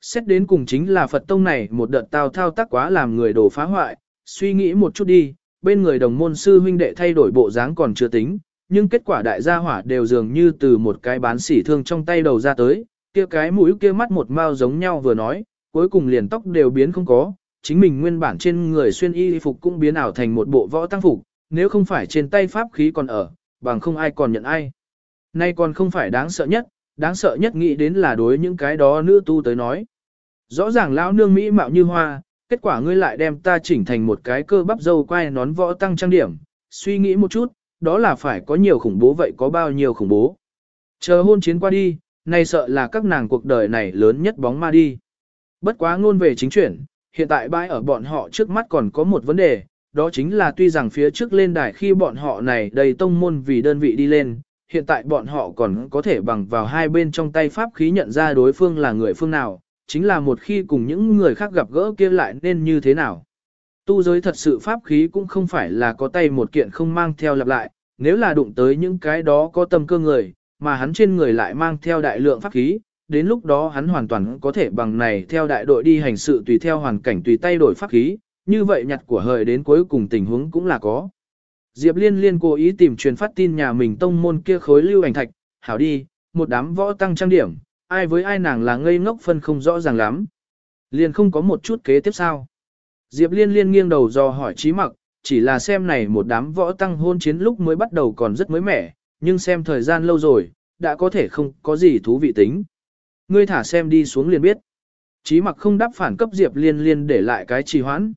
Xét đến cùng chính là Phật tông này một đợt tao thao tác quá làm người đổ phá hoại, suy nghĩ một chút đi, bên người đồng môn sư huynh đệ thay đổi bộ dáng còn chưa tính, nhưng kết quả đại gia hỏa đều dường như từ một cái bán sỉ thương trong tay đầu ra tới, kia cái mũi kia mắt một mao giống nhau vừa nói, cuối cùng liền tóc đều biến không có, chính mình nguyên bản trên người xuyên y phục cũng biến ảo thành một bộ võ tăng phục, nếu không phải trên tay pháp khí còn ở, bằng không ai còn nhận ai. Nay còn không phải đáng sợ nhất, đáng sợ nhất nghĩ đến là đối những cái đó nữ tu tới nói. Rõ ràng lão nương mỹ mạo như hoa, kết quả ngươi lại đem ta chỉnh thành một cái cơ bắp dâu quai nón võ tăng trang điểm, suy nghĩ một chút, đó là phải có nhiều khủng bố vậy có bao nhiêu khủng bố. Chờ hôn chiến qua đi, nay sợ là các nàng cuộc đời này lớn nhất bóng ma đi. Bất quá ngôn về chính chuyển, hiện tại bãi ở bọn họ trước mắt còn có một vấn đề, đó chính là tuy rằng phía trước lên đài khi bọn họ này đầy tông môn vì đơn vị đi lên, hiện tại bọn họ còn có thể bằng vào hai bên trong tay pháp khí nhận ra đối phương là người phương nào, chính là một khi cùng những người khác gặp gỡ kia lại nên như thế nào. Tu giới thật sự pháp khí cũng không phải là có tay một kiện không mang theo lặp lại, nếu là đụng tới những cái đó có tâm cơ người, mà hắn trên người lại mang theo đại lượng pháp khí, đến lúc đó hắn hoàn toàn có thể bằng này theo đại đội đi hành sự tùy theo hoàn cảnh tùy tay đổi pháp khí, như vậy nhặt của hời đến cuối cùng tình huống cũng là có. Diệp Liên Liên cố ý tìm truyền phát tin nhà mình tông môn kia khối lưu ảnh thạch, hảo đi, một đám võ tăng trang điểm, ai với ai nàng là ngây ngốc phân không rõ ràng lắm. liền không có một chút kế tiếp sao. Diệp Liên Liên nghiêng đầu do hỏi trí mặc, chỉ là xem này một đám võ tăng hôn chiến lúc mới bắt đầu còn rất mới mẻ, nhưng xem thời gian lâu rồi, đã có thể không có gì thú vị tính. Ngươi thả xem đi xuống liền biết. Chí mặc không đáp phản cấp Diệp Liên Liên để lại cái trì hoãn.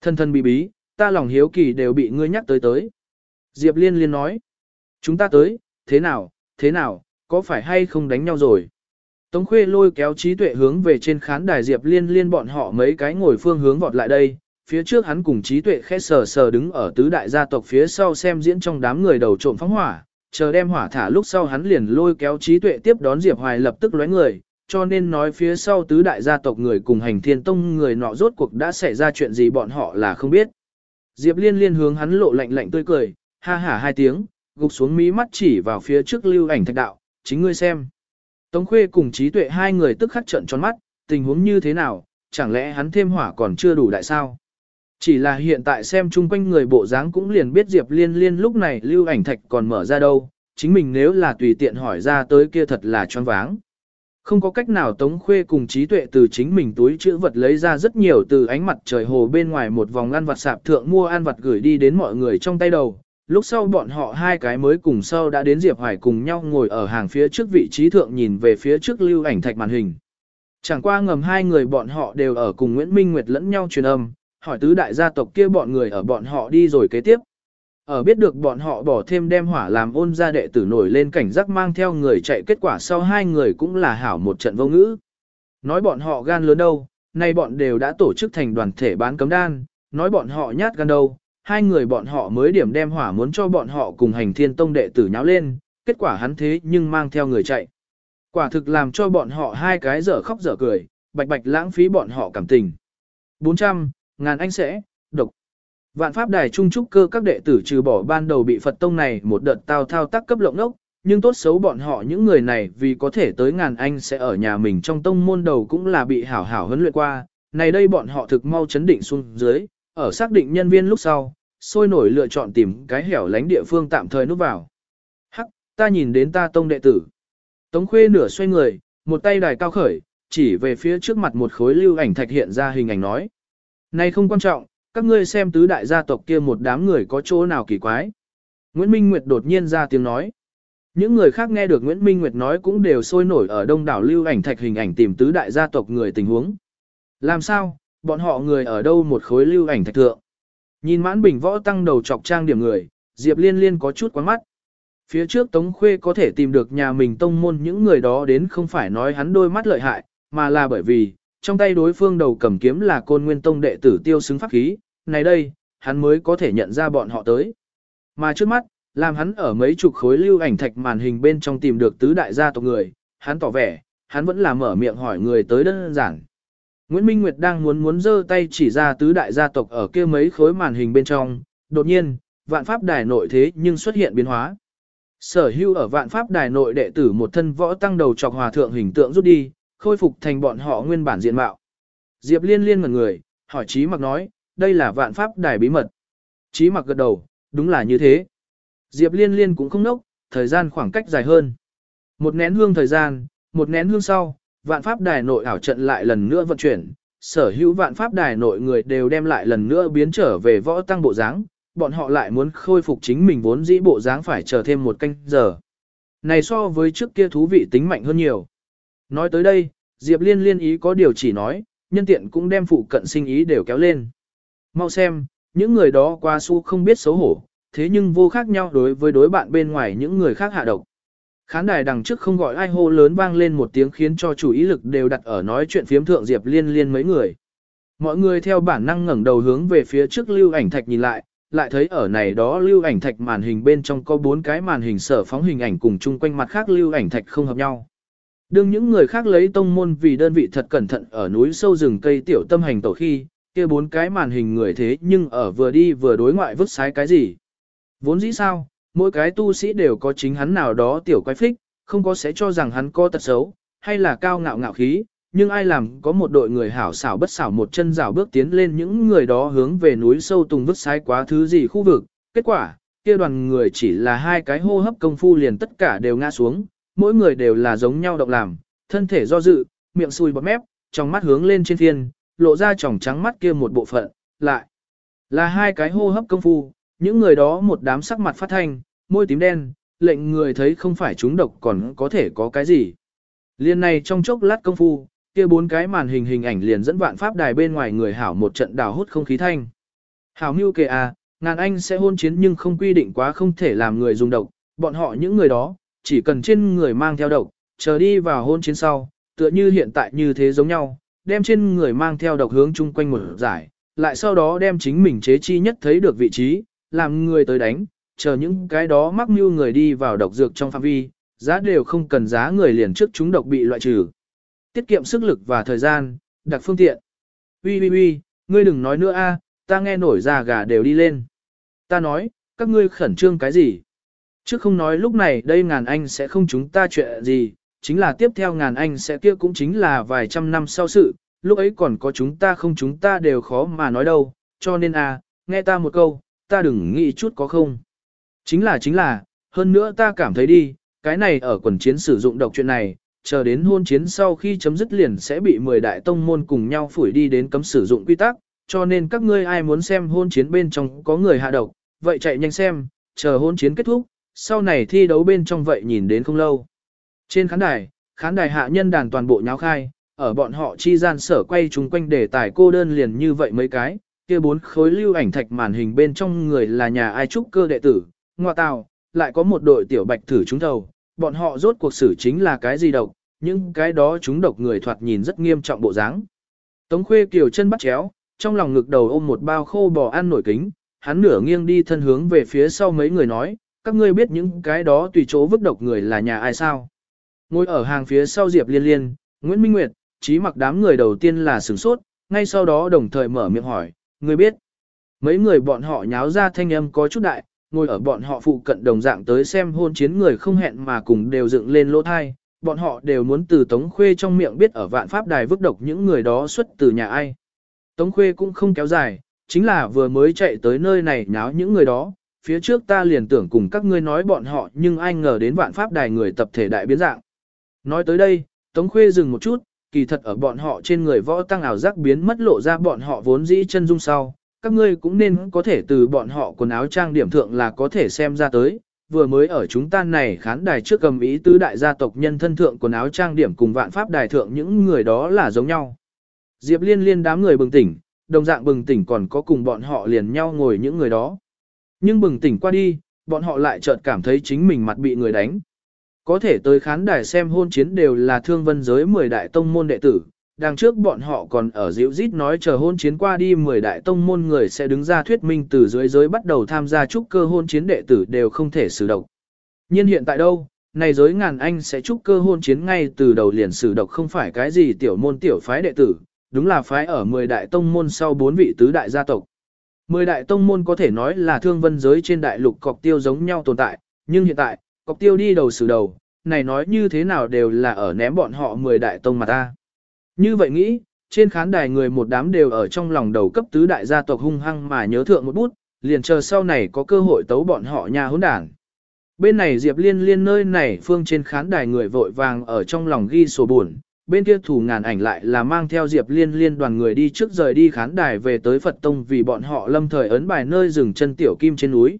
Thân thân bí bí, ta lòng hiếu kỳ đều bị ngươi nhắc tới tới. Diệp Liên Liên nói. Chúng ta tới, thế nào, thế nào, có phải hay không đánh nhau rồi? Tống Khuê lôi kéo trí tuệ hướng về trên khán đài Diệp Liên Liên bọn họ mấy cái ngồi phương hướng vọt lại đây. Phía trước hắn cùng trí tuệ khẽ sờ sờ đứng ở tứ đại gia tộc phía sau xem diễn trong đám người đầu trộm phóng hỏa, chờ đem hỏa thả lúc sau hắn liền lôi kéo trí tuệ tiếp đón Diệp Hoài lập tức lóe người, cho nên nói phía sau tứ đại gia tộc người cùng hành thiên tông người nọ rốt cuộc đã xảy ra chuyện gì bọn họ là không biết. Diệp liên liên hướng hắn lộ lạnh lạnh tươi cười, ha hả hai tiếng, gục xuống mí mắt chỉ vào phía trước lưu ảnh thạch đạo, chính ngươi xem. Tống khuê cùng trí tuệ hai người tức khắc trận tròn mắt, tình huống như thế nào, chẳng lẽ hắn thêm hỏa còn chưa đủ đại sao? Chỉ là hiện tại xem chung quanh người bộ dáng cũng liền biết Diệp Liên Liên lúc này lưu ảnh thạch còn mở ra đâu, chính mình nếu là tùy tiện hỏi ra tới kia thật là choáng váng. Không có cách nào Tống Khuê cùng trí tuệ từ chính mình túi chữ vật lấy ra rất nhiều từ ánh mặt trời hồ bên ngoài một vòng ăn vặt sạp thượng mua ăn vặt gửi đi đến mọi người trong tay đầu. Lúc sau bọn họ hai cái mới cùng sau đã đến Diệp Hoài cùng nhau ngồi ở hàng phía trước vị trí thượng nhìn về phía trước lưu ảnh thạch màn hình. Chẳng qua ngầm hai người bọn họ đều ở cùng Nguyễn Minh Nguyệt lẫn nhau truyền âm, hỏi tứ đại gia tộc kia bọn người ở bọn họ đi rồi kế tiếp. Ở biết được bọn họ bỏ thêm đem hỏa làm ôn gia đệ tử nổi lên cảnh giác mang theo người chạy kết quả sau hai người cũng là hảo một trận vô ngữ. Nói bọn họ gan lớn đâu, nay bọn đều đã tổ chức thành đoàn thể bán cấm đan, nói bọn họ nhát gan đâu, hai người bọn họ mới điểm đem hỏa muốn cho bọn họ cùng hành thiên tông đệ tử nháo lên, kết quả hắn thế nhưng mang theo người chạy. Quả thực làm cho bọn họ hai cái dở khóc dở cười, bạch bạch lãng phí bọn họ cảm tình. 400, ngàn anh sẽ, độc. Vạn pháp đài trung trúc cơ các đệ tử trừ bỏ ban đầu bị Phật tông này một đợt tao thao tác cấp lộng ốc, nhưng tốt xấu bọn họ những người này vì có thể tới ngàn anh sẽ ở nhà mình trong tông môn đầu cũng là bị hảo hảo huấn luyện qua. Này đây bọn họ thực mau chấn định xuống dưới, ở xác định nhân viên lúc sau, sôi nổi lựa chọn tìm cái hẻo lánh địa phương tạm thời núp vào. Hắc, ta nhìn đến ta tông đệ tử. Tống khuê nửa xoay người, một tay đài cao khởi, chỉ về phía trước mặt một khối lưu ảnh thạch hiện ra hình ảnh nói. Này không quan trọng, các ngươi xem tứ đại gia tộc kia một đám người có chỗ nào kỳ quái. Nguyễn Minh Nguyệt đột nhiên ra tiếng nói. Những người khác nghe được Nguyễn Minh Nguyệt nói cũng đều sôi nổi ở đông đảo lưu ảnh thạch hình ảnh tìm tứ đại gia tộc người tình huống. Làm sao, bọn họ người ở đâu một khối lưu ảnh thạch thượng. Nhìn mãn bình võ tăng đầu chọc trang điểm người, Diệp Liên Liên có chút quán mắt. Phía trước Tống Khuê có thể tìm được nhà mình tông môn những người đó đến không phải nói hắn đôi mắt lợi hại, mà là bởi vì, trong tay đối phương đầu cầm kiếm là côn nguyên tông đệ tử tiêu xứng pháp khí, này đây, hắn mới có thể nhận ra bọn họ tới. Mà trước mắt, làm hắn ở mấy chục khối lưu ảnh thạch màn hình bên trong tìm được tứ đại gia tộc người, hắn tỏ vẻ, hắn vẫn là mở miệng hỏi người tới đơn giản. Nguyễn Minh Nguyệt đang muốn muốn giơ tay chỉ ra tứ đại gia tộc ở kia mấy khối màn hình bên trong, đột nhiên, vạn pháp đài nội thế nhưng xuất hiện biến hóa. Sở hưu ở vạn pháp đài nội đệ tử một thân võ tăng đầu chọc hòa thượng hình tượng rút đi, khôi phục thành bọn họ nguyên bản diện mạo. Diệp liên liên ngẩn người, hỏi Chí mặc nói, đây là vạn pháp đài bí mật. Chí mặc gật đầu, đúng là như thế. Diệp liên liên cũng không nốc, thời gian khoảng cách dài hơn. Một nén hương thời gian, một nén hương sau, vạn pháp đài nội ảo trận lại lần nữa vận chuyển, sở hữu vạn pháp đài nội người đều đem lại lần nữa biến trở về võ tăng bộ dáng, bọn họ lại muốn khôi phục chính mình vốn dĩ bộ dáng phải chờ thêm một canh giờ. Này so với trước kia thú vị tính mạnh hơn nhiều. Nói tới đây, Diệp Liên liên ý có điều chỉ nói, nhân tiện cũng đem phụ cận sinh ý đều kéo lên. Mau xem, những người đó qua su không biết xấu hổ, thế nhưng vô khác nhau đối với đối bạn bên ngoài những người khác hạ độc. Khán đài đằng trước không gọi ai hô lớn vang lên một tiếng khiến cho chủ ý lực đều đặt ở nói chuyện phiếm thượng Diệp Liên liên mấy người. Mọi người theo bản năng ngẩng đầu hướng về phía trước lưu ảnh thạch nhìn lại, lại thấy ở này đó lưu ảnh thạch màn hình bên trong có bốn cái màn hình sở phóng hình ảnh cùng chung quanh mặt khác lưu ảnh thạch không hợp nhau. Đương những người khác lấy tông môn vì đơn vị thật cẩn thận ở núi sâu rừng cây tiểu tâm hành tổ khi, kia bốn cái màn hình người thế nhưng ở vừa đi vừa đối ngoại vứt sái cái gì. Vốn dĩ sao, mỗi cái tu sĩ đều có chính hắn nào đó tiểu quái phích, không có sẽ cho rằng hắn có tật xấu, hay là cao ngạo ngạo khí, nhưng ai làm có một đội người hảo xảo bất xảo một chân rào bước tiến lên những người đó hướng về núi sâu tùng vứt sái quá thứ gì khu vực, kết quả, kia đoàn người chỉ là hai cái hô hấp công phu liền tất cả đều ngã xuống, mỗi người đều là giống nhau động làm, thân thể do dự, miệng sùi bọt mép, trong mắt hướng lên trên thiên, lộ ra tròng trắng mắt kia một bộ phận, lại là hai cái hô hấp công phu, những người đó một đám sắc mặt phát thanh, môi tím đen, lệnh người thấy không phải chúng độc còn có thể có cái gì. Liên này trong chốc lát công phu, kia bốn cái màn hình hình ảnh liền dẫn vạn pháp đài bên ngoài người hảo một trận đào hút không khí thanh. Hảo mưu kề à, ngàn anh sẽ hôn chiến nhưng không quy định quá không thể làm người dùng độc, bọn họ những người đó, chỉ cần trên người mang theo độc, chờ đi vào hôn chiến sau, tựa như hiện tại như thế giống nhau, đem trên người mang theo độc hướng chung quanh một giải, lại sau đó đem chính mình chế chi nhất thấy được vị trí, làm người tới đánh, chờ những cái đó mắc mưu người đi vào độc dược trong phạm vi, giá đều không cần giá người liền trước chúng độc bị loại trừ. Tiết kiệm sức lực và thời gian, đặc phương tiện. Ui ui ui, ngươi đừng nói nữa a, ta nghe nổi già gà đều đi lên. Ta nói, các ngươi khẩn trương cái gì? Chứ không nói lúc này đây ngàn anh sẽ không chúng ta chuyện gì, chính là tiếp theo ngàn anh sẽ kia cũng chính là vài trăm năm sau sự, lúc ấy còn có chúng ta không chúng ta đều khó mà nói đâu, cho nên à, nghe ta một câu, ta đừng nghĩ chút có không. Chính là chính là, hơn nữa ta cảm thấy đi, cái này ở quần chiến sử dụng độc chuyện này, chờ đến hôn chiến sau khi chấm dứt liền sẽ bị 10 đại tông môn cùng nhau phủi đi đến cấm sử dụng quy tắc, cho nên các ngươi ai muốn xem hôn chiến bên trong có người hạ độc, vậy chạy nhanh xem, chờ hôn chiến kết thúc, sau này thi đấu bên trong vậy nhìn đến không lâu. Trên khán đài, khán đài hạ nhân đàn toàn bộ nháo khai, ở bọn họ chi gian sở quay chung quanh đề tài cô đơn liền như vậy mấy cái, kia bốn khối lưu ảnh thạch màn hình bên trong người là nhà ai trúc cơ đệ tử, ngoa tào, lại có một đội tiểu bạch thử chúng thầu, bọn họ rốt cuộc xử chính là cái gì độc, những cái đó chúng độc người thoạt nhìn rất nghiêm trọng bộ dáng. Tống khuê kiều chân bắt chéo, trong lòng ngực đầu ôm một bao khô bò ăn nổi kính, hắn nửa nghiêng đi thân hướng về phía sau mấy người nói, các ngươi biết những cái đó tùy chỗ vứt độc người là nhà ai sao. Ngồi ở hàng phía sau Diệp Liên Liên, Nguyễn Minh Nguyệt, trí mặc đám người đầu tiên là sửng sốt, ngay sau đó đồng thời mở miệng hỏi, ngươi biết. Mấy người bọn họ nháo ra thanh âm có chút đại, ngồi ở bọn họ phụ cận đồng dạng tới xem hôn chiến người không hẹn mà cùng đều dựng lên lỗ thai, bọn họ đều muốn từ Tống Khuê trong miệng biết ở vạn pháp đài vứt độc những người đó xuất từ nhà ai. Tống Khuê cũng không kéo dài, chính là vừa mới chạy tới nơi này nháo những người đó, phía trước ta liền tưởng cùng các ngươi nói bọn họ nhưng ai ngờ đến vạn pháp đài người tập thể đại biến dạng. Nói tới đây, Tống Khuê dừng một chút, kỳ thật ở bọn họ trên người võ tăng ảo giác biến mất lộ ra bọn họ vốn dĩ chân dung sau, các ngươi cũng nên có thể từ bọn họ quần áo trang điểm thượng là có thể xem ra tới, vừa mới ở chúng ta này khán đài trước cầm ý tứ đại gia tộc nhân thân thượng quần áo trang điểm cùng vạn pháp đài thượng những người đó là giống nhau. Diệp liên liên đám người bừng tỉnh, đồng dạng bừng tỉnh còn có cùng bọn họ liền nhau ngồi những người đó. Nhưng bừng tỉnh qua đi, bọn họ lại chợt cảm thấy chính mình mặt bị người đánh. Có thể tới khán đài xem hôn chiến đều là thương vân giới 10 đại tông môn đệ tử, đằng trước bọn họ còn ở dịu rít nói chờ hôn chiến qua đi 10 đại tông môn người sẽ đứng ra thuyết minh từ dưới giới bắt đầu tham gia trúc cơ hôn chiến đệ tử đều không thể xử độc. Nhưng hiện tại đâu, này giới ngàn anh sẽ trúc cơ hôn chiến ngay từ đầu liền xử độc không phải cái gì tiểu môn tiểu phái đệ tử, đúng là phái ở 10 đại tông môn sau 4 vị tứ đại gia tộc. 10 đại tông môn có thể nói là thương vân giới trên đại lục cọc tiêu giống nhau tồn tại, nhưng hiện tại, cọc tiêu đi đầu xử đầu, này nói như thế nào đều là ở ném bọn họ 10 đại tông mà ta. Như vậy nghĩ, trên khán đài người một đám đều ở trong lòng đầu cấp tứ đại gia tộc hung hăng mà nhớ thượng một bút, liền chờ sau này có cơ hội tấu bọn họ nhà hỗn đảng. Bên này Diệp Liên liên nơi này phương trên khán đài người vội vàng ở trong lòng ghi sổ buồn, bên kia thủ ngàn ảnh lại là mang theo Diệp Liên liên đoàn người đi trước rời đi khán đài về tới Phật Tông vì bọn họ lâm thời ấn bài nơi dừng chân tiểu kim trên núi.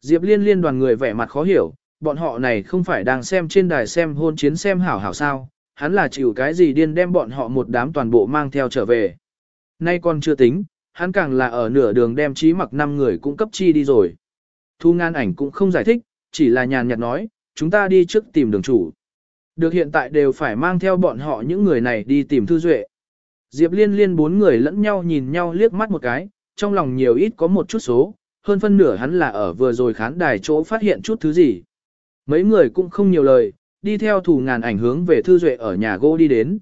Diệp Liên liên đoàn người vẻ mặt khó hiểu, bọn họ này không phải đang xem trên đài xem hôn chiến xem hảo hảo sao, hắn là chịu cái gì điên đem bọn họ một đám toàn bộ mang theo trở về. Nay còn chưa tính, hắn càng là ở nửa đường đem trí mặc năm người cũng cấp chi đi rồi. Thu ngàn ảnh cũng không giải thích, chỉ là nhàn nhạt nói, chúng ta đi trước tìm đường chủ. Được hiện tại đều phải mang theo bọn họ những người này đi tìm Thư Duệ. Diệp liên liên bốn người lẫn nhau nhìn nhau liếc mắt một cái, trong lòng nhiều ít có một chút số, hơn phân nửa hắn là ở vừa rồi khán đài chỗ phát hiện chút thứ gì. Mấy người cũng không nhiều lời, đi theo thủ ngàn ảnh hướng về Thư Duệ ở nhà gỗ đi đến.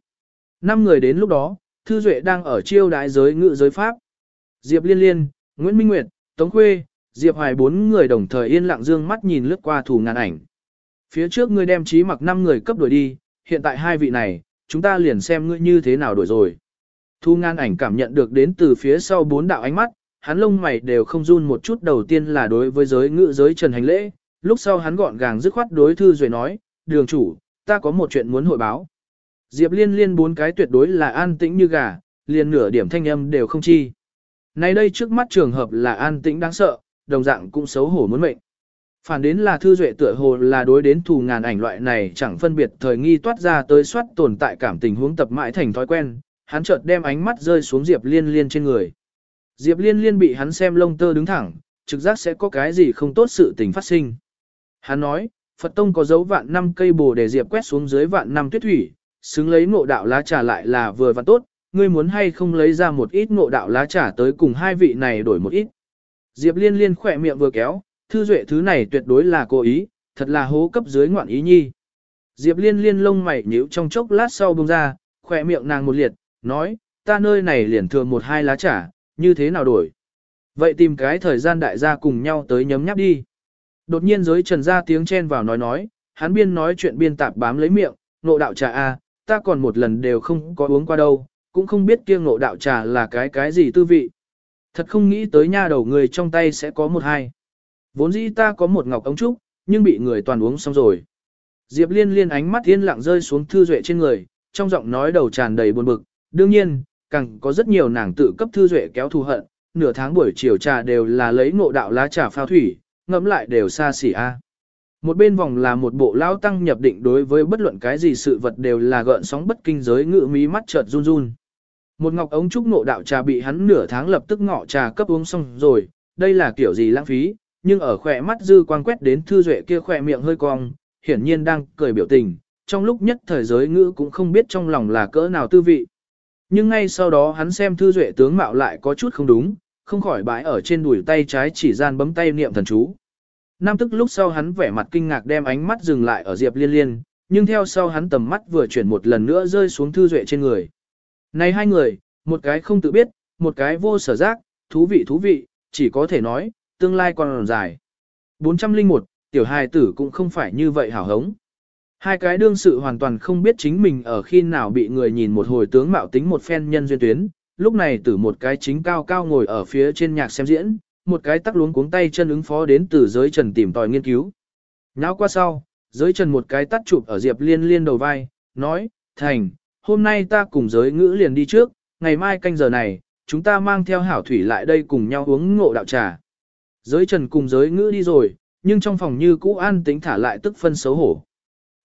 Năm người đến lúc đó, Thư Duệ đang ở chiêu đại giới ngự giới Pháp. Diệp Liên Liên, Nguyễn Minh Nguyệt, Tống Khuê, Diệp Hoài bốn người đồng thời yên lặng dương mắt nhìn lướt qua thủ ngàn ảnh. Phía trước ngươi đem trí mặc năm người cấp đuổi đi, hiện tại hai vị này, chúng ta liền xem ngươi như thế nào đổi rồi. Thu Ngan ảnh cảm nhận được đến từ phía sau bốn đạo ánh mắt, hắn lông mày đều không run một chút đầu tiên là đối với giới ngự giới trần hành lễ, lúc sau hắn gọn gàng dứt khoát đối thư rồi nói, đường chủ, ta có một chuyện muốn hội báo. Diệp liên liên bốn cái tuyệt đối là an tĩnh như gà, liền nửa điểm thanh âm đều không chi. Nay đây trước mắt trường hợp là an tĩnh đáng sợ, đồng dạng cũng xấu hổ muốn mệnh. Phản đến là thư duệ tựa hồ là đối đến thù ngàn ảnh loại này chẳng phân biệt thời nghi toát ra tới soát tồn tại cảm tình huống tập mãi thành thói quen, hắn chợt đem ánh mắt rơi xuống Diệp Liên Liên trên người. Diệp Liên Liên bị hắn xem lông tơ đứng thẳng, trực giác sẽ có cái gì không tốt sự tình phát sinh. Hắn nói, Phật Tông có dấu vạn năm cây bồ để Diệp quét xuống dưới vạn năm tuyết thủy, xứng lấy ngộ đạo lá trà lại là vừa và tốt, ngươi muốn hay không lấy ra một ít ngộ đạo lá trà tới cùng hai vị này đổi một ít. Diệp liên liên khỏe miệng vừa kéo, thư duệ thứ này tuyệt đối là cố ý, thật là hố cấp dưới ngoạn ý nhi. Diệp liên liên lông mày nhíu trong chốc lát sau bông ra, khỏe miệng nàng một liệt, nói, ta nơi này liền thừa một hai lá trà, như thế nào đổi. Vậy tìm cái thời gian đại gia cùng nhau tới nhấm nháp đi. Đột nhiên giới trần ra tiếng chen vào nói nói, hắn biên nói chuyện biên tạp bám lấy miệng, nộ đạo trà a, ta còn một lần đều không có uống qua đâu, cũng không biết kia ngộ đạo trà là cái cái gì tư vị. Thật không nghĩ tới nha đầu người trong tay sẽ có một hai. Vốn dĩ ta có một ngọc ống trúc, nhưng bị người toàn uống xong rồi. Diệp liên liên ánh mắt yên lặng rơi xuống thư duệ trên người, trong giọng nói đầu tràn đầy buồn bực. Đương nhiên, càng có rất nhiều nàng tự cấp thư duệ kéo thù hận, nửa tháng buổi chiều trà đều là lấy ngộ đạo lá trà phao thủy, ngẫm lại đều xa xỉ a. Một bên vòng là một bộ lao tăng nhập định đối với bất luận cái gì sự vật đều là gợn sóng bất kinh giới ngự mí mắt chợt run run. Một ngọc ống trúc ngộ đạo trà bị hắn nửa tháng lập tức ngọ trà cấp uống xong rồi, đây là kiểu gì lãng phí, nhưng ở khỏe mắt dư quang quét đến thư duệ kia khỏe miệng hơi cong, hiển nhiên đang cười biểu tình, trong lúc nhất thời giới ngữ cũng không biết trong lòng là cỡ nào tư vị. Nhưng ngay sau đó hắn xem thư duệ tướng mạo lại có chút không đúng, không khỏi bãi ở trên đùi tay trái chỉ gian bấm tay niệm thần chú. Nam tức lúc sau hắn vẻ mặt kinh ngạc đem ánh mắt dừng lại ở Diệp Liên Liên, nhưng theo sau hắn tầm mắt vừa chuyển một lần nữa rơi xuống thư duệ trên người. Này hai người, một cái không tự biết, một cái vô sở giác, thú vị thú vị, chỉ có thể nói, tương lai còn dài. 401, tiểu hài tử cũng không phải như vậy hảo hống. Hai cái đương sự hoàn toàn không biết chính mình ở khi nào bị người nhìn một hồi tướng mạo tính một phen nhân duyên tuyến, lúc này từ một cái chính cao cao ngồi ở phía trên nhạc xem diễn, một cái tắc luống cuống tay chân ứng phó đến từ giới trần tìm tòi nghiên cứu. Náo qua sau, giới trần một cái tắt chụp ở Diệp Liên Liên đầu vai, nói, thành, hôm nay ta cùng giới ngữ liền đi trước, ngày mai canh giờ này, chúng ta mang theo hảo thủy lại đây cùng nhau uống ngộ đạo trà. Giới trần cùng giới ngữ đi rồi, nhưng trong phòng như cũ an tính thả lại tức phân xấu hổ.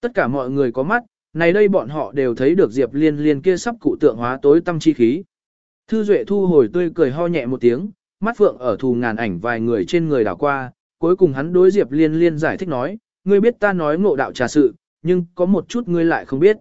Tất cả mọi người có mắt, này đây bọn họ đều thấy được Diệp Liên Liên kia sắp cụ tượng hóa tối tâm chi khí. Thư Duệ thu hồi tươi cười ho nhẹ một tiếng, mắt phượng ở thù ngàn ảnh vài người trên người đảo qua, cuối cùng hắn đối Diệp Liên Liên giải thích nói, ngươi biết ta nói ngộ đạo trà sự, nhưng có một chút ngươi lại không biết.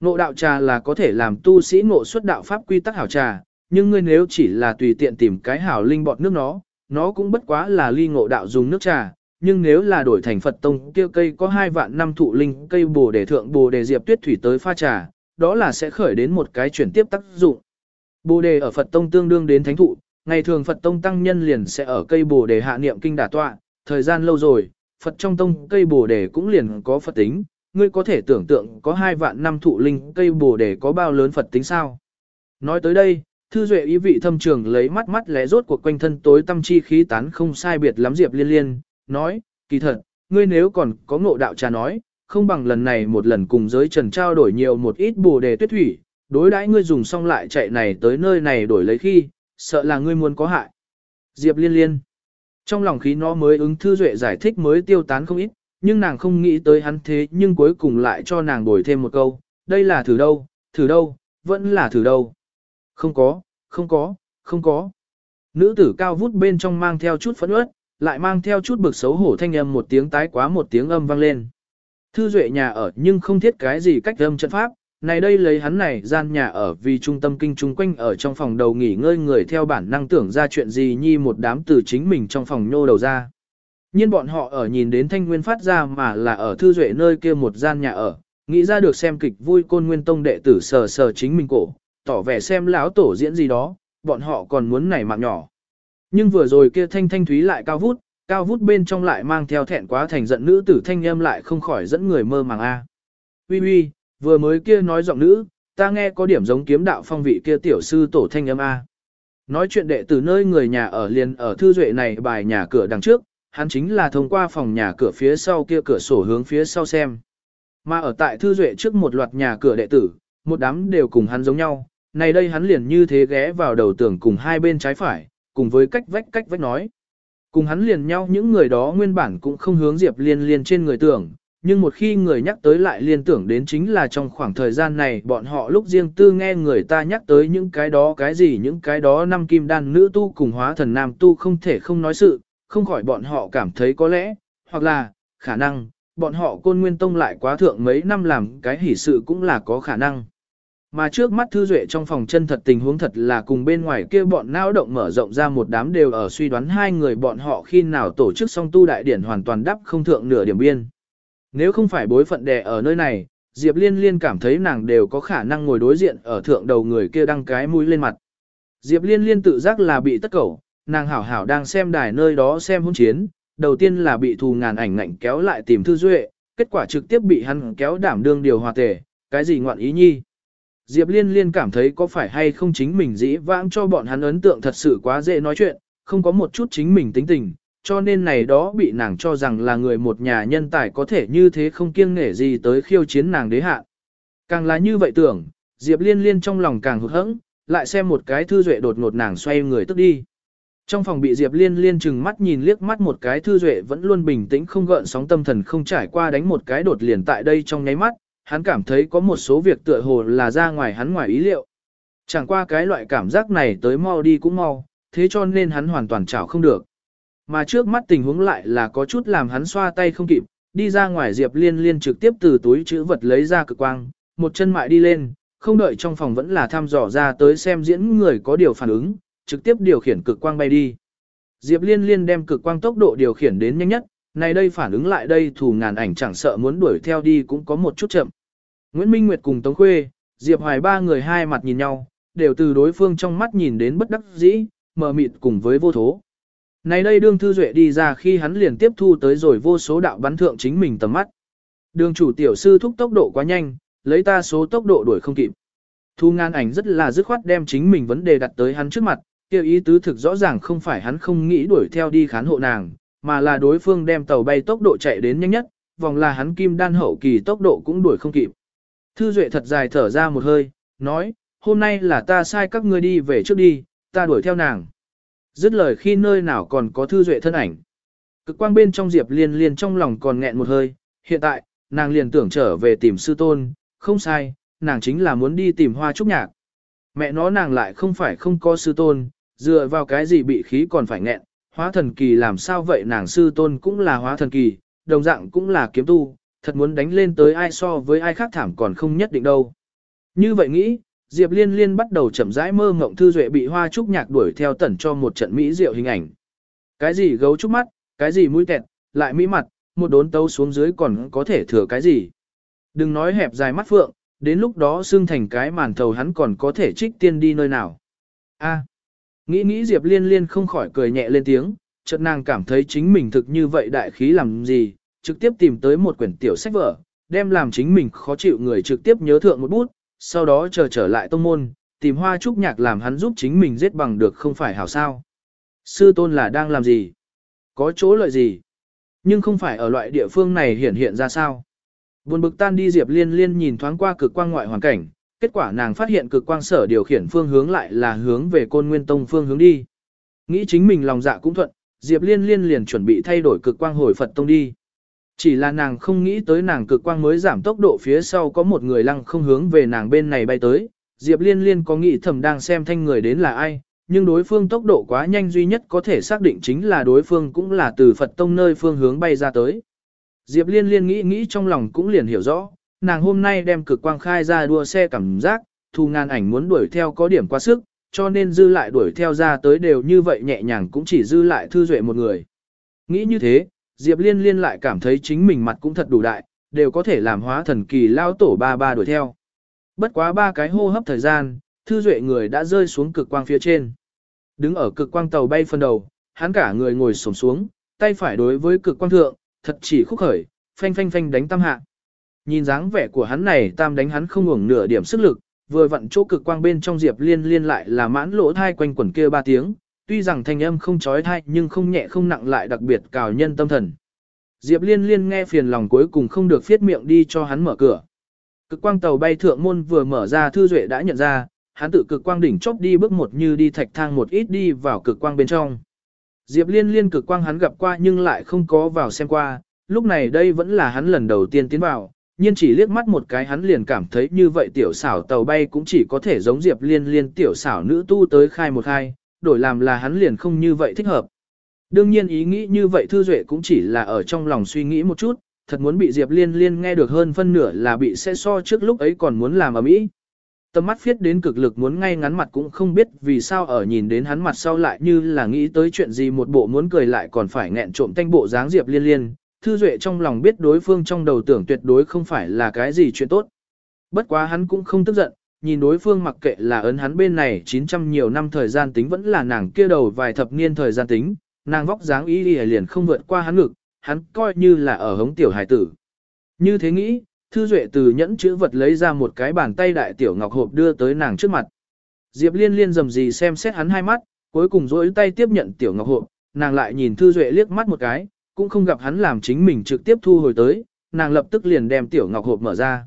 Ngộ đạo trà là có thể làm tu sĩ ngộ xuất đạo pháp quy tắc hảo trà, nhưng ngươi nếu chỉ là tùy tiện tìm cái hảo linh bọt nước nó, nó cũng bất quá là ly ngộ đạo dùng nước trà, nhưng nếu là đổi thành Phật tông kia cây có hai vạn năm thụ linh cây bồ đề thượng bồ đề diệp tuyết thủy tới pha trà, đó là sẽ khởi đến một cái chuyển tiếp tác dụng. Bồ đề ở Phật tông tương đương đến thánh thụ, ngày thường Phật tông tăng nhân liền sẽ ở cây bồ đề hạ niệm kinh đả tọa, thời gian lâu rồi, Phật trong tông cây bồ đề cũng liền có Phật tính, ngươi có thể tưởng tượng có hai vạn năm thụ linh cây bồ đề có bao lớn Phật tính sao. Nói tới đây, Thư Duệ ý vị thâm trường lấy mắt mắt lẽ rốt cuộc quanh thân tối tâm chi khí tán không sai biệt lắm Diệp Liên Liên, nói, kỳ thật, ngươi nếu còn có ngộ đạo trà nói, không bằng lần này một lần cùng giới trần trao đổi nhiều một ít bồ đề tuyết thủy, đối đãi ngươi dùng xong lại chạy này tới nơi này đổi lấy khi, sợ là ngươi muốn có hại. Diệp Liên Liên, trong lòng khí nó mới ứng Thư Duệ giải thích mới tiêu tán không ít, nhưng nàng không nghĩ tới hắn thế nhưng cuối cùng lại cho nàng đổi thêm một câu, đây là thử đâu, thử đâu, vẫn là thử đâu. Không có, không có, không có. Nữ tử cao vút bên trong mang theo chút phẫn uất, lại mang theo chút bực xấu hổ thanh âm một tiếng tái quá một tiếng âm vang lên. Thư duệ nhà ở nhưng không thiết cái gì cách âm trận pháp, này đây lấy hắn này gian nhà ở vì trung tâm kinh trung quanh ở trong phòng đầu nghỉ ngơi người theo bản năng tưởng ra chuyện gì nhi một đám từ chính mình trong phòng nhô đầu ra. nhiên bọn họ ở nhìn đến thanh nguyên phát ra mà là ở thư duệ nơi kia một gian nhà ở, nghĩ ra được xem kịch vui côn nguyên tông đệ tử sờ sờ chính mình cổ, tỏ vẻ xem lão tổ diễn gì đó, bọn họ còn muốn nảy mạng nhỏ. Nhưng vừa rồi kia thanh thanh thúy lại cao vút, cao vút bên trong lại mang theo thẹn quá thành giận nữ tử thanh âm lại không khỏi dẫn người mơ màng a. À. Uy uy, vừa mới kia nói giọng nữ, ta nghe có điểm giống kiếm đạo phong vị kia tiểu sư tổ thanh âm a. À. Nói chuyện đệ tử nơi người nhà ở liền ở thư duệ này bài nhà cửa đằng trước, hắn chính là thông qua phòng nhà cửa phía sau kia cửa sổ hướng phía sau xem. Mà ở tại thư duệ trước một loạt nhà cửa đệ tử, một đám đều cùng hắn giống nhau, này đây hắn liền như thế ghé vào đầu tường cùng hai bên trái phải, cùng với cách vách cách vách nói. Cùng hắn liền nhau những người đó nguyên bản cũng không hướng Diệp Liên Liên trên người tưởng, nhưng một khi người nhắc tới lại liên tưởng đến chính là trong khoảng thời gian này bọn họ lúc riêng tư nghe người ta nhắc tới những cái đó cái gì những cái đó năm kim đan nữ tu cùng hóa thần nam tu không thể không nói sự, không khỏi bọn họ cảm thấy có lẽ, hoặc là, khả năng, bọn họ côn nguyên tông lại quá thượng mấy năm làm cái hỷ sự cũng là có khả năng. Mà trước mắt Thư Duệ trong phòng chân thật tình huống thật là cùng bên ngoài kia bọn não động mở rộng ra một đám đều ở suy đoán hai người bọn họ khi nào tổ chức xong tu đại điển hoàn toàn đắp không thượng nửa điểm biên. Nếu không phải bối phận đè ở nơi này, Diệp Liên Liên cảm thấy nàng đều có khả năng ngồi đối diện ở thượng đầu người kia đăng cái mũi lên mặt. Diệp Liên Liên tự giác là bị tất cẩu, nàng hảo hảo đang xem đài nơi đó xem hôn chiến, đầu tiên là bị thù ngàn ảnh ngạnh kéo lại tìm Thư Duệ, kết quả trực tiếp bị hắn kéo đảm đương điều hòa tề, cái gì ngoạn ý nhi. Diệp Liên Liên cảm thấy có phải hay không chính mình dĩ vãng cho bọn hắn ấn tượng thật sự quá dễ nói chuyện, không có một chút chính mình tính tình, cho nên này đó bị nàng cho rằng là người một nhà nhân tài có thể như thế không kiêng nể gì tới khiêu chiến nàng đế hạ. Càng là như vậy tưởng, Diệp Liên Liên trong lòng càng hụt hẫng, lại xem một cái thư duệ đột ngột nàng xoay người tức đi. Trong phòng bị Diệp Liên Liên chừng mắt nhìn liếc mắt một cái thư duệ vẫn luôn bình tĩnh không gợn sóng tâm thần không trải qua đánh một cái đột liền tại đây trong nháy mắt, hắn cảm thấy có một số việc tựa hồ là ra ngoài hắn ngoài ý liệu. Chẳng qua cái loại cảm giác này tới mau đi cũng mau, thế cho nên hắn hoàn toàn chảo không được. Mà trước mắt tình huống lại là có chút làm hắn xoa tay không kịp, đi ra ngoài Diệp Liên Liên trực tiếp từ túi chữ vật lấy ra cực quang, một chân mại đi lên, không đợi trong phòng vẫn là thăm dò ra tới xem diễn người có điều phản ứng, trực tiếp điều khiển cực quang bay đi. Diệp Liên Liên đem cực quang tốc độ điều khiển đến nhanh nhất, này đây phản ứng lại đây thủ ngàn ảnh chẳng sợ muốn đuổi theo đi cũng có một chút chậm. Nguyễn Minh Nguyệt cùng Tống Khuê, Diệp Hoài ba người hai mặt nhìn nhau, đều từ đối phương trong mắt nhìn đến bất đắc dĩ, mờ mịt cùng với vô thố. Này đây đương thư duệ đi ra khi hắn liền tiếp thu tới rồi vô số đạo bắn thượng chính mình tầm mắt. Đường chủ tiểu sư thúc tốc độ quá nhanh, lấy ta số tốc độ đuổi không kịp. Thu ngan ảnh rất là dứt khoát đem chính mình vấn đề đặt tới hắn trước mặt, kêu ý tứ thực rõ ràng không phải hắn không nghĩ đuổi theo đi khán hộ nàng, mà là đối phương đem tàu bay tốc độ chạy đến nhanh nhất, vòng là hắn kim đan hậu kỳ tốc độ cũng đuổi không kịp. Thư Duệ thật dài thở ra một hơi, nói, hôm nay là ta sai các ngươi đi về trước đi, ta đuổi theo nàng. Dứt lời khi nơi nào còn có Thư Duệ thân ảnh. Cực quang bên trong Diệp Liên Liên trong lòng còn nghẹn một hơi, hiện tại, nàng liền tưởng trở về tìm sư tôn, không sai, nàng chính là muốn đi tìm hoa trúc nhạc. Mẹ nó nàng lại không phải không có sư tôn, dựa vào cái gì bị khí còn phải nghẹn, hóa thần kỳ làm sao vậy nàng sư tôn cũng là hóa thần kỳ, đồng dạng cũng là kiếm tu, thật muốn đánh lên tới ai so với ai khác thảm còn không nhất định đâu. Như vậy nghĩ, Diệp Liên Liên bắt đầu chậm rãi mơ ngộng thư duệ bị hoa trúc nhạc đuổi theo tẩn cho một trận mỹ diệu hình ảnh. Cái gì gấu trúc mắt, cái gì mũi tẹt, lại mỹ mặt, một đốn tấu xuống dưới còn có thể thừa cái gì. Đừng nói hẹp dài mắt phượng, đến lúc đó xương thành cái màn thầu hắn còn có thể trích tiên đi nơi nào. A. À, nghĩ nghĩ Diệp Liên Liên không khỏi cười nhẹ lên tiếng, chợt nàng cảm thấy chính mình thực như vậy đại khí làm gì, trực tiếp tìm tới một quyển tiểu sách vở, đem làm chính mình khó chịu người trực tiếp nhớ thượng một bút, sau đó chờ trở lại tông môn, tìm hoa trúc nhạc làm hắn giúp chính mình giết bằng được không phải hảo sao. Sư tôn là đang làm gì? Có chỗ lợi gì? Nhưng không phải ở loại địa phương này hiện hiện ra sao? Buồn bực tan đi Diệp Liên Liên nhìn thoáng qua cực quang ngoại hoàn cảnh, kết quả nàng phát hiện cực quang sở điều khiển phương hướng lại là hướng về côn nguyên tông phương hướng đi. Nghĩ chính mình lòng dạ cũng thuận, Diệp Liên Liên liền chuẩn bị thay đổi cực quang hồi Phật tông đi. Chỉ là nàng không nghĩ tới nàng cực quang mới giảm tốc độ phía sau có một người lăng không hướng về nàng bên này bay tới. Diệp Liên Liên có nghĩ thầm đang xem thanh người đến là ai, nhưng đối phương tốc độ quá nhanh duy nhất có thể xác định chính là đối phương cũng là từ Phật tông nơi phương hướng bay ra tới. Diệp Liên Liên nghĩ nghĩ trong lòng cũng liền hiểu rõ, nàng hôm nay đem cực quang khai ra đua xe cảm giác, thu ngàn ảnh muốn đuổi theo có điểm quá sức, cho nên dư lại đuổi theo ra tới đều như vậy nhẹ nhàng cũng chỉ dư lại thư duệ một người. Nghĩ như thế, Diệp Liên Liên lại cảm thấy chính mình mặt cũng thật đủ đại, đều có thể làm hóa thần kỳ lao tổ ba ba đuổi theo. Bất quá ba cái hô hấp thời gian, thư duệ người đã rơi xuống cực quang phía trên. Đứng ở cực quang tàu bay phân đầu, hắn cả người ngồi xổm xuống, tay phải đối với cực quang thượng, thật chỉ khúc khởi, phanh phanh phanh đánh tam hạ. Nhìn dáng vẻ của hắn này tam đánh hắn không ngủng nửa điểm sức lực, vừa vặn chỗ cực quang bên trong Diệp Liên Liên lại là mãn lỗ thai quanh quẩn kia ba tiếng, tuy rằng thanh âm không trói thai nhưng không nhẹ không nặng lại đặc biệt cào nhân tâm thần. Diệp Liên Liên nghe phiền lòng cuối cùng không được phiết miệng đi cho hắn mở cửa. Cực quang tàu bay thượng môn vừa mở ra thư duệ đã nhận ra, hắn tự cực quang đỉnh chốc đi bước một như đi thạch thang một ít đi vào cực quang bên trong. Diệp Liên Liên cực quang hắn gặp qua nhưng lại không có vào xem qua, lúc này đây vẫn là hắn lần đầu tiên tiến vào, nhiên chỉ liếc mắt một cái hắn liền cảm thấy như vậy tiểu xảo tàu bay cũng chỉ có thể giống Diệp Liên Liên tiểu xảo nữ tu tới khai một khai, đổi làm là hắn liền không như vậy thích hợp. Đương nhiên ý nghĩ như vậy Thư Duệ cũng chỉ là ở trong lòng suy nghĩ một chút, thật muốn bị Diệp Liên Liên nghe được hơn phân nửa là bị sẽ so trước lúc ấy còn muốn làm ở mỹ. Tầm mắt phiết đến cực lực muốn ngay ngắn mặt cũng không biết vì sao ở nhìn đến hắn mặt sau lại như là nghĩ tới chuyện gì một bộ muốn cười lại còn phải nghẹn trộm tanh bộ dáng Diệp Liên Liên, Thư Duệ trong lòng biết đối phương trong đầu tưởng tuyệt đối không phải là cái gì chuyện tốt. Bất quá hắn cũng không tức giận, nhìn đối phương mặc kệ là ấn hắn bên này 900 nhiều năm thời gian tính vẫn là nàng kia đầu vài thập niên thời gian tính, nàng vóc dáng y đi liền không vượt qua hắn ngực, hắn coi như là ở hống tiểu hải tử. Như thế nghĩ, Thư Duệ từ nhẫn chữ vật lấy ra một cái bàn tay đại tiểu ngọc hộp đưa tới nàng trước mặt. Diệp Liên Liên dầm gì xem xét hắn hai mắt, cuối cùng dỗi tay tiếp nhận tiểu ngọc hộp, nàng lại nhìn Thư Duệ liếc mắt một cái, cũng không gặp hắn làm chính mình trực tiếp thu hồi tới, nàng lập tức liền đem tiểu ngọc hộp mở ra.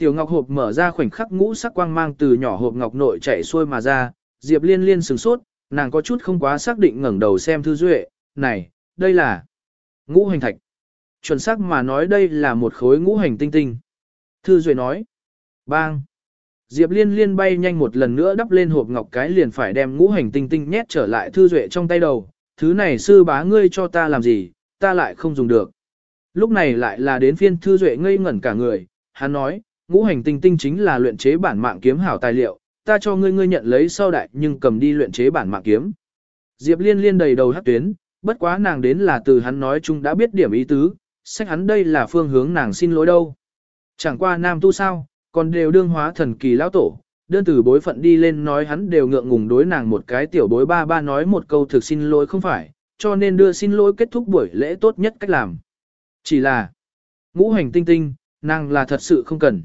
Tiểu ngọc hộp mở ra khoảnh khắc ngũ sắc quang mang từ nhỏ hộp ngọc nội chảy xuôi mà ra, Diệp Liên Liên sửng sốt, nàng có chút không quá xác định ngẩng đầu xem Thư Duệ, này, đây là ngũ hành thạch. Chuẩn xác mà nói đây là một khối ngũ hành tinh tinh. Thư Duệ nói, bang. Diệp Liên Liên bay nhanh một lần nữa đắp lên hộp ngọc cái liền phải đem ngũ hành tinh tinh nhét trở lại Thư Duệ trong tay đầu. Thứ này sư bá ngươi cho ta làm gì, ta lại không dùng được. Lúc này lại là đến phiên Thư Duệ ngây ngẩn cả người, hắn nói, ngũ hành tinh tinh chính là luyện chế bản mạng kiếm hảo tài liệu, ta cho ngươi ngươi nhận lấy sau đại nhưng cầm đi luyện chế bản mạng kiếm. Diệp Liên liên đầy đầu hắc tuyến, bất quá nàng đến là từ hắn nói chung đã biết điểm ý tứ, sách hắn đây là phương hướng nàng xin lỗi đâu. Chẳng qua nam tu sao, còn đều đương hóa thần kỳ lão tổ, đơn từ bối phận đi lên nói hắn đều ngượng ngùng đối nàng một cái tiểu bối ba ba nói một câu thực xin lỗi không phải, cho nên đưa xin lỗi kết thúc buổi lễ tốt nhất cách làm. Chỉ là, ngũ hành tinh tinh, nàng là thật sự không cần.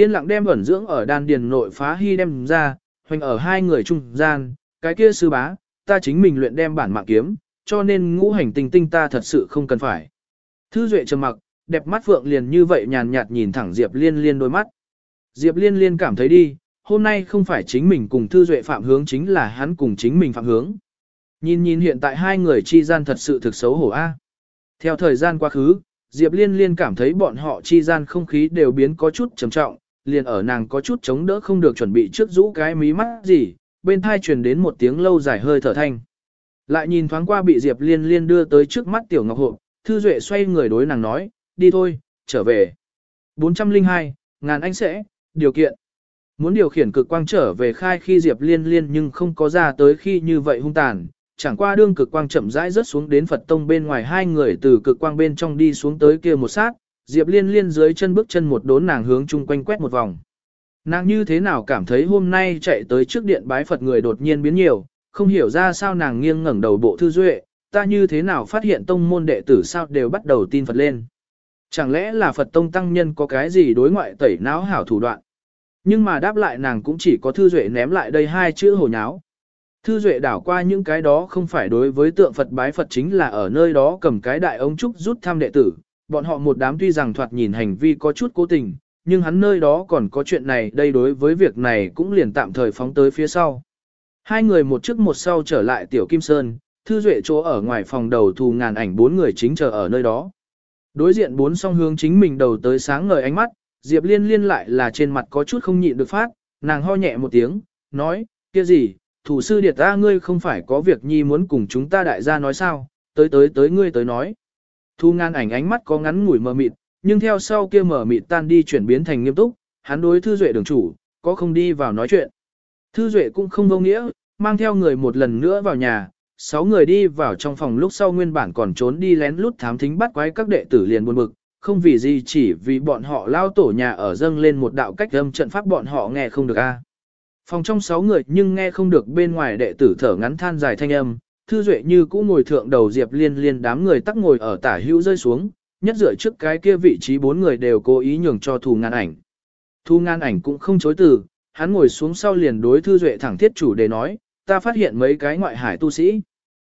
Yên lặng đem ẩn dưỡng ở đan điền nội phá hy đem ra, hoành ở hai người trung gian, cái kia sư bá, ta chính mình luyện đem bản mạng kiếm, cho nên ngũ hành tinh tinh ta thật sự không cần phải. Thư Duệ trầm mặc, đẹp mắt phượng liền như vậy nhàn nhạt nhìn thẳng Diệp Liên Liên đôi mắt. Diệp Liên Liên cảm thấy đi, hôm nay không phải chính mình cùng Thư Duệ phạm hướng chính là hắn cùng chính mình phạm hướng. Nhìn nhìn hiện tại hai người chi gian thật sự thực xấu hổ a. Theo thời gian quá khứ, Diệp Liên Liên cảm thấy bọn họ chi gian không khí đều biến có chút trầm trọng, liền ở nàng có chút chống đỡ không được chuẩn bị trước rũ cái mí mắt gì, bên thai truyền đến một tiếng lâu dài hơi thở thanh. Lại nhìn thoáng qua bị Diệp Liên Liên đưa tới trước mắt Tiểu Ngọc Hộp, Thư Duệ xoay người đối nàng nói, đi thôi, trở về. 402, ngàn anh sẽ, điều kiện. Muốn điều khiển cực quang trở về khai khi Diệp Liên Liên nhưng không có ra tới khi như vậy hung tàn, chẳng qua đương cực quang chậm rãi rớt xuống đến Phật tông bên ngoài hai người từ cực quang bên trong đi xuống tới kia một sát, Diệp Liên Liên dưới chân bước chân một đốn nàng hướng chung quanh quét một vòng. Nàng như thế nào cảm thấy hôm nay chạy tới trước điện bái Phật người đột nhiên biến nhiều, không hiểu ra sao nàng nghiêng ngẩng đầu bộ thư duệ, ta như thế nào phát hiện tông môn đệ tử sao đều bắt đầu tin Phật lên. Chẳng lẽ là Phật Tông Tăng Nhân có cái gì đối ngoại tẩy não hảo thủ đoạn? Nhưng mà đáp lại nàng cũng chỉ có Thư Duệ ném lại đây hai chữ hồ nháo. Thư Duệ đảo qua những cái đó không phải đối với tượng Phật bái Phật chính là ở nơi đó cầm cái đại ống trúc rút thăm đệ tử. Bọn họ một đám tuy rằng thoạt nhìn hành vi có chút cố tình, nhưng hắn nơi đó còn có chuyện này đây đối với việc này cũng liền tạm thời phóng tới phía sau. Hai người một trước một sau trở lại Tiểu Kim Sơn, Thư Duệ chỗ ở ngoài phòng đầu thù ngàn ảnh bốn người chính chờ ở nơi đó. Đối diện bốn song hướng chính mình đầu tới sáng ngời ánh mắt, Diệp Liên liên lại là trên mặt có chút không nhịn được phát, nàng ho nhẹ một tiếng, nói, kia gì, thủ sư điệt ta ngươi không phải có việc nhi muốn cùng chúng ta đại gia nói sao, tới tới tới ngươi tới nói. Thu ngàn ảnh ánh mắt có ngắn ngủi mờ mịt, nhưng theo sau kia mờ mịt tan đi chuyển biến thành nghiêm túc, hắn đối Thư Duệ đường chủ, có không đi vào nói chuyện. Thư Duệ cũng không vô nghĩa, mang theo người một lần nữa vào nhà, sáu người đi vào trong phòng lúc sau nguyên bản còn trốn đi lén lút thám thính bắt quái các đệ tử liền buồn bực, không vì gì chỉ vì bọn họ lao tổ nhà ở dâng lên một đạo cách âm trận pháp bọn họ nghe không được a. Phòng trong sáu người nhưng nghe không được bên ngoài đệ tử thở ngắn than dài thanh âm, thư duệ như cũ ngồi thượng đầu diệp liên liên đám người tắc ngồi ở tả hữu rơi xuống, nhất dựa trước cái kia vị trí bốn người đều cố ý nhường cho thù ngàn ảnh. Thu ngàn ảnh cũng không chối từ, hắn ngồi xuống sau liền đối thư duệ thẳng thiết chủ đề nói, ta phát hiện mấy cái ngoại hải tu sĩ.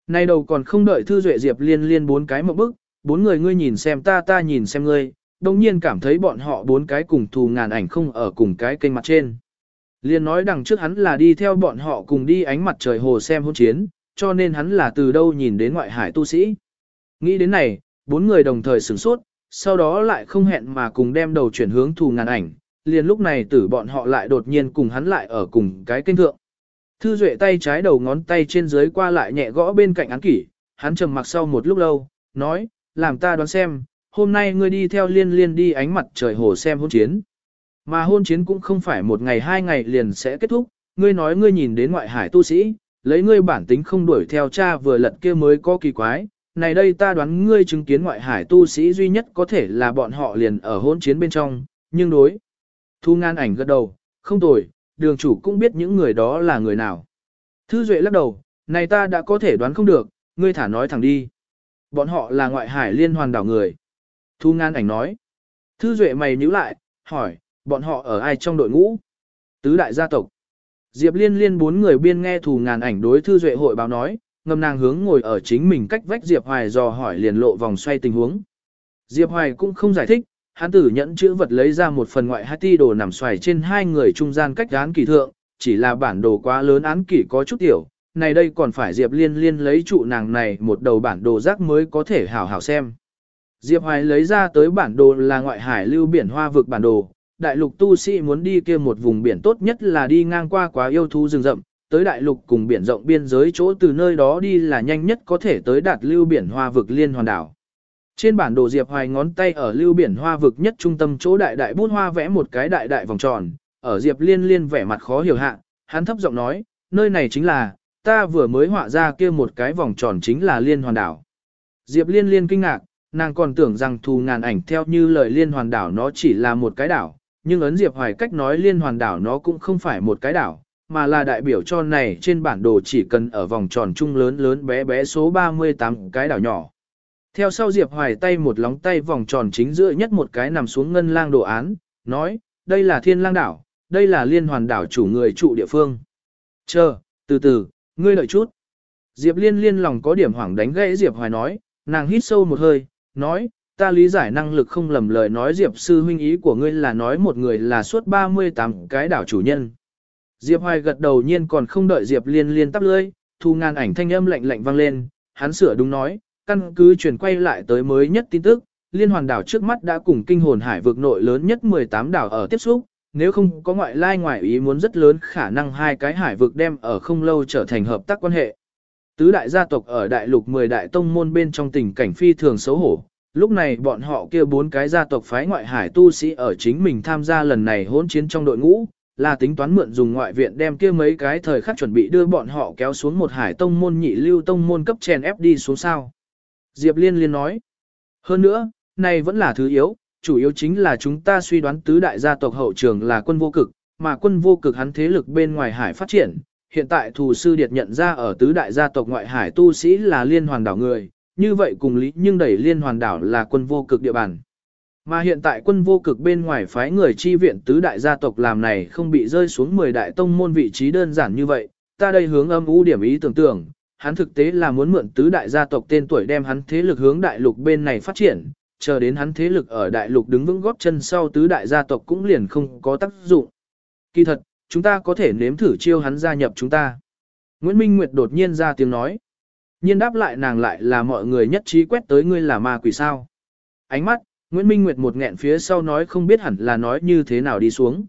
Nay đầu còn không đợi thư duệ diệp liên liên bốn cái một bức, bốn người ngươi nhìn xem ta ta nhìn xem ngươi, đồng nhiên cảm thấy bọn họ bốn cái cùng thù ngàn ảnh không ở cùng cái kênh mặt trên. Liên nói đằng trước hắn là đi theo bọn họ cùng đi ánh mặt trời hồ xem hôn chiến, cho nên hắn là từ đâu nhìn đến ngoại hải tu sĩ. Nghĩ đến này, bốn người đồng thời sửng sốt, sau đó lại không hẹn mà cùng đem đầu chuyển hướng thù ngàn ảnh, liền lúc này tử bọn họ lại đột nhiên cùng hắn lại ở cùng cái kênh thượng. Thư Duệ tay trái đầu ngón tay trên dưới qua lại nhẹ gõ bên cạnh án kỷ, hắn trầm mặc sau một lúc lâu, nói, làm ta đoán xem, hôm nay ngươi đi theo liên liên đi ánh mặt trời hồ xem hôn chiến. Mà hôn chiến cũng không phải một ngày hai ngày liền sẽ kết thúc, ngươi nói ngươi nhìn đến ngoại hải tu sĩ, lấy ngươi bản tính không đuổi theo cha vừa lật kia mới có kỳ quái. Này đây ta đoán ngươi chứng kiến ngoại hải tu sĩ duy nhất có thể là bọn họ liền ở hôn chiến bên trong, nhưng đối. Thu ngan ảnh gật đầu, không tồi, đường chủ cũng biết những người đó là người nào. Thư Duệ lắc đầu, này ta đã có thể đoán không được, ngươi thả nói thẳng đi. Bọn họ là ngoại hải liên hoàn đảo người. Thu ngan ảnh nói. Thư Duệ mày nhíu lại, hỏi, bọn họ ở ai trong đội ngũ? Tứ đại gia tộc. Diệp liên liên bốn người biên nghe thù ngàn ảnh đối Thư Duệ hội báo nói, ngầm nàng hướng ngồi ở chính mình cách vách Diệp Hoài dò hỏi liền lộ vòng xoay tình huống. Diệp Hoài cũng không giải thích, hắn tử nhẫn chữ vật lấy ra một phần ngoại hai ti đồ nằm xoài trên hai người trung gian cách án kỳ thượng, chỉ là bản đồ quá lớn án kỷ có chút tiểu, này đây còn phải Diệp Liên Liên lấy trụ nàng này một đầu bản đồ rác mới có thể hảo hảo xem. Diệp Hoài lấy ra tới bản đồ là ngoại hải lưu biển hoa vực bản đồ, đại lục tu sĩ muốn đi kia một vùng biển tốt nhất là đi ngang qua quá yêu thú rừng rậm, tới đại lục cùng biển rộng biên giới chỗ từ nơi đó đi là nhanh nhất có thể tới đạt lưu biển hoa vực liên hoàn đảo. Trên bản đồ Diệp Hoài ngón tay ở lưu biển hoa vực nhất trung tâm chỗ đại đại bút hoa vẽ một cái đại đại vòng tròn, ở Diệp Liên Liên vẻ mặt khó hiểu hạ, hắn thấp giọng nói, nơi này chính là, ta vừa mới họa ra kia một cái vòng tròn chính là liên hoàn đảo. Diệp Liên Liên kinh ngạc, nàng còn tưởng rằng thù ngàn ảnh theo như lời liên hoàn đảo nó chỉ là một cái đảo, nhưng ấn Diệp Hoài cách nói liên hoàn đảo nó cũng không phải một cái đảo, mà là đại biểu cho này trên bản đồ chỉ cần ở vòng tròn chung lớn lớn bé bé số 38 cái đảo nhỏ. Theo sau Diệp Hoài tay một lóng tay vòng tròn chính giữa nhất một cái nằm xuống ngân lang đồ án, nói, đây là thiên lang đảo, đây là liên hoàn đảo chủ người trụ địa phương. Chờ, từ từ, ngươi đợi chút. Diệp liên liên lòng có điểm hoảng đánh gãy Diệp Hoài nói, nàng hít sâu một hơi, nói, ta lý giải năng lực không lầm lời nói Diệp sư huynh ý của ngươi là nói một người là suốt 38 cái đảo chủ nhân. Diệp Hoài gật đầu nhiên còn không đợi Diệp liên liên tắp lưỡi, thu ngàn ảnh thanh âm lạnh lạnh vang lên, hắn sửa đúng nói, căn cứ chuyển quay lại tới mới nhất tin tức, liên hoàn đảo trước mắt đã cùng kinh hồn hải vực nội lớn nhất 18 đảo ở tiếp xúc, nếu không có ngoại lai ngoại ý muốn rất lớn khả năng hai cái hải vực đem ở không lâu trở thành hợp tác quan hệ. Tứ đại gia tộc ở đại lục 10 đại tông môn bên trong tình cảnh phi thường xấu hổ, lúc này bọn họ kia bốn cái gia tộc phái ngoại hải tu sĩ ở chính mình tham gia lần này hỗn chiến trong đội ngũ, là tính toán mượn dùng ngoại viện đem kia mấy cái thời khắc chuẩn bị đưa bọn họ kéo xuống một hải tông môn nhị lưu tông môn cấp chèn ép đi xuống sao. Diệp Liên liên nói, hơn nữa, này vẫn là thứ yếu, chủ yếu chính là chúng ta suy đoán tứ đại gia tộc hậu trường là quân vô cực, mà quân vô cực hắn thế lực bên ngoài hải phát triển. Hiện tại thù sư điệt nhận ra ở tứ đại gia tộc ngoại hải tu sĩ là liên hoàn đảo người, như vậy cùng lý nhưng đẩy liên hoàn đảo là quân vô cực địa bàn. Mà hiện tại quân vô cực bên ngoài phái người chi viện tứ đại gia tộc làm này không bị rơi xuống 10 đại tông môn vị trí đơn giản như vậy, ta đây hướng âm u điểm ý tưởng tượng, hắn thực tế là muốn mượn tứ đại gia tộc tên tuổi đem hắn thế lực hướng đại lục bên này phát triển, chờ đến hắn thế lực ở đại lục đứng vững góp chân sau tứ đại gia tộc cũng liền không có tác dụng. Kỳ thật, chúng ta có thể nếm thử chiêu hắn gia nhập chúng ta. Nguyễn Minh Nguyệt đột nhiên ra tiếng nói. Nhiên đáp lại nàng lại là mọi người nhất trí quét tới ngươi là ma quỷ sao. Ánh mắt, Nguyễn Minh Nguyệt một nghẹn phía sau nói không biết hẳn là nói như thế nào đi xuống.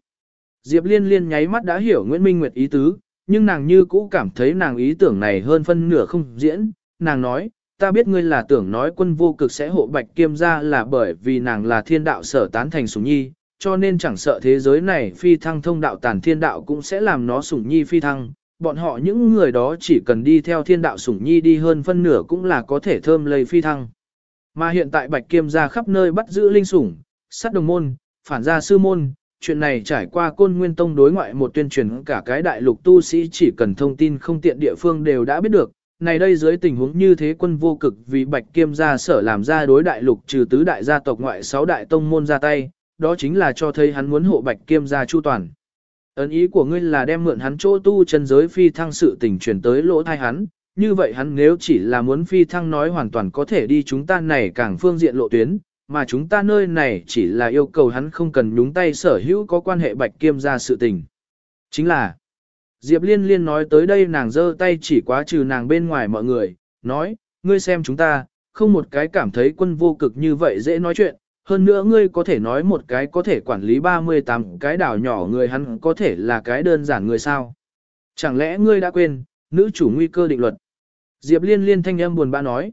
Diệp Liên Liên nháy mắt đã hiểu Nguyễn Minh Nguyệt ý tứ, nhưng nàng như cũ cảm thấy nàng ý tưởng này hơn phân nửa không diễn. Nàng nói, ta biết ngươi là tưởng nói quân vô cực sẽ hộ bạch kiêm ra là bởi vì nàng là thiên đạo sở tán thành sủng nhi, cho nên chẳng sợ thế giới này phi thăng thông đạo tàn thiên đạo cũng sẽ làm nó sủng nhi phi thăng. Bọn họ những người đó chỉ cần đi theo thiên đạo sủng nhi đi hơn phân nửa cũng là có thể thơm lây phi thăng. Mà hiện tại Bạch Kiêm ra khắp nơi bắt giữ linh sủng, sát đồng môn, phản gia sư môn, chuyện này trải qua côn nguyên tông đối ngoại một tuyên truyền cả cái đại lục tu sĩ chỉ cần thông tin không tiện địa phương đều đã biết được. Này đây dưới tình huống như thế quân vô cực vì Bạch Kiêm gia sở làm ra đối đại lục trừ tứ đại gia tộc ngoại sáu đại tông môn ra tay, đó chính là cho thấy hắn muốn hộ Bạch Kiêm gia chu toàn. Ấn ý của ngươi là đem mượn hắn chỗ tu chân giới phi thăng sự tình truyền tới lỗ thai hắn, như vậy hắn nếu chỉ là muốn phi thăng nói hoàn toàn có thể đi chúng ta này càng phương diện lộ tuyến, mà chúng ta nơi này chỉ là yêu cầu hắn không cần nhúng tay sở hữu có quan hệ bạch kiêm ra sự tình. Chính là, Diệp Liên Liên nói tới đây nàng giơ tay chỉ quá trừ nàng bên ngoài mọi người, nói, ngươi xem chúng ta, không một cái cảm thấy quân vô cực như vậy dễ nói chuyện, hơn nữa ngươi có thể nói một cái có thể quản lý 38 cái đảo nhỏ người hắn có thể là cái đơn giản người sao. Chẳng lẽ ngươi đã quên, nữ chủ nguy cơ định luật. Diệp liên liên thanh âm buồn bã nói.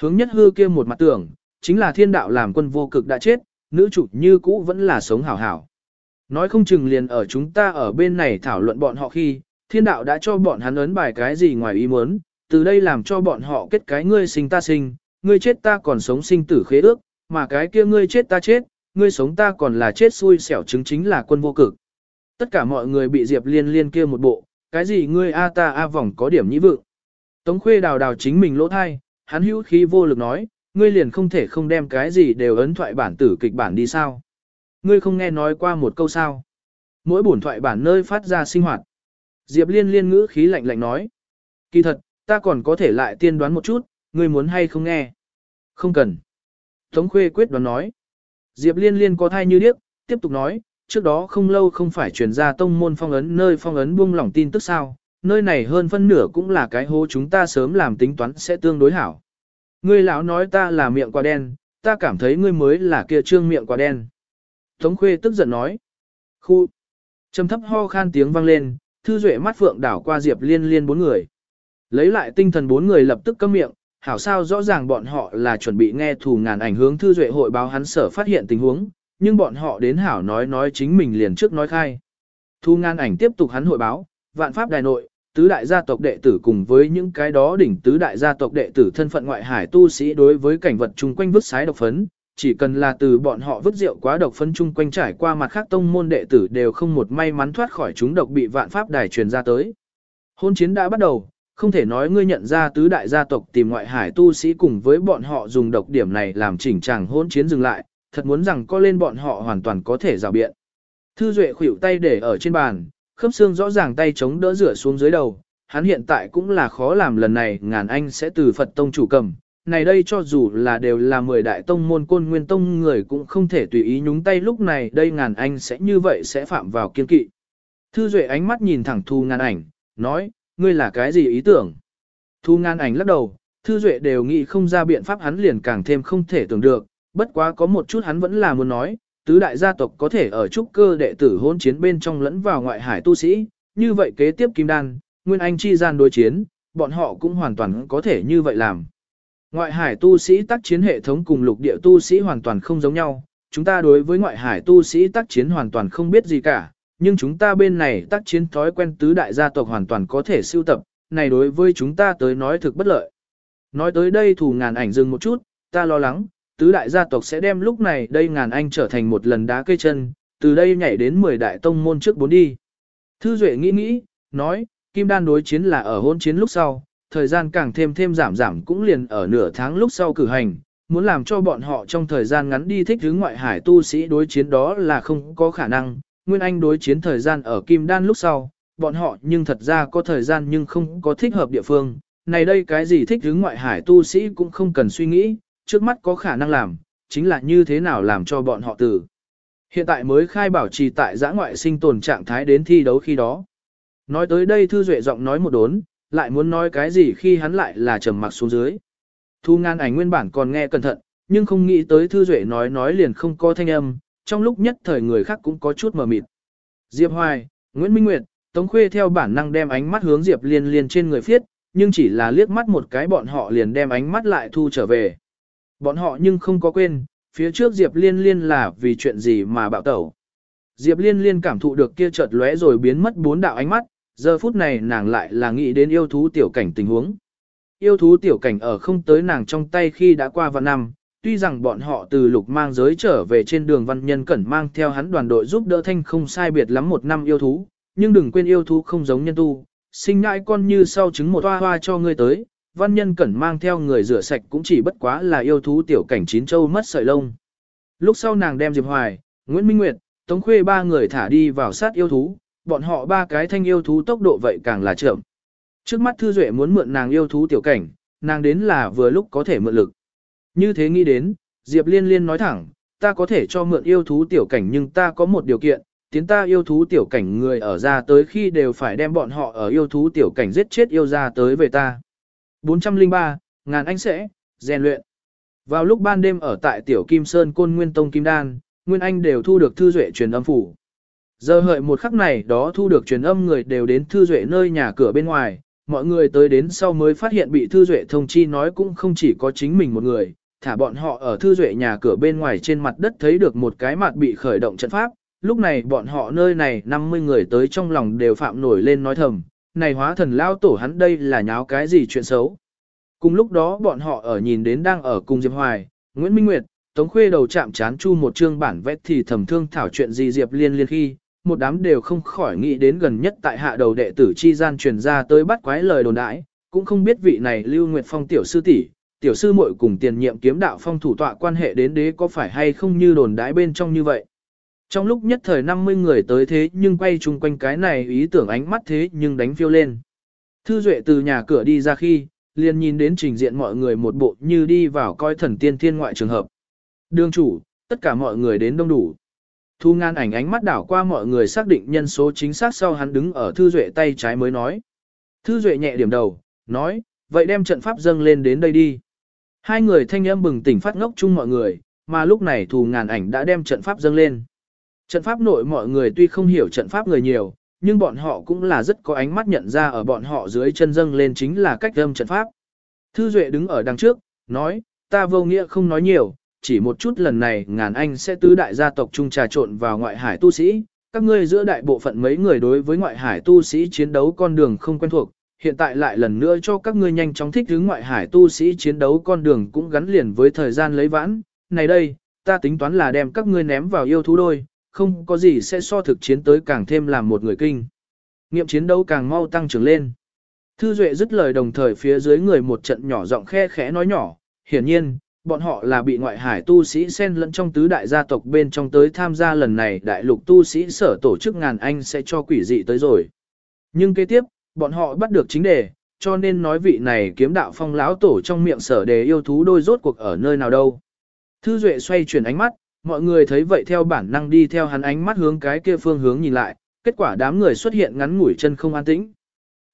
Hướng nhất hư kia một mặt tưởng, chính là thiên đạo làm quân vô cực đã chết, nữ chủ như cũ vẫn là sống hảo hảo. Nói không chừng liền ở chúng ta ở bên này thảo luận bọn họ khi, thiên đạo đã cho bọn hắn ấn bài cái gì ngoài ý muốn, từ đây làm cho bọn họ kết cái ngươi sinh ta sinh, ngươi chết ta còn sống sinh tử khế ước, mà cái kia ngươi chết ta chết, ngươi sống ta còn là chết xui xẻo chứng chính là quân vô cực. Tất cả mọi người bị Diệp Liên liên kia một bộ, cái gì ngươi a ta a vòng có điểm nhĩ vượng. Tống khuê đào đào chính mình lỗ thai, hắn hữu khí vô lực nói, ngươi liền không thể không đem cái gì đều ấn thoại bản tử kịch bản đi sao. Ngươi không nghe nói qua một câu sao. Mỗi bổn thoại bản nơi phát ra sinh hoạt. Diệp liên liên ngữ khí lạnh lạnh nói. Kỳ thật, ta còn có thể lại tiên đoán một chút, ngươi muốn hay không nghe. Không cần. Tống khuê quyết đoán nói. Diệp liên liên có thai như điếc, tiếp tục nói, trước đó không lâu không phải truyền ra tông môn phong ấn nơi phong ấn buông lỏng tin tức sao, nơi này hơn phân nửa cũng là cái hố chúng ta sớm làm tính toán sẽ tương đối hảo. Ngươi lão nói ta là miệng quả đen, ta cảm thấy ngươi mới là kia trương miệng quả đen. Tống khuê tức giận nói. Khu. Trầm thấp ho khan tiếng vang lên, thư duệ mắt phượng đảo qua diệp liên liên bốn người. Lấy lại tinh thần bốn người lập tức câm miệng, hảo sao rõ ràng bọn họ là chuẩn bị nghe thù ngàn ảnh hướng thư duệ hội báo hắn sở phát hiện tình huống, nhưng bọn họ đến hảo nói nói chính mình liền trước nói khai. Thu ngàn ảnh tiếp tục hắn hội báo, vạn pháp đài nội, tứ đại gia tộc đệ tử cùng với những cái đó đỉnh tứ đại gia tộc đệ tử thân phận ngoại hải tu sĩ đối với cảnh vật chung quanh vứt sái độc phấn, chỉ cần là từ bọn họ vứt rượu quá độc phấn chung quanh trải qua mặt khác tông môn đệ tử đều không một may mắn thoát khỏi chúng độc bị vạn pháp đài truyền ra tới. Hôn chiến đã bắt đầu, không thể nói ngươi nhận ra tứ đại gia tộc tìm ngoại hải tu sĩ cùng với bọn họ dùng độc điểm này làm chỉnh chàng hôn chiến dừng lại, thật muốn rằng có lên bọn họ hoàn toàn có thể rào biện. Thư Duệ khuỷu tay để ở trên bàn, khớp xương rõ ràng tay chống đỡ rửa xuống dưới đầu, hắn hiện tại cũng là khó làm lần này ngàn anh sẽ từ Phật tông chủ cầm. Này đây cho dù là đều là mười đại tông môn côn nguyên tông người cũng không thể tùy ý nhúng tay lúc này đây ngàn anh sẽ như vậy sẽ phạm vào kiên kỵ. Thư Duệ ánh mắt nhìn thẳng Thu ngàn ảnh, nói, ngươi là cái gì ý tưởng? Thu ngàn ảnh lắc đầu, Thư Duệ đều nghĩ không ra biện pháp hắn liền càng thêm không thể tưởng được, bất quá có một chút hắn vẫn là muốn nói, tứ đại gia tộc có thể ở trúc cơ đệ tử hôn chiến bên trong lẫn vào ngoại hải tu sĩ, như vậy kế tiếp kim đan, nguyên anh chi gian đối chiến, bọn họ cũng hoàn toàn có thể như vậy làm. Ngoại hải tu sĩ tác chiến hệ thống cùng lục địa tu sĩ hoàn toàn không giống nhau, chúng ta đối với ngoại hải tu sĩ tác chiến hoàn toàn không biết gì cả, nhưng chúng ta bên này tác chiến thói quen tứ đại gia tộc hoàn toàn có thể siêu tập, này đối với chúng ta tới nói thực bất lợi. Nói tới đây thủ ngàn ảnh dừng một chút, ta lo lắng, tứ đại gia tộc sẽ đem lúc này đây ngàn anh trở thành một lần đá cây chân, từ đây nhảy đến 10 đại tông môn trước bốn đi. Thư Duệ nghĩ nghĩ, nói, Kim Đan đối chiến là ở hôn chiến lúc sau, thời gian càng thêm thêm giảm giảm cũng liền ở nửa tháng lúc sau cử hành, muốn làm cho bọn họ trong thời gian ngắn đi thích hướng ngoại hải tu sĩ đối chiến đó là không có khả năng. Nguyên Anh đối chiến thời gian ở Kim Đan lúc sau, bọn họ nhưng thật ra có thời gian nhưng không có thích hợp địa phương. Này đây cái gì thích hướng ngoại hải tu sĩ cũng không cần suy nghĩ, trước mắt có khả năng làm, chính là như thế nào làm cho bọn họ tử. Hiện tại mới khai bảo trì tại giã ngoại sinh tồn trạng thái đến thi đấu khi đó. Nói tới đây Thư Duệ giọng nói một đốn, lại muốn nói cái gì khi hắn lại là trầm mặc xuống dưới. Thu ngan ảnh nguyên bản còn nghe cẩn thận, nhưng không nghĩ tới Thư Duệ nói nói liền không có thanh âm, trong lúc nhất thời người khác cũng có chút mờ mịt. Diệp Hoài, Nguyễn Minh Nguyệt, Tống Khuê theo bản năng đem ánh mắt hướng Diệp Liên Liên trên người phiết, nhưng chỉ là liếc mắt một cái bọn họ liền đem ánh mắt lại thu trở về. Bọn họ nhưng không có quên, phía trước Diệp Liên Liên là vì chuyện gì mà bạo tẩu. Diệp Liên Liên cảm thụ được kia chợt lóe rồi biến mất bốn đạo ánh mắt, giờ phút này nàng lại là nghĩ đến yêu thú tiểu cảnh tình huống. Yêu thú tiểu cảnh ở không tới nàng trong tay khi đã qua vạn năm, tuy rằng bọn họ từ lục mang giới trở về trên đường văn nhân cẩn mang theo hắn đoàn đội giúp đỡ thanh không sai biệt lắm một năm yêu thú, nhưng đừng quên yêu thú không giống nhân tu, sinh ngại con như sau trứng một hoa hoa cho ngươi tới, văn nhân cẩn mang theo người rửa sạch cũng chỉ bất quá là yêu thú tiểu cảnh chín châu mất sợi lông. Lúc sau nàng đem Diệp Hoài, Nguyễn Minh Nguyệt, Tống Khuê ba người thả đi vào sát yêu thú, bọn họ ba cái thanh yêu thú tốc độ vậy càng là chậm. Trước mắt Thư Duệ muốn mượn nàng yêu thú tiểu cảnh, nàng đến là vừa lúc có thể mượn lực. Như thế nghĩ đến, Diệp Liên Liên nói thẳng, ta có thể cho mượn yêu thú tiểu cảnh nhưng ta có một điều kiện, tiến ta yêu thú tiểu cảnh người ở ra tới khi đều phải đem bọn họ ở yêu thú tiểu cảnh giết chết yêu ra tới về ta. 403, ngàn anh sẽ, rèn luyện. Vào lúc ban đêm ở tại tiểu Kim Sơn Côn Nguyên Tông Kim Đan, Nguyên Anh đều thu được thư duệ truyền âm phủ. Giờ hợi một khắc này đó thu được truyền âm người đều đến thư duệ nơi nhà cửa bên ngoài, mọi người tới đến sau mới phát hiện bị thư duệ thông chi nói cũng không chỉ có chính mình một người, thả bọn họ ở thư duệ nhà cửa bên ngoài trên mặt đất thấy được một cái mặt bị khởi động trận pháp, lúc này bọn họ nơi này 50 người tới trong lòng đều phạm nổi lên nói thầm, này hóa thần lao tổ hắn đây là nháo cái gì chuyện xấu. Cùng lúc đó bọn họ ở nhìn đến đang ở cùng Diệp Hoài, Nguyễn Minh Nguyệt, Tống Khuê đầu chạm chán chu một chương bản vẽ thì thầm thương thảo chuyện gì Diệp liên liên khi, một đám đều không khỏi nghĩ đến gần nhất tại hạ đầu đệ tử chi gian truyền ra tới bắt quái lời đồn đãi, cũng không biết vị này Lưu Nguyệt Phong tiểu sư tỷ, tiểu sư muội cùng tiền nhiệm kiếm đạo phong thủ tọa quan hệ đến đế có phải hay không như đồn đái bên trong như vậy. Trong lúc nhất thời 50 người tới thế nhưng quay chung quanh cái này ý tưởng ánh mắt thế nhưng đánh phiêu lên. Thư Duệ từ nhà cửa đi ra khi, liền nhìn đến trình diện mọi người một bộ như đi vào coi thần tiên thiên ngoại trường hợp. Đương chủ, tất cả mọi người đến đông đủ. Thu ngan ảnh ánh mắt đảo qua mọi người xác định nhân số chính xác sau hắn đứng ở Thư Duệ tay trái mới nói. Thư Duệ nhẹ điểm đầu, nói, vậy đem trận pháp dâng lên đến đây đi. Hai người thanh âm bừng tỉnh phát ngốc chung mọi người, mà lúc này thù ngàn ảnh đã đem trận pháp dâng lên. Trận pháp nội mọi người tuy không hiểu trận pháp người nhiều, nhưng bọn họ cũng là rất có ánh mắt nhận ra ở bọn họ dưới chân dâng lên chính là cách âm trận pháp. Thư Duệ đứng ở đằng trước, nói, ta vô nghĩa không nói nhiều, chỉ một chút lần này ngàn anh sẽ tứ đại gia tộc chung trà trộn vào ngoại hải tu sĩ, các ngươi giữa đại bộ phận mấy người đối với ngoại hải tu sĩ chiến đấu con đường không quen thuộc, hiện tại lại lần nữa cho các ngươi nhanh chóng thích ứng ngoại hải tu sĩ chiến đấu con đường cũng gắn liền với thời gian lấy vãn. Này đây, ta tính toán là đem các ngươi ném vào yêu thú đôi, không có gì sẽ so thực chiến tới càng thêm làm một người kinh. Nghiệm chiến đấu càng mau tăng trưởng lên. Thư Duệ dứt lời đồng thời phía dưới người một trận nhỏ giọng khe khẽ nói nhỏ, hiển nhiên, bọn họ là bị ngoại hải tu sĩ xen lẫn trong tứ đại gia tộc bên trong tới tham gia lần này đại lục tu sĩ sở tổ chức ngàn anh sẽ cho quỷ dị tới rồi. Nhưng kế tiếp, bọn họ bắt được chính đề, cho nên nói vị này kiếm đạo phong lão tổ trong miệng sở đề yêu thú đôi rốt cuộc ở nơi nào đâu. Thư Duệ xoay chuyển ánh mắt, mọi người thấy vậy theo bản năng đi theo hắn ánh mắt hướng cái kia phương hướng nhìn lại, kết quả đám người xuất hiện ngắn ngủi chân không an tĩnh.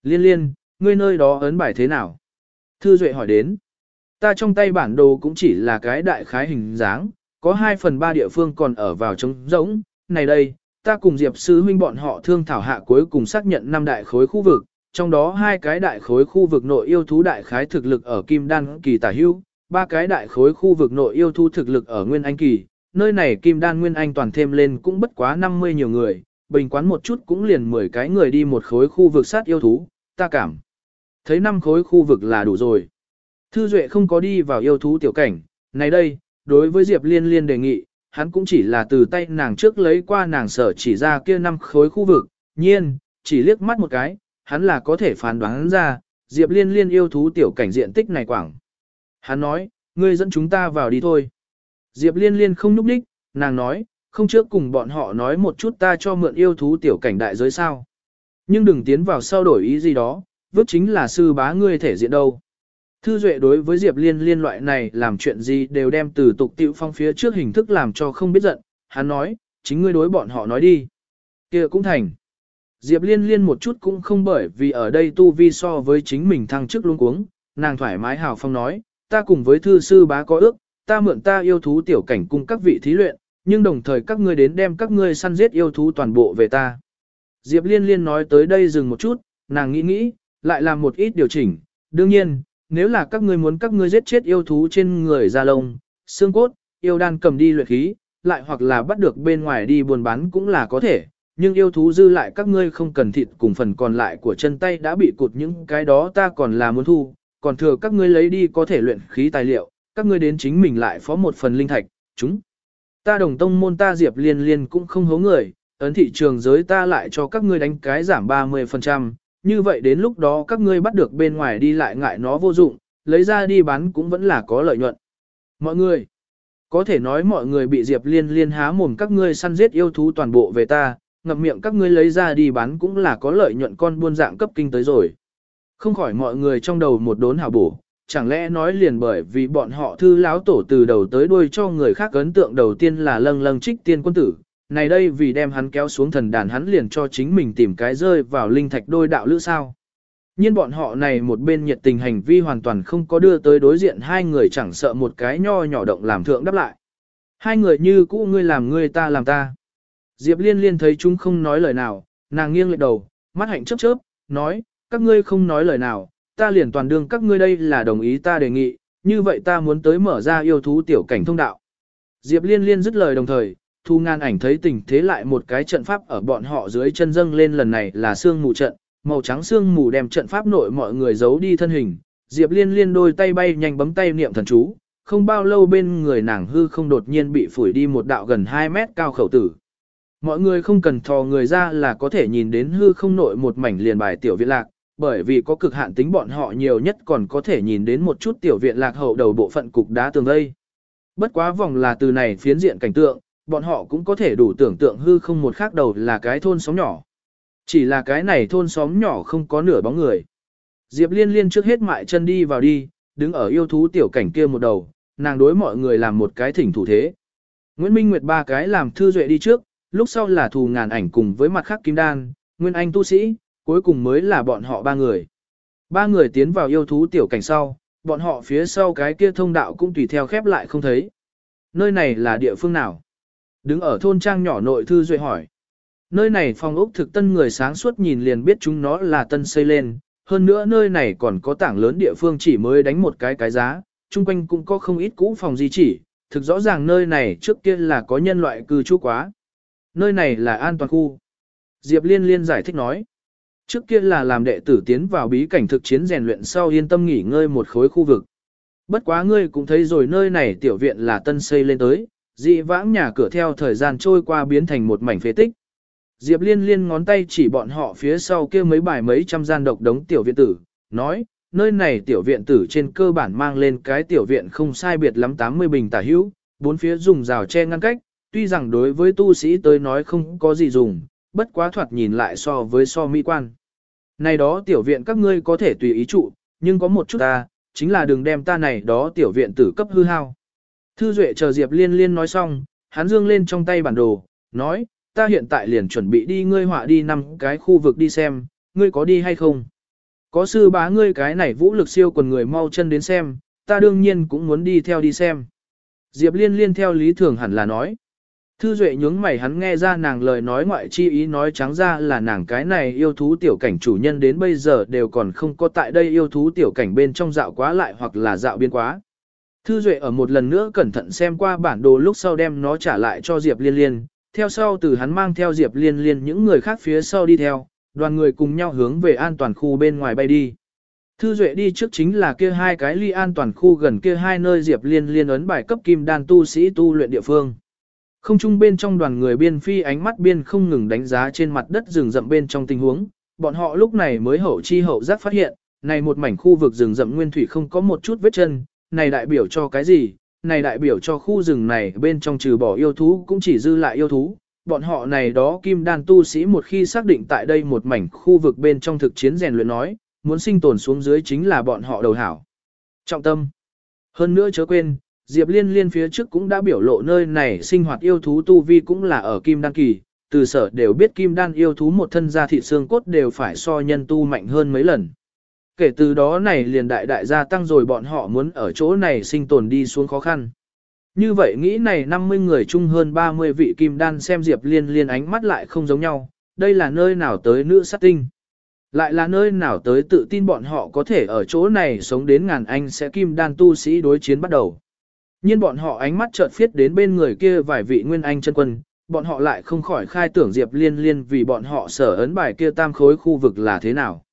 Liên liên, ngươi nơi đó ấn bài thế nào? Thư Duệ hỏi đến. Ta trong tay bản đồ cũng chỉ là cái đại khái hình dáng, có 2 phần 3 địa phương còn ở vào trống rỗng. Này đây, ta cùng Diệp Sư huynh bọn họ thương thảo hạ cuối cùng xác nhận năm đại khối khu vực, trong đó hai cái đại khối khu vực nội yêu thú đại khái thực lực ở Kim Đan kỳ tả hưu, ba cái đại khối khu vực nội yêu thú thực lực ở Nguyên Anh kỳ, nơi này Kim Đan Nguyên Anh toàn thêm lên cũng bất quá 50 nhiều người, bình quán một chút cũng liền 10 cái người đi một khối khu vực sát yêu thú, ta cảm. Thấy năm khối khu vực là đủ rồi. Thư Duệ không có đi vào yêu thú tiểu cảnh, này đây, đối với Diệp Liên Liên đề nghị, hắn cũng chỉ là từ tay nàng trước lấy qua nàng sở chỉ ra kia năm khối khu vực, nhiên, chỉ liếc mắt một cái, hắn là có thể phán đoán ra, Diệp Liên Liên yêu thú tiểu cảnh diện tích này quảng. Hắn nói, Ngươi dẫn chúng ta vào đi thôi. Diệp liên liên không núp đích, nàng nói, không trước cùng bọn họ nói một chút ta cho mượn yêu thú tiểu cảnh đại giới sao. Nhưng đừng tiến vào sau đổi ý gì đó, vứt chính là sư bá ngươi thể diện đâu. Thư Duệ đối với Diệp Liên liên loại này làm chuyện gì đều đem từ tục tiệu phong phía trước hình thức làm cho không biết giận, hắn nói, chính ngươi đối bọn họ nói đi. kia cũng thành. Diệp Liên liên một chút cũng không bởi vì ở đây tu vi so với chính mình thăng chức luôn cuống, nàng thoải mái hào phong nói, ta cùng với thư sư bá có ước, ta mượn ta yêu thú tiểu cảnh cung các vị thí luyện, nhưng đồng thời các ngươi đến đem các ngươi săn giết yêu thú toàn bộ về ta. Diệp Liên liên nói tới đây dừng một chút, nàng nghĩ nghĩ, lại làm một ít điều chỉnh, đương nhiên, nếu là các ngươi muốn các ngươi giết chết yêu thú trên người da lông, xương cốt, yêu đan cầm đi luyện khí, lại hoặc là bắt được bên ngoài đi buôn bán cũng là có thể, nhưng yêu thú dư lại các ngươi không cần thịt cùng phần còn lại của chân tay đã bị cụt những cái đó ta còn là muốn thu, còn thừa các ngươi lấy đi có thể luyện khí tài liệu, các ngươi đến chính mình lại phó một phần linh thạch, chúng. Ta đồng tông môn ta diệp liên liên cũng không hố người, ấn thị trường giới ta lại cho các ngươi đánh cái giảm 30%, như vậy đến lúc đó các ngươi bắt được bên ngoài đi lại ngại nó vô dụng, lấy ra đi bán cũng vẫn là có lợi nhuận. Mọi người, có thể nói mọi người bị Diệp Liên liên há mồm các ngươi săn giết yêu thú toàn bộ về ta, ngậm miệng các ngươi lấy ra đi bán cũng là có lợi nhuận con buôn dạng cấp kinh tới rồi. Không khỏi mọi người trong đầu một đốn hào bổ, chẳng lẽ nói liền bởi vì bọn họ thư láo tổ từ đầu tới đuôi cho người khác ấn tượng đầu tiên là lâng lâng trích tiên quân tử, này đây vì đem hắn kéo xuống thần đàn hắn liền cho chính mình tìm cái rơi vào linh thạch đôi đạo lữ sao. Nhưng bọn họ này một bên nhiệt tình hành vi hoàn toàn không có đưa tới đối diện hai người chẳng sợ một cái nho nhỏ động làm thượng đáp lại. Hai người như cũ ngươi làm ngươi ta làm ta. Diệp liên liên thấy chúng không nói lời nào, nàng nghiêng lệch đầu, mắt hạnh chớp chớp, nói, các ngươi không nói lời nào, ta liền toàn đương các ngươi đây là đồng ý ta đề nghị, như vậy ta muốn tới mở ra yêu thú tiểu cảnh thông đạo. Diệp liên liên dứt lời đồng thời, thu ngan ảnh thấy tình thế lại một cái trận pháp ở bọn họ dưới chân dâng lên lần này là xương mù trận, màu trắng xương mù đem trận pháp nội mọi người giấu đi thân hình. Diệp liên liên đôi tay bay nhanh bấm tay niệm thần chú, không bao lâu bên người nàng hư không đột nhiên bị phủi đi một đạo gần 2 mét cao khẩu tử. Mọi người không cần thò người ra là có thể nhìn đến hư không nội một mảnh liền bài tiểu viện lạc, bởi vì có cực hạn tính bọn họ nhiều nhất còn có thể nhìn đến một chút tiểu viện lạc hậu đầu bộ phận cục đá tường đây. Bất quá vòng là từ này phiến diện cảnh tượng, bọn họ cũng có thể đủ tưởng tượng hư không một khác đầu là cái thôn xóm nhỏ. Chỉ là cái này thôn xóm nhỏ không có nửa bóng người. Diệp liên liên trước hết mại chân đi vào đi, đứng ở yêu thú tiểu cảnh kia một đầu, nàng đối mọi người làm một cái thỉnh thủ thế. Nguyễn Minh Nguyệt ba cái làm thư duệ đi trước, lúc sau là thù ngàn ảnh cùng với mặt khác kim đan, Nguyên Anh tu sĩ, cuối cùng mới là bọn họ ba người. Ba người tiến vào yêu thú tiểu cảnh sau, bọn họ phía sau cái kia thông đạo cũng tùy theo khép lại không thấy. Nơi này là địa phương nào? Đứng ở thôn trang nhỏ nội thư duệ hỏi. Nơi này phòng ốc thực tân người sáng suốt nhìn liền biết chúng nó là tân xây lên, hơn nữa nơi này còn có tảng lớn địa phương chỉ mới đánh một cái cái giá, chung quanh cũng có không ít cũ phòng di chỉ, thực rõ ràng nơi này trước kia là có nhân loại cư trú quá. Nơi này là an toàn khu. Diệp Liên Liên giải thích nói. Trước kia là làm đệ tử tiến vào bí cảnh thực chiến rèn luyện sau yên tâm nghỉ ngơi một khối khu vực. Bất quá ngươi cũng thấy rồi nơi này tiểu viện là tân xây lên tới, dị vãng nhà cửa theo thời gian trôi qua biến thành một mảnh phế tích. Diệp liên liên ngón tay chỉ bọn họ phía sau kia mấy bài mấy trăm gian độc đống tiểu viện tử, nói, nơi này tiểu viện tử trên cơ bản mang lên cái tiểu viện không sai biệt lắm 80 bình tả hữu, bốn phía dùng rào che ngăn cách, tuy rằng đối với tu sĩ tới nói không có gì dùng, bất quá thoạt nhìn lại so với so mỹ quan. Này đó tiểu viện các ngươi có thể tùy ý trụ, nhưng có một chút ta, chính là đừng đem ta này đó tiểu viện tử cấp hư hao. Thư Duệ chờ Diệp Liên Liên nói xong, hắn dương lên trong tay bản đồ, nói, ta hiện tại liền chuẩn bị đi ngươi họa đi năm cái khu vực đi xem, ngươi có đi hay không? Có sư bá ngươi cái này vũ lực siêu quần người mau chân đến xem, ta đương nhiên cũng muốn đi theo đi xem. Diệp Liên Liên theo lý thường hẳn là nói. Thư Duệ nhướng mày hắn nghe ra nàng lời nói ngoại chi ý nói trắng ra là nàng cái này yêu thú tiểu cảnh chủ nhân đến bây giờ đều còn không có tại đây yêu thú tiểu cảnh bên trong dạo quá lại hoặc là dạo biên quá. Thư Duệ ở một lần nữa cẩn thận xem qua bản đồ lúc sau đem nó trả lại cho Diệp Liên Liên, theo sau từ hắn mang theo Diệp Liên Liên những người khác phía sau đi theo, đoàn người cùng nhau hướng về an toàn khu bên ngoài bay đi. Thư Duệ đi trước chính là kia hai cái ly an toàn khu gần kia hai nơi Diệp Liên Liên ấn bài cấp kim đan tu sĩ tu luyện địa phương. Không trung bên trong đoàn người biên phi ánh mắt biên không ngừng đánh giá trên mặt đất rừng rậm bên trong tình huống, bọn họ lúc này mới hậu chi hậu giác phát hiện, này một mảnh khu vực rừng rậm nguyên thủy không có một chút vết chân, này đại biểu cho cái gì, này đại biểu cho khu rừng này bên trong trừ bỏ yêu thú cũng chỉ dư lại yêu thú. Bọn họ này đó kim đan tu sĩ một khi xác định tại đây một mảnh khu vực bên trong thực chiến rèn luyện nói, muốn sinh tồn xuống dưới chính là bọn họ đầu hảo. Trọng tâm. Hơn nữa chớ quên, Diệp Liên Liên phía trước cũng đã biểu lộ nơi này sinh hoạt yêu thú tu vi cũng là ở kim đan kỳ, từ sở đều biết kim đan yêu thú một thân da thịt xương cốt đều phải so nhân tu mạnh hơn mấy lần. Kể từ đó này liền đại đại gia tăng rồi bọn họ muốn ở chỗ này sinh tồn đi xuống khó khăn. Như vậy nghĩ này 50 người chung hơn 30 vị kim đan xem Diệp Liên Liên ánh mắt lại không giống nhau, đây là nơi nào tới nữ sát tinh. Lại là nơi nào tới tự tin bọn họ có thể ở chỗ này sống đến ngàn anh sẽ kim đan tu sĩ đối chiến bắt đầu. Nhưng bọn họ ánh mắt chợt phiết đến bên người kia vài vị nguyên anh chân quân, bọn họ lại không khỏi khai tưởng Diệp Liên Liên vì bọn họ sở ấn bài kia tam khối khu vực là thế nào.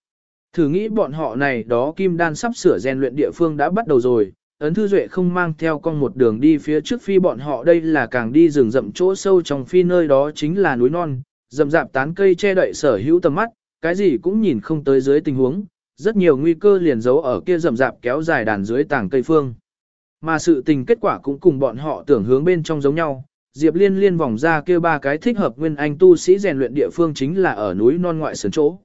Thử nghĩ bọn họ này đó kim đan sắp sửa rèn luyện địa phương đã bắt đầu rồi, ấn thư duệ không mang theo con một đường đi phía trước phi bọn họ đây là càng đi rừng rậm chỗ sâu trong phi nơi đó chính là núi non, rậm rạp tán cây che đậy sở hữu tầm mắt, cái gì cũng nhìn không tới dưới tình huống, rất nhiều nguy cơ liền giấu ở kia rậm rạp kéo dài đàn dưới tảng cây phương. Mà sự tình kết quả cũng cùng bọn họ tưởng hướng bên trong giống nhau, Diệp Liên liên vòng ra kia ba cái thích hợp nguyên anh tu sĩ rèn luyện địa phương chính là ở núi non ngoại sườn chỗ.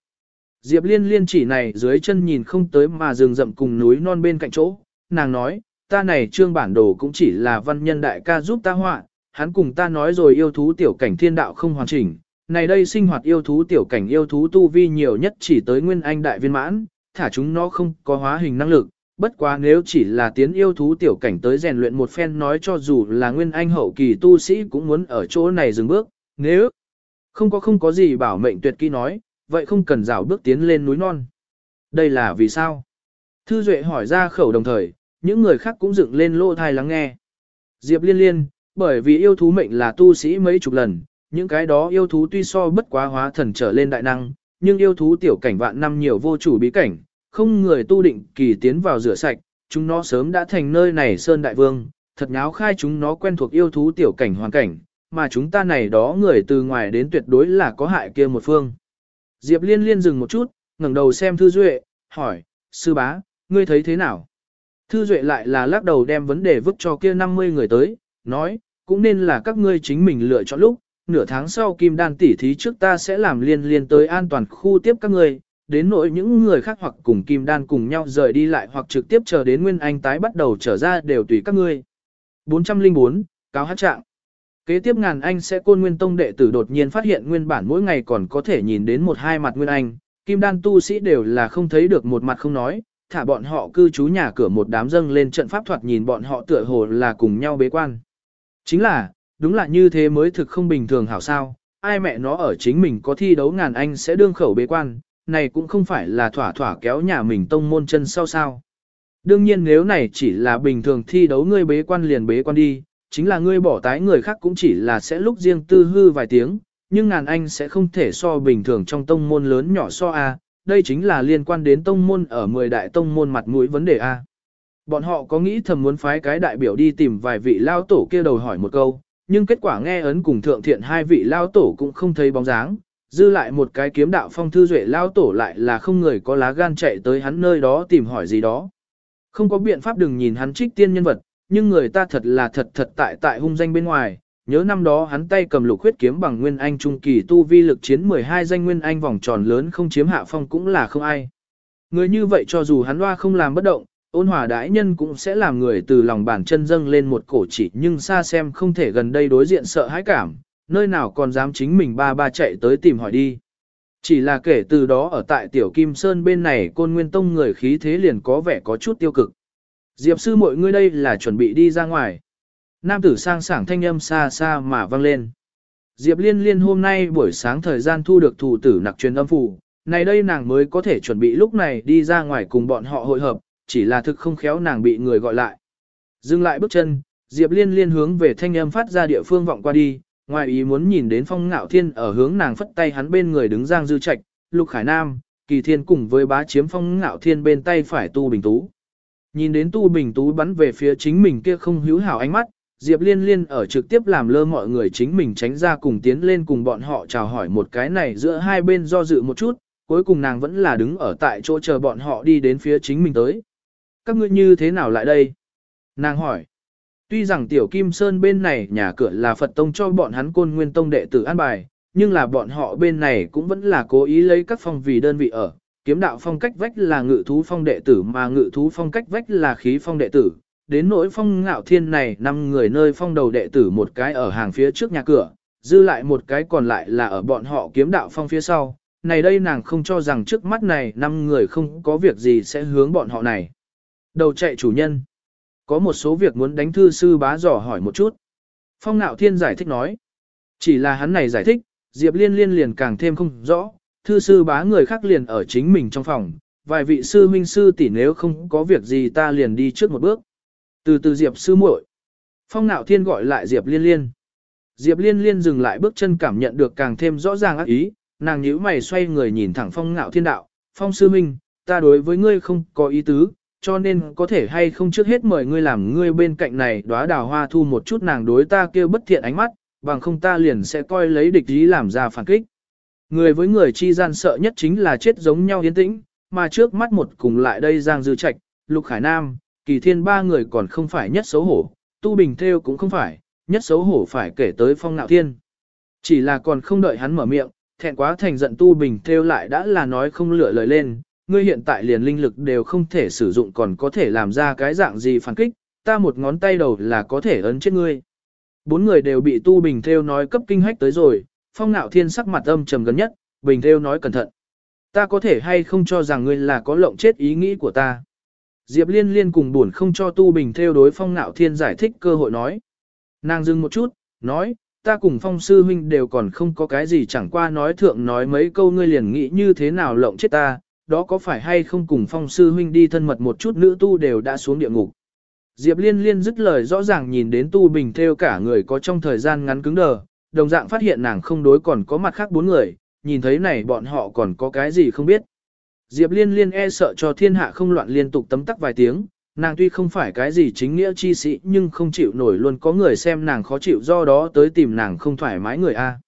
Diệp Liên liên chỉ này dưới chân nhìn không tới mà rừng rậm cùng núi non bên cạnh chỗ, nàng nói, ta này trương bản đồ cũng chỉ là văn nhân đại ca giúp ta họa, hắn cùng ta nói rồi yêu thú tiểu cảnh thiên đạo không hoàn chỉnh, này đây sinh hoạt yêu thú tiểu cảnh yêu thú tu vi nhiều nhất chỉ tới nguyên anh đại viên mãn, thả chúng nó không có hóa hình năng lực, bất quá nếu chỉ là tiến yêu thú tiểu cảnh tới rèn luyện một phen nói cho dù là nguyên anh hậu kỳ tu sĩ cũng muốn ở chỗ này dừng bước, nếu không có không có gì bảo mệnh tuyệt kỹ nói, vậy không cần rào bước tiến lên núi non. Đây là vì sao? Thư Duệ hỏi ra khẩu đồng thời, những người khác cũng dựng lên lỗ thai lắng nghe. Diệp liên liên, bởi vì yêu thú mệnh là tu sĩ mấy chục lần, những cái đó yêu thú tuy so bất quá hóa thần trở lên đại năng, nhưng yêu thú tiểu cảnh vạn năm nhiều vô chủ bí cảnh, không người tu định kỳ tiến vào rửa sạch, chúng nó sớm đã thành nơi này sơn đại vương, thật nháo khai chúng nó quen thuộc yêu thú tiểu cảnh hoàn cảnh, mà chúng ta này đó người từ ngoài đến tuyệt đối là có hại kia một phương. Diệp liên liên dừng một chút, ngẩng đầu xem Thư Duệ, hỏi, sư bá, ngươi thấy thế nào? Thư Duệ lại là lắc đầu đem vấn đề vứt cho kia 50 người tới, nói, cũng nên là các ngươi chính mình lựa chọn lúc, nửa tháng sau kim đan tỉ thí trước ta sẽ làm liên liên tới an toàn khu tiếp các ngươi, đến nỗi những người khác hoặc cùng kim đan cùng nhau rời đi lại hoặc trực tiếp chờ đến nguyên anh tái bắt đầu trở ra đều tùy các ngươi. 404, cáo hát trạng. Kế tiếp ngàn anh sẽ côn nguyên tông đệ tử đột nhiên phát hiện nguyên bản mỗi ngày còn có thể nhìn đến một hai mặt nguyên anh, kim đan tu sĩ đều là không thấy được một mặt không nói, thả bọn họ cư trú nhà cửa một đám dâng lên trận pháp thoạt nhìn bọn họ tựa hồ là cùng nhau bế quan. Chính là, đúng là như thế mới thực không bình thường hảo sao, ai mẹ nó ở chính mình có thi đấu ngàn anh sẽ đương khẩu bế quan, này cũng không phải là thỏa thỏa kéo nhà mình tông môn chân sau sao. Đương nhiên nếu này chỉ là bình thường thi đấu ngươi bế quan liền bế quan đi, chính là ngươi bỏ tái người khác cũng chỉ là sẽ lúc riêng tư hư vài tiếng, nhưng ngàn anh sẽ không thể so bình thường trong tông môn lớn nhỏ so A, đây chính là liên quan đến tông môn ở 10 đại tông môn mặt mũi vấn đề A. Bọn họ có nghĩ thầm muốn phái cái đại biểu đi tìm vài vị lao tổ kia đầu hỏi một câu, nhưng kết quả nghe ấn cùng thượng thiện hai vị lao tổ cũng không thấy bóng dáng, dư lại một cái kiếm đạo phong thư duệ lao tổ lại là không người có lá gan chạy tới hắn nơi đó tìm hỏi gì đó. Không có biện pháp đừng nhìn hắn trích tiên nhân vật, nhưng người ta thật là thật thật tại tại hung danh bên ngoài, nhớ năm đó hắn tay cầm lục huyết kiếm bằng nguyên anh trung kỳ tu vi lực chiến 12 danh nguyên anh vòng tròn lớn không chiếm hạ phong cũng là không ai. Người như vậy cho dù hắn loa không làm bất động, ôn hòa đãi nhân cũng sẽ làm người từ lòng bàn chân dâng lên một cổ chỉ nhưng xa xem không thể gần đây đối diện sợ hãi cảm, nơi nào còn dám chính mình ba ba chạy tới tìm hỏi đi. Chỉ là kể từ đó ở tại Tiểu Kim Sơn bên này côn nguyên tông người khí thế liền có vẻ có chút tiêu cực. Diệp sư mọi người đây là chuẩn bị đi ra ngoài. Nam tử sang sảng thanh âm xa xa mà vang lên. Diệp liên liên hôm nay buổi sáng thời gian thu được thủ tử nặc truyền âm phủ, này đây nàng mới có thể chuẩn bị lúc này đi ra ngoài cùng bọn họ hội hợp, chỉ là thực không khéo nàng bị người gọi lại. Dừng lại bước chân, Diệp liên liên hướng về thanh âm phát ra địa phương vọng qua đi, ngoài ý muốn nhìn đến phong ngạo thiên ở hướng nàng phất tay hắn bên người đứng giang dư trạch, lục khải nam, kỳ thiên cùng với bá chiếm phong ngạo thiên bên tay phải tu bình tú. Nhìn đến tu bình tú bắn về phía chính mình kia không hữu hảo ánh mắt, Diệp Liên Liên ở trực tiếp làm lơ mọi người chính mình tránh ra cùng tiến lên cùng bọn họ chào hỏi một cái này giữa hai bên do dự một chút, cuối cùng nàng vẫn là đứng ở tại chỗ chờ bọn họ đi đến phía chính mình tới. Các ngươi như thế nào lại đây? Nàng hỏi. Tuy rằng Tiểu Kim Sơn bên này nhà cửa là Phật Tông cho bọn hắn côn nguyên tông đệ tử an bài, nhưng là bọn họ bên này cũng vẫn là cố ý lấy các phòng vì đơn vị ở. Kiếm đạo phong cách vách là ngự thú phong đệ tử mà ngự thú phong cách vách là khí phong đệ tử. Đến nỗi phong ngạo thiên này năm người nơi phong đầu đệ tử một cái ở hàng phía trước nhà cửa, dư lại một cái còn lại là ở bọn họ kiếm đạo phong phía sau. Này đây nàng không cho rằng trước mắt này năm người không có việc gì sẽ hướng bọn họ này. Đầu chạy chủ nhân. Có một số việc muốn đánh thư sư bá dò hỏi một chút. Phong ngạo thiên giải thích nói. Chỉ là hắn này giải thích, Diệp liên liên liền càng thêm không rõ. Thư sư bá người khác liền ở chính mình trong phòng. Vài vị sư huynh sư tỷ nếu không có việc gì ta liền đi trước một bước. Từ từ Diệp sư muội. Phong nạo thiên gọi lại Diệp liên liên. Diệp liên liên dừng lại bước chân cảm nhận được càng thêm rõ ràng ác ý. Nàng nhíu mày xoay người nhìn thẳng phong nạo thiên đạo. Phong sư huynh, ta đối với ngươi không có ý tứ, cho nên có thể hay không trước hết mời ngươi làm ngươi bên cạnh này đóa đào hoa thu một chút nàng đối ta kêu bất thiện ánh mắt, bằng không ta liền sẽ coi lấy địch ý làm ra phản kích. Người với người chi gian sợ nhất chính là chết giống nhau yên tĩnh, mà trước mắt một cùng lại đây Giang Dư Trạch, Lục Khải Nam, Kỳ Thiên ba người còn không phải nhất xấu hổ, Tu Bình Theo cũng không phải, nhất xấu hổ phải kể tới Phong Nạo Thiên. Chỉ là còn không đợi hắn mở miệng, thẹn quá thành giận Tu Bình Theo lại đã là nói không lựa lời lên, ngươi hiện tại liền linh lực đều không thể sử dụng còn có thể làm ra cái dạng gì phản kích, ta một ngón tay đầu là có thể ấn chết ngươi. Bốn người đều bị Tu Bình Theo nói cấp kinh hách tới rồi, phong nạo thiên sắc mặt âm trầm gần nhất, Bình Theo nói cẩn thận. Ta có thể hay không cho rằng ngươi là có lộng chết ý nghĩ của ta. Diệp liên liên cùng buồn không cho Tu Bình Theo đối phong nạo thiên giải thích cơ hội nói. Nàng dừng một chút, nói, ta cùng phong sư huynh đều còn không có cái gì chẳng qua nói thượng nói mấy câu ngươi liền nghĩ như thế nào lộng chết ta, đó có phải hay không cùng phong sư huynh đi thân mật một chút nữ tu đều đã xuống địa ngục. Diệp liên liên dứt lời rõ ràng nhìn đến tu bình theo cả người có trong thời gian ngắn cứng đờ, đồng dạng phát hiện nàng không đối còn có mặt khác bốn người, nhìn thấy này bọn họ còn có cái gì không biết. Diệp liên liên e sợ cho thiên hạ không loạn liên tục tấm tắc vài tiếng, nàng tuy không phải cái gì chính nghĩa chi sĩ nhưng không chịu nổi luôn có người xem nàng khó chịu do đó tới tìm nàng không thoải mái người A.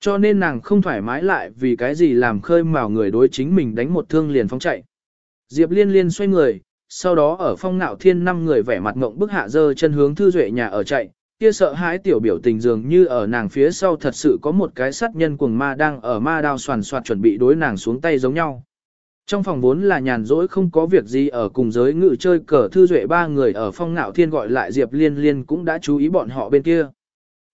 Cho nên nàng không thoải mái lại vì cái gì làm khơi mào người đối chính mình đánh một thương liền phóng chạy. Diệp liên liên xoay người, sau đó ở phong nạo thiên năm người vẻ mặt ngộng bức hạ dơ chân hướng thư duệ nhà ở chạy, kia sợ hãi tiểu biểu tình dường như ở nàng phía sau thật sự có một cái sát nhân cuồng ma đang ở ma đao soàn soạt chuẩn bị đối nàng xuống tay giống nhau. Trong phòng vốn là nhàn rỗi không có việc gì ở cùng giới ngự chơi cờ thư duệ ba người ở phong ngạo thiên gọi lại Diệp liên liên cũng đã chú ý bọn họ bên kia.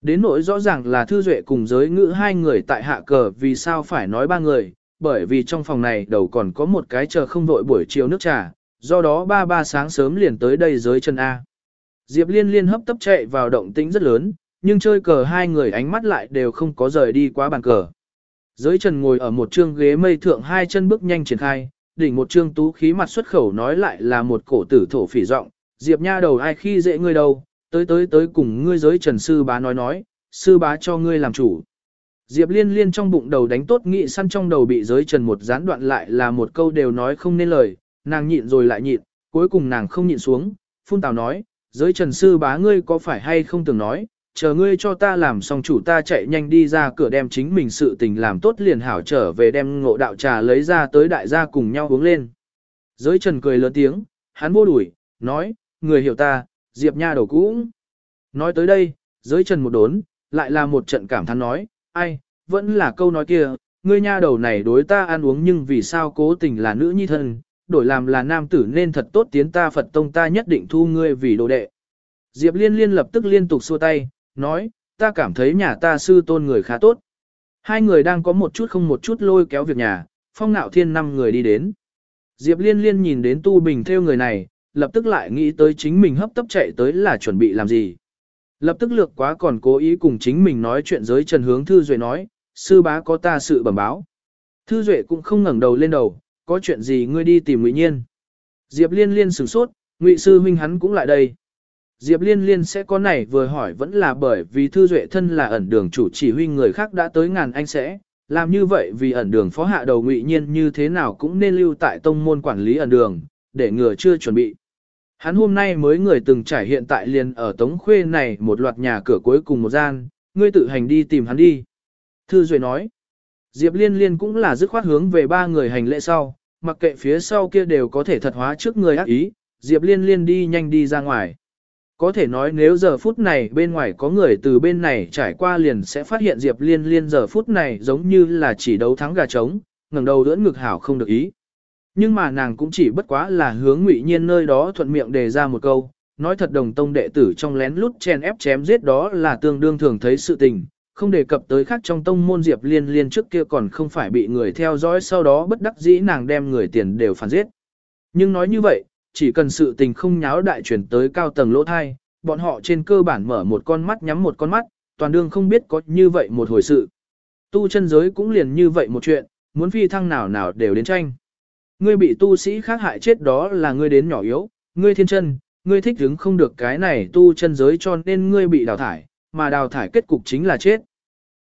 Đến nỗi rõ ràng là Thư Duệ cùng giới ngữ hai người tại hạ cờ vì sao phải nói ba người, bởi vì trong phòng này đầu còn có một cái chờ không vội buổi chiều nước trà, do đó ba ba sáng sớm liền tới đây giới chân A. Diệp liên liên hấp tấp chạy vào động tĩnh rất lớn, nhưng chơi cờ hai người ánh mắt lại đều không có rời đi quá bàn cờ. Giới trần ngồi ở một trương ghế mây thượng hai chân bước nhanh triển khai, đỉnh một trương tú khí mặt xuất khẩu nói lại là một cổ tử thổ phỉ giọng Diệp nha đầu ai khi dễ ngươi đâu, tới tới tới cùng ngươi giới trần sư bá nói nói, sư bá cho ngươi làm chủ. Diệp liên liên trong bụng đầu đánh tốt nghị săn trong đầu bị giới trần một gián đoạn lại là một câu đều nói không nên lời, nàng nhịn rồi lại nhịn, cuối cùng nàng không nhịn xuống, phun tào nói, giới trần sư bá ngươi có phải hay không từng nói, chờ ngươi cho ta làm xong chủ ta chạy nhanh đi ra cửa đem chính mình sự tình làm tốt liền hảo trở về đem ngộ đạo trà lấy ra tới đại gia cùng nhau uống lên. Giới trần cười lớn tiếng, hắn vô đuổi, nói, người hiểu ta, Diệp Nha đầu cũng. Nói tới đây, giới trần một đốn, lại là một trận cảm thán nói, ai, vẫn là câu nói kia, ngươi nha đầu này đối ta ăn uống nhưng vì sao cố tình là nữ nhi thân, đổi làm là nam tử nên thật tốt tiến ta Phật tông ta nhất định thu ngươi vì đồ đệ. Diệp liên liên lập tức liên tục xua tay, nói, ta cảm thấy nhà ta sư tôn người khá tốt. Hai người đang có một chút không một chút lôi kéo việc nhà, phong nạo thiên năm người đi đến. Diệp liên liên nhìn đến tu bình theo người này, lập tức lại nghĩ tới chính mình hấp tấp chạy tới là chuẩn bị làm gì. Lập tức lược quá còn cố ý cùng chính mình nói chuyện giới Trần Hướng Thư Duệ nói, sư bá có ta sự bẩm báo. Thư Duệ cũng không ngẩng đầu lên đầu, có chuyện gì ngươi đi tìm Ngụy Nhiên. Diệp Liên Liên sửng sốt, Ngụy sư huynh hắn cũng lại đây. Diệp Liên Liên sẽ có này vừa hỏi vẫn là bởi vì Thư Duệ thân là ẩn đường chủ chỉ huy người khác đã tới ngàn anh sẽ, làm như vậy vì ẩn đường phó hạ đầu Ngụy Nhiên như thế nào cũng nên lưu tại tông môn quản lý ẩn đường, để ngừa chưa chuẩn bị. Hắn hôm nay mới người từng trải hiện tại liền ở Tống Khuê này một loạt nhà cửa cuối cùng một gian, ngươi tự hành đi tìm hắn đi. Thư Duệ nói, Diệp Liên Liên cũng là dứt khoát hướng về ba người hành lễ sau, mặc kệ phía sau kia đều có thể thật hóa trước người ác ý, Diệp Liên Liên đi nhanh đi ra ngoài. Có thể nói nếu giờ phút này bên ngoài có người từ bên này trải qua liền sẽ phát hiện Diệp Liên Liên giờ phút này giống như là chỉ đấu thắng gà trống, ngẩng đầu đỡ ngực hảo không được ý. Nhưng mà nàng cũng chỉ bất quá là hướng ngụy nhiên nơi đó thuận miệng đề ra một câu, nói thật đồng tông đệ tử trong lén lút chen ép chém giết đó là tương đương thường thấy sự tình, không đề cập tới khác trong tông môn Diệp Liên Liên trước kia còn không phải bị người theo dõi sau đó bất đắc dĩ nàng đem người tiền đều phản giết. Nhưng nói như vậy, chỉ cần sự tình không nháo đại chuyển tới cao tầng lỗ thai, bọn họ trên cơ bản mở một con mắt nhắm một con mắt, toàn đương không biết có như vậy một hồi sự. Tu chân giới cũng liền như vậy một chuyện, muốn phi thăng nào nào đều đến tranh. Ngươi bị tu sĩ khác hại chết đó là ngươi đến nhỏ yếu, ngươi thiên chân, ngươi thích hứng không được cái này tu chân giới cho nên ngươi bị đào thải, mà đào thải kết cục chính là chết.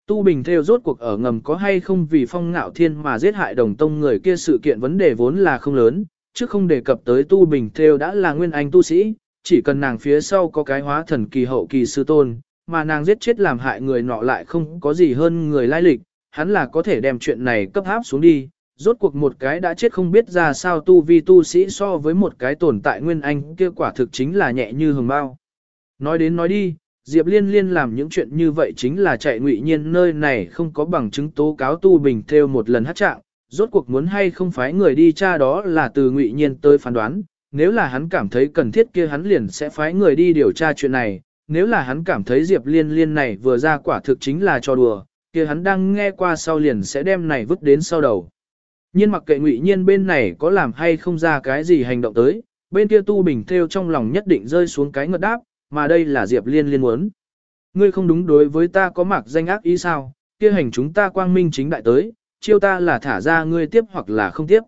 Tu Bình theo rốt cuộc ở ngầm có hay không vì phong ngạo thiên mà giết hại đồng tông người kia sự kiện vấn đề vốn là không lớn, chứ không đề cập tới Tu Bình theo đã là nguyên anh tu sĩ, chỉ cần nàng phía sau có cái hóa thần kỳ hậu kỳ sư tôn, mà nàng giết chết làm hại người nọ lại không có gì hơn người lai lịch, hắn là có thể đem chuyện này cấp áp xuống đi. Rốt cuộc một cái đã chết không biết ra sao tu vi tu sĩ so với một cái tồn tại nguyên anh kia quả thực chính là nhẹ như hồng bao. Nói đến nói đi, Diệp Liên Liên làm những chuyện như vậy chính là chạy ngụy nhiên nơi này không có bằng chứng tố cáo tu bình theo một lần hát trạng, rốt cuộc muốn hay không phải người đi tra đó là từ ngụy nhiên tới phán đoán, nếu là hắn cảm thấy cần thiết kia hắn liền sẽ phái người đi điều tra chuyện này, nếu là hắn cảm thấy Diệp Liên Liên này vừa ra quả thực chính là cho đùa, kia hắn đang nghe qua sau liền sẽ đem này vứt đến sau đầu. Nhiên mặc kệ ngụy nhiên bên này có làm hay không ra cái gì hành động tới, bên kia tu bình theo trong lòng nhất định rơi xuống cái ngợt đáp, mà đây là Diệp Liên liên muốn. Ngươi không đúng đối với ta có mặc danh ác ý sao, kia hành chúng ta quang minh chính đại tới, chiêu ta là thả ra ngươi tiếp hoặc là không tiếp.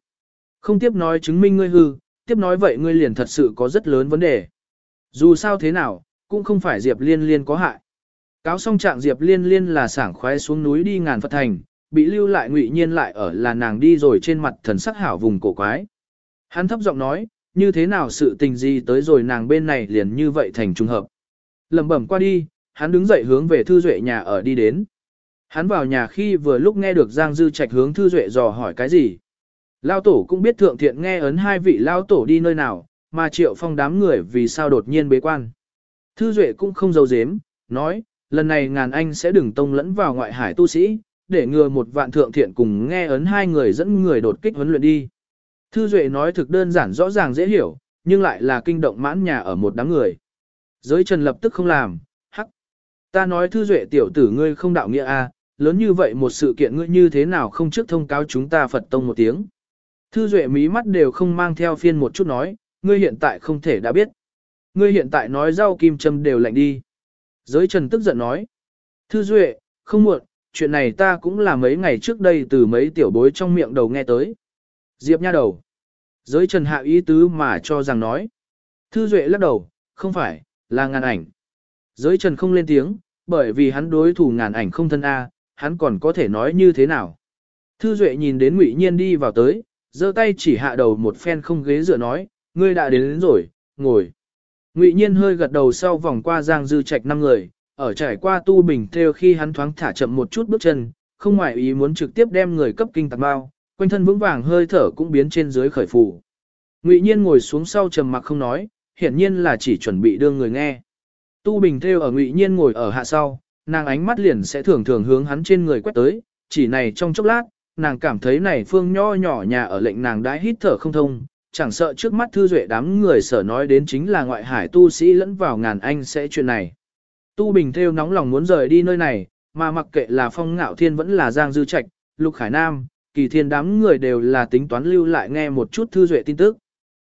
Không tiếp nói chứng minh ngươi hư, tiếp nói vậy ngươi liền thật sự có rất lớn vấn đề. Dù sao thế nào, cũng không phải Diệp Liên Liên có hại. Cáo xong trạng Diệp Liên Liên là sảng khoái xuống núi đi ngàn Phật thành, bị lưu lại ngụy nhiên lại ở là nàng đi rồi trên mặt thần sắc hảo vùng cổ quái. Hắn thấp giọng nói, như thế nào sự tình gì tới rồi nàng bên này liền như vậy thành trùng hợp. Lầm bẩm qua đi, hắn đứng dậy hướng về Thư Duệ nhà ở đi đến. Hắn vào nhà khi vừa lúc nghe được Giang Dư Trạch hướng Thư Duệ dò hỏi cái gì. Lao tổ cũng biết thượng thiện nghe ấn hai vị Lao tổ đi nơi nào, mà triệu phong đám người vì sao đột nhiên bế quan. Thư Duệ cũng không giấu giếm, nói, lần này ngàn anh sẽ đừng tông lẫn vào ngoại hải tu sĩ, để ngừa một vạn thượng thiện cùng nghe ấn hai người dẫn người đột kích huấn luyện đi. Thư Duệ nói thực đơn giản rõ ràng dễ hiểu, nhưng lại là kinh động mãn nhà ở một đám người. Giới trần lập tức không làm, hắc. Ta nói Thư Duệ tiểu tử ngươi không đạo nghĩa a, à, lớn như vậy một sự kiện ngươi như thế nào không trước thông cáo chúng ta Phật tông một tiếng. Thư Duệ mí mắt đều không mang theo phiên một chút nói, ngươi hiện tại không thể đã biết. Ngươi hiện tại nói rau kim châm đều lạnh đi. Giới trần tức giận nói. Thư Duệ, không muộn, chuyện này ta cũng là mấy ngày trước đây từ mấy tiểu bối trong miệng đầu nghe tới. Diệp nha đầu. Giới trần hạ ý tứ mà cho rằng nói. Thư Duệ lắc đầu, không phải, là ngàn ảnh. Giới trần không lên tiếng, bởi vì hắn đối thủ ngàn ảnh không thân A, hắn còn có thể nói như thế nào. Thư Duệ nhìn đến ngụy Nhiên đi vào tới, giơ tay chỉ hạ đầu một phen không ghế dựa nói, ngươi đã đến, đến rồi, ngồi. Ngụy Nhiên hơi gật đầu sau vòng qua Giang Dư Trạch năm người, ở trải qua tu bình theo khi hắn thoáng thả chậm một chút bước chân, không ngoại ý muốn trực tiếp đem người cấp kinh tạc bao, quanh thân vững vàng hơi thở cũng biến trên dưới khởi phù. Ngụy Nhiên ngồi xuống sau trầm mặc không nói, hiển nhiên là chỉ chuẩn bị đưa người nghe. Tu Bình theo ở Ngụy Nhiên ngồi ở hạ sau, nàng ánh mắt liền sẽ thường thường hướng hắn trên người quét tới, chỉ này trong chốc lát, nàng cảm thấy này phương nho nhỏ nhà ở lệnh nàng đã hít thở không thông, chẳng sợ trước mắt thư duệ đám người sở nói đến chính là ngoại hải tu sĩ lẫn vào ngàn anh sẽ chuyện này. Tu Bình theo nóng lòng muốn rời đi nơi này, mà mặc kệ là phong ngạo thiên vẫn là Giang Dư Trạch, Lục Khải Nam, kỳ thiên đám người đều là tính toán lưu lại nghe một chút thư duệ tin tức.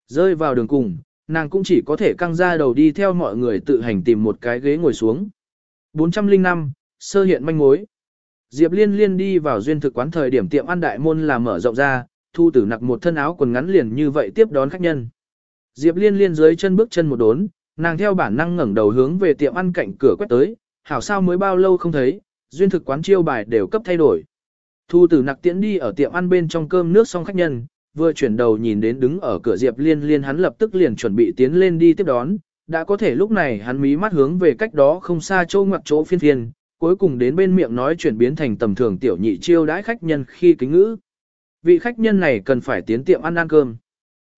Rơi vào đường cùng, nàng cũng chỉ có thể căng ra đầu đi theo mọi người tự hành tìm một cái ghế ngồi xuống. 405, sơ hiện manh mối. Diệp Liên Liên đi vào duyên thực quán thời điểm tiệm ăn đại môn là mở rộng ra, thu tử nặc một thân áo quần ngắn liền như vậy tiếp đón khách nhân. Diệp Liên Liên dưới chân bước chân một đốn, nàng theo bản năng ngẩng đầu hướng về tiệm ăn cạnh cửa quét tới, hảo sao mới bao lâu không thấy, duyên thực quán chiêu bài đều cấp thay đổi. Thu tử nặc tiễn đi ở tiệm ăn bên trong cơm nước xong khách nhân, vừa chuyển đầu nhìn đến đứng ở cửa Diệp Liên Liên hắn lập tức liền chuẩn bị tiến lên đi tiếp đón, đã có thể lúc này hắn mí mắt hướng về cách đó không xa chỗ ngoặc chỗ phiên phiên, cuối cùng đến bên miệng nói chuyển biến thành tầm thường tiểu nhị chiêu đãi khách nhân khi kính ngữ. Vị khách nhân này cần phải tiến tiệm ăn ăn cơm.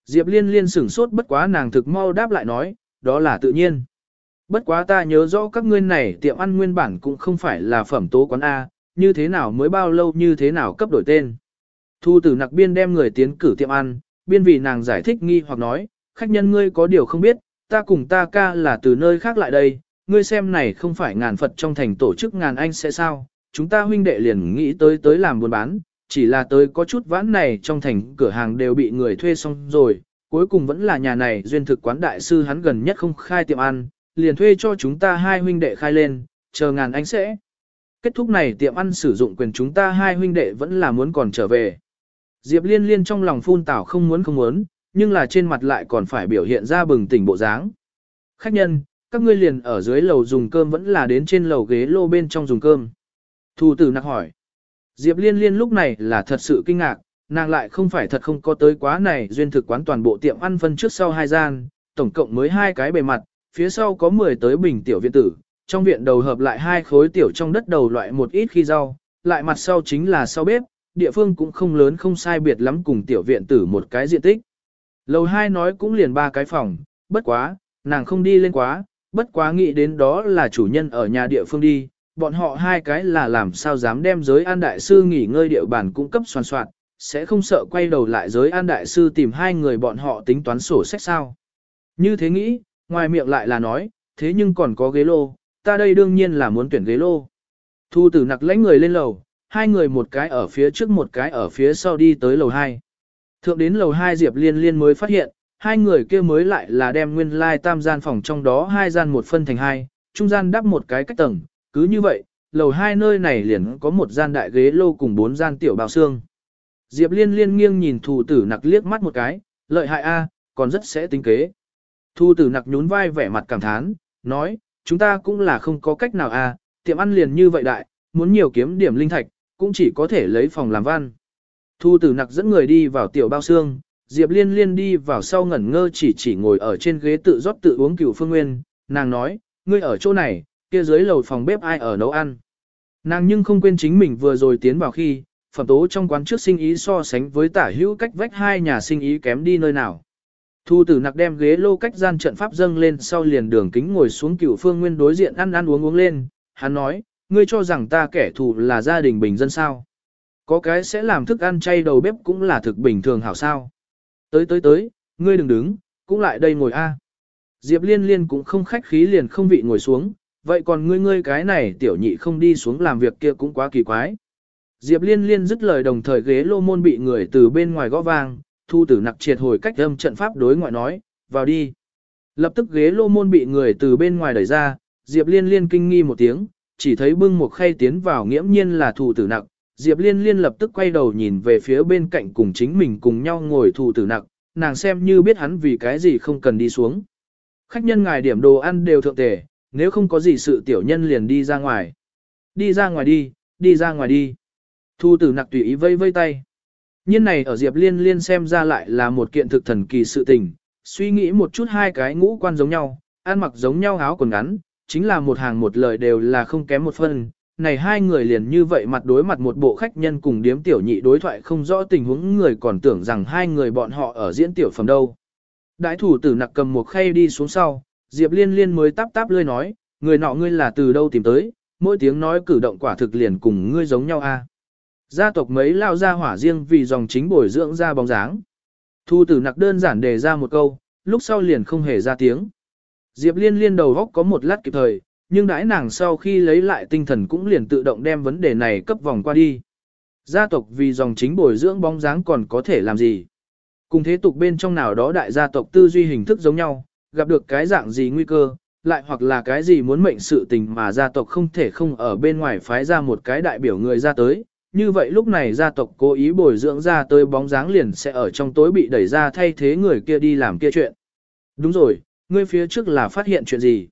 Diệp Liên Liên sửng sốt bất quá nàng thực mau đáp lại nói, đó là tự nhiên. Bất quá ta nhớ rõ các ngươi này tiệm ăn nguyên bản cũng không phải là phẩm tố quán A, như thế nào mới bao lâu như thế nào cấp đổi tên. Thu tử nặc biên đem người tiến cử tiệm ăn, biên vì nàng giải thích nghi hoặc nói, khách nhân ngươi có điều không biết, ta cùng ta ca là từ nơi khác lại đây, ngươi xem này không phải ngàn Phật trong thành tổ chức ngàn anh sẽ sao, chúng ta huynh đệ liền nghĩ tới tới làm buôn bán, chỉ là tới có chút vãn này trong thành cửa hàng đều bị người thuê xong rồi, cuối cùng vẫn là nhà này duyên thực quán đại sư hắn gần nhất không khai tiệm ăn, liền thuê cho chúng ta hai huynh đệ khai lên, chờ ngàn anh sẽ. Kết thúc này tiệm ăn sử dụng quyền chúng ta hai huynh đệ vẫn là muốn còn trở về. Diệp liên liên trong lòng phun tảo không muốn không muốn, nhưng là trên mặt lại còn phải biểu hiện ra bừng tỉnh bộ dáng. Khách nhân, các ngươi liền ở dưới lầu dùng cơm vẫn là đến trên lầu ghế lô bên trong dùng cơm. Thu tử nặc hỏi. Diệp liên liên lúc này là thật sự kinh ngạc, nàng lại không phải thật không có tới quá này duyên thực quán toàn bộ tiệm ăn phân trước sau hai gian, tổng cộng mới hai cái bề mặt, phía sau có 10 tới bình tiểu viện tử, trong viện đầu hợp lại hai khối tiểu trong đất đầu loại một ít khi rau, lại mặt sau chính là sau bếp, địa phương cũng không lớn không sai biệt lắm cùng tiểu viện tử một cái diện tích. Lầu hai nói cũng liền ba cái phòng, bất quá, nàng không đi lên quá, bất quá nghĩ đến đó là chủ nhân ở nhà địa phương đi, bọn họ hai cái là làm sao dám đem giới an đại sư nghỉ ngơi địa bàn cung cấp soàn soạn, sẽ không sợ quay đầu lại giới an đại sư tìm hai người bọn họ tính toán sổ sách sao. Như thế nghĩ, ngoài miệng lại là nói, thế nhưng còn có ghế lô, ta đây đương nhiên là muốn tuyển ghế lô. Thu tử nặc lãnh người lên lầu, hai người một cái ở phía trước một cái ở phía sau đi tới lầu 2. Thượng đến lầu 2 Diệp Liên Liên mới phát hiện, hai người kia mới lại là đem nguyên lai like tam gian phòng trong đó hai gian một phân thành hai, trung gian đắp một cái cách tầng, cứ như vậy, lầu hai nơi này liền có một gian đại ghế lô cùng bốn gian tiểu bào xương. Diệp Liên Liên nghiêng nhìn Thu tử nặc liếc mắt một cái, lợi hại a, còn rất sẽ tính kế. Thu tử nặc nhún vai vẻ mặt cảm thán, nói, chúng ta cũng là không có cách nào à tiệm ăn liền như vậy đại, muốn nhiều kiếm điểm linh thạch, cũng chỉ có thể lấy phòng làm văn. Thu tử nặc dẫn người đi vào tiểu bao xương, Diệp Liên Liên đi vào sau ngẩn ngơ chỉ chỉ ngồi ở trên ghế tự rót tự uống cửu phương nguyên, nàng nói, ngươi ở chỗ này, kia dưới lầu phòng bếp ai ở nấu ăn. Nàng nhưng không quên chính mình vừa rồi tiến vào khi, phẩm tố trong quán trước sinh ý so sánh với tả hữu cách vách hai nhà sinh ý kém đi nơi nào. Thu tử nặc đem ghế lô cách gian trận pháp dâng lên sau liền đường kính ngồi xuống cửu phương nguyên đối diện ăn ăn uống uống lên, hắn nói, ngươi cho rằng ta kẻ thù là gia đình bình dân sao. Có cái sẽ làm thức ăn chay đầu bếp cũng là thực bình thường hảo sao. Tới tới tới, ngươi đừng đứng, cũng lại đây ngồi a. Diệp liên liên cũng không khách khí liền không vị ngồi xuống, vậy còn ngươi ngươi cái này tiểu nhị không đi xuống làm việc kia cũng quá kỳ quái. Diệp liên liên dứt lời đồng thời ghế lô môn bị người từ bên ngoài gõ vang, thu tử nặc triệt hồi cách âm trận pháp đối ngoại nói, vào đi. Lập tức ghế lô môn bị người từ bên ngoài đẩy ra, Diệp liên liên kinh nghi một tiếng, chỉ thấy bưng một khay tiến vào nghiễm nhiên là thủ tử nặc, Diệp Liên Liên lập tức quay đầu nhìn về phía bên cạnh cùng chính mình cùng nhau ngồi thủ tử nặc, nàng xem như biết hắn vì cái gì không cần đi xuống. Khách nhân ngài điểm đồ ăn đều thượng tề, nếu không có gì sự tiểu nhân liền đi ra ngoài. Đi ra ngoài đi, đi ra ngoài đi. Thu tử nặc tùy ý vây vây tay. Nhiên này ở Diệp Liên Liên xem ra lại là một kiện thực thần kỳ sự tình, suy nghĩ một chút hai cái ngũ quan giống nhau, ăn mặc giống nhau áo quần ngắn, chính là một hàng một lời đều là không kém một phân. Này hai người liền như vậy mặt đối mặt một bộ khách nhân cùng điếm tiểu nhị đối thoại không rõ tình huống người còn tưởng rằng hai người bọn họ ở diễn tiểu phẩm đâu. Đại thủ tử nặc cầm một khay đi xuống sau, Diệp liên liên mới táp táp lươi nói, người nọ ngươi là từ đâu tìm tới, mỗi tiếng nói cử động quả thực liền cùng ngươi giống nhau a. À. Gia tộc mấy lao ra hỏa riêng vì dòng chính bồi dưỡng ra bóng dáng. Thu tử nặc đơn giản đề ra một câu, lúc sau liền không hề ra tiếng. Diệp Liên Liên đầu góc có một lát kịp thời, nhưng đãi nàng sau khi lấy lại tinh thần cũng liền tự động đem vấn đề này cấp vòng qua đi. Gia tộc vì dòng chính bồi dưỡng bóng dáng còn có thể làm gì? Cùng thế tục bên trong nào đó đại gia tộc tư duy hình thức giống nhau, gặp được cái dạng gì nguy cơ, lại hoặc là cái gì muốn mệnh sự tình mà gia tộc không thể không ở bên ngoài phái ra một cái đại biểu người ra tới. Như vậy lúc này gia tộc cố ý bồi dưỡng ra tới bóng dáng liền sẽ ở trong tối bị đẩy ra thay thế người kia đi làm kia chuyện. Đúng rồi, ngươi phía trước là phát hiện chuyện gì?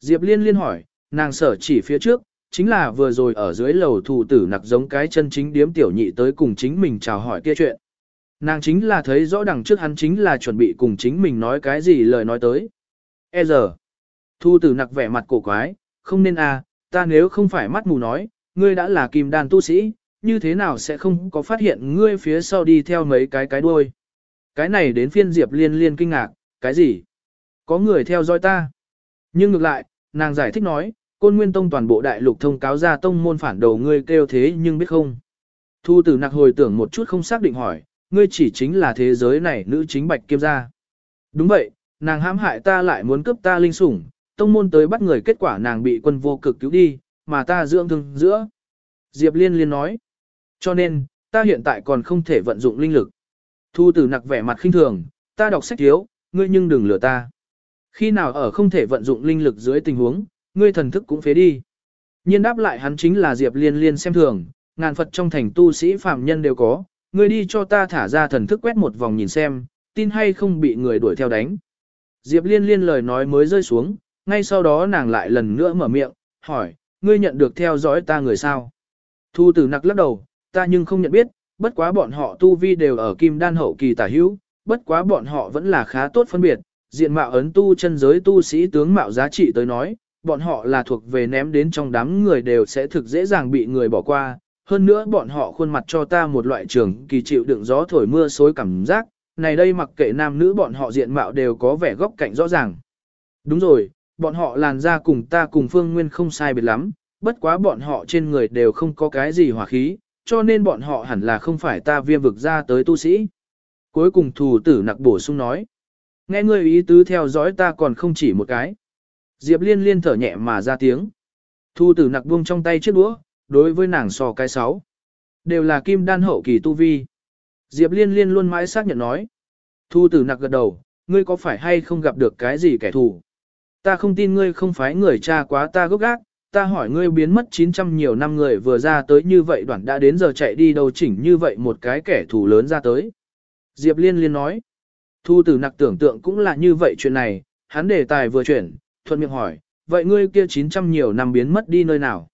Diệp liên liên hỏi, nàng sở chỉ phía trước, chính là vừa rồi ở dưới lầu thủ tử nặc giống cái chân chính điếm tiểu nhị tới cùng chính mình chào hỏi kia chuyện. Nàng chính là thấy rõ đằng trước hắn chính là chuẩn bị cùng chính mình nói cái gì lời nói tới. E giờ, thu tử nặc vẻ mặt cổ quái, không nên à, ta nếu không phải mắt mù nói, ngươi đã là kim đàn tu sĩ, như thế nào sẽ không có phát hiện ngươi phía sau đi theo mấy cái cái đuôi. Cái này đến phiên Diệp liên liên kinh ngạc, cái gì? Có người theo dõi ta. Nhưng ngược lại, nàng giải thích nói, côn nguyên tông toàn bộ đại lục thông cáo ra tông môn phản đầu ngươi kêu thế nhưng biết không. Thu tử nặc hồi tưởng một chút không xác định hỏi, ngươi chỉ chính là thế giới này nữ chính bạch kiêm gia. Đúng vậy, nàng hãm hại ta lại muốn cướp ta linh sủng, tông môn tới bắt người kết quả nàng bị quân vô cực cứu đi, mà ta dưỡng thương giữa. Diệp liên liên nói, cho nên, ta hiện tại còn không thể vận dụng linh lực. Thu tử nặc vẻ mặt khinh thường, ta đọc sách thiếu, ngươi nhưng đừng lừa ta. Khi nào ở không thể vận dụng linh lực dưới tình huống, ngươi thần thức cũng phế đi. Nhiên đáp lại hắn chính là Diệp Liên Liên xem thường, ngàn Phật trong thành tu sĩ phàm nhân đều có, ngươi đi cho ta thả ra thần thức quét một vòng nhìn xem, tin hay không bị người đuổi theo đánh. Diệp Liên Liên lời nói mới rơi xuống, ngay sau đó nàng lại lần nữa mở miệng, hỏi, ngươi nhận được theo dõi ta người sao? Thu tử nặc lắc đầu, ta nhưng không nhận biết, bất quá bọn họ tu vi đều ở kim đan hậu kỳ tả hữu, bất quá bọn họ vẫn là khá tốt phân biệt, diện mạo ấn tu chân giới tu sĩ tướng mạo giá trị tới nói, bọn họ là thuộc về ném đến trong đám người đều sẽ thực dễ dàng bị người bỏ qua. Hơn nữa bọn họ khuôn mặt cho ta một loại trường kỳ chịu đựng gió thổi mưa xối cảm giác, này đây mặc kệ nam nữ bọn họ diện mạo đều có vẻ góc cạnh rõ ràng. Đúng rồi, bọn họ làn ra cùng ta cùng phương nguyên không sai biệt lắm, bất quá bọn họ trên người đều không có cái gì hỏa khí, cho nên bọn họ hẳn là không phải ta viêm vực ra tới tu sĩ. Cuối cùng thủ tử nặc bổ sung nói. Nghe ngươi ý tứ theo dõi ta còn không chỉ một cái. Diệp liên liên thở nhẹ mà ra tiếng. Thu tử nặc buông trong tay chiếc đũa, đối với nàng sò cái sáu. Đều là kim đan hậu kỳ tu vi. Diệp liên liên luôn mãi xác nhận nói. Thu tử nặc gật đầu, ngươi có phải hay không gặp được cái gì kẻ thù? Ta không tin ngươi không phải người cha quá ta gốc gác, ta hỏi ngươi biến mất 900 nhiều năm người vừa ra tới như vậy đoạn đã đến giờ chạy đi đâu chỉnh như vậy một cái kẻ thù lớn ra tới. Diệp liên liên nói. Thu tử nặc tưởng tượng cũng là như vậy chuyện này, hắn đề tài vừa chuyển, thuận miệng hỏi, vậy ngươi kia 900 nhiều năm biến mất đi nơi nào?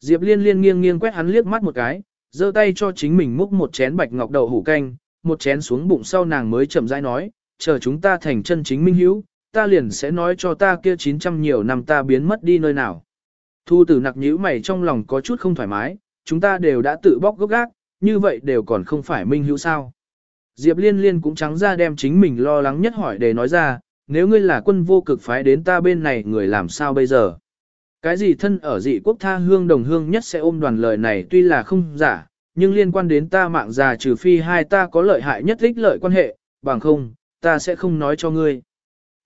Diệp liên liên nghiêng nghiêng quét hắn liếc mắt một cái, giơ tay cho chính mình múc một chén bạch ngọc đậu hủ canh, một chén xuống bụng sau nàng mới chậm rãi nói, chờ chúng ta thành chân chính minh hữu, ta liền sẽ nói cho ta kia 900 nhiều năm ta biến mất đi nơi nào. Thu tử nặc nhíu mày trong lòng có chút không thoải mái, chúng ta đều đã tự bóc gốc gác, như vậy đều còn không phải minh hữu sao. Diệp liên liên cũng trắng ra đem chính mình lo lắng nhất hỏi để nói ra, nếu ngươi là quân vô cực phái đến ta bên này người làm sao bây giờ? Cái gì thân ở dị quốc tha hương đồng hương nhất sẽ ôm đoàn lời này tuy là không giả, nhưng liên quan đến ta mạng già trừ phi hai ta có lợi hại nhất ích lợi quan hệ, bằng không, ta sẽ không nói cho ngươi.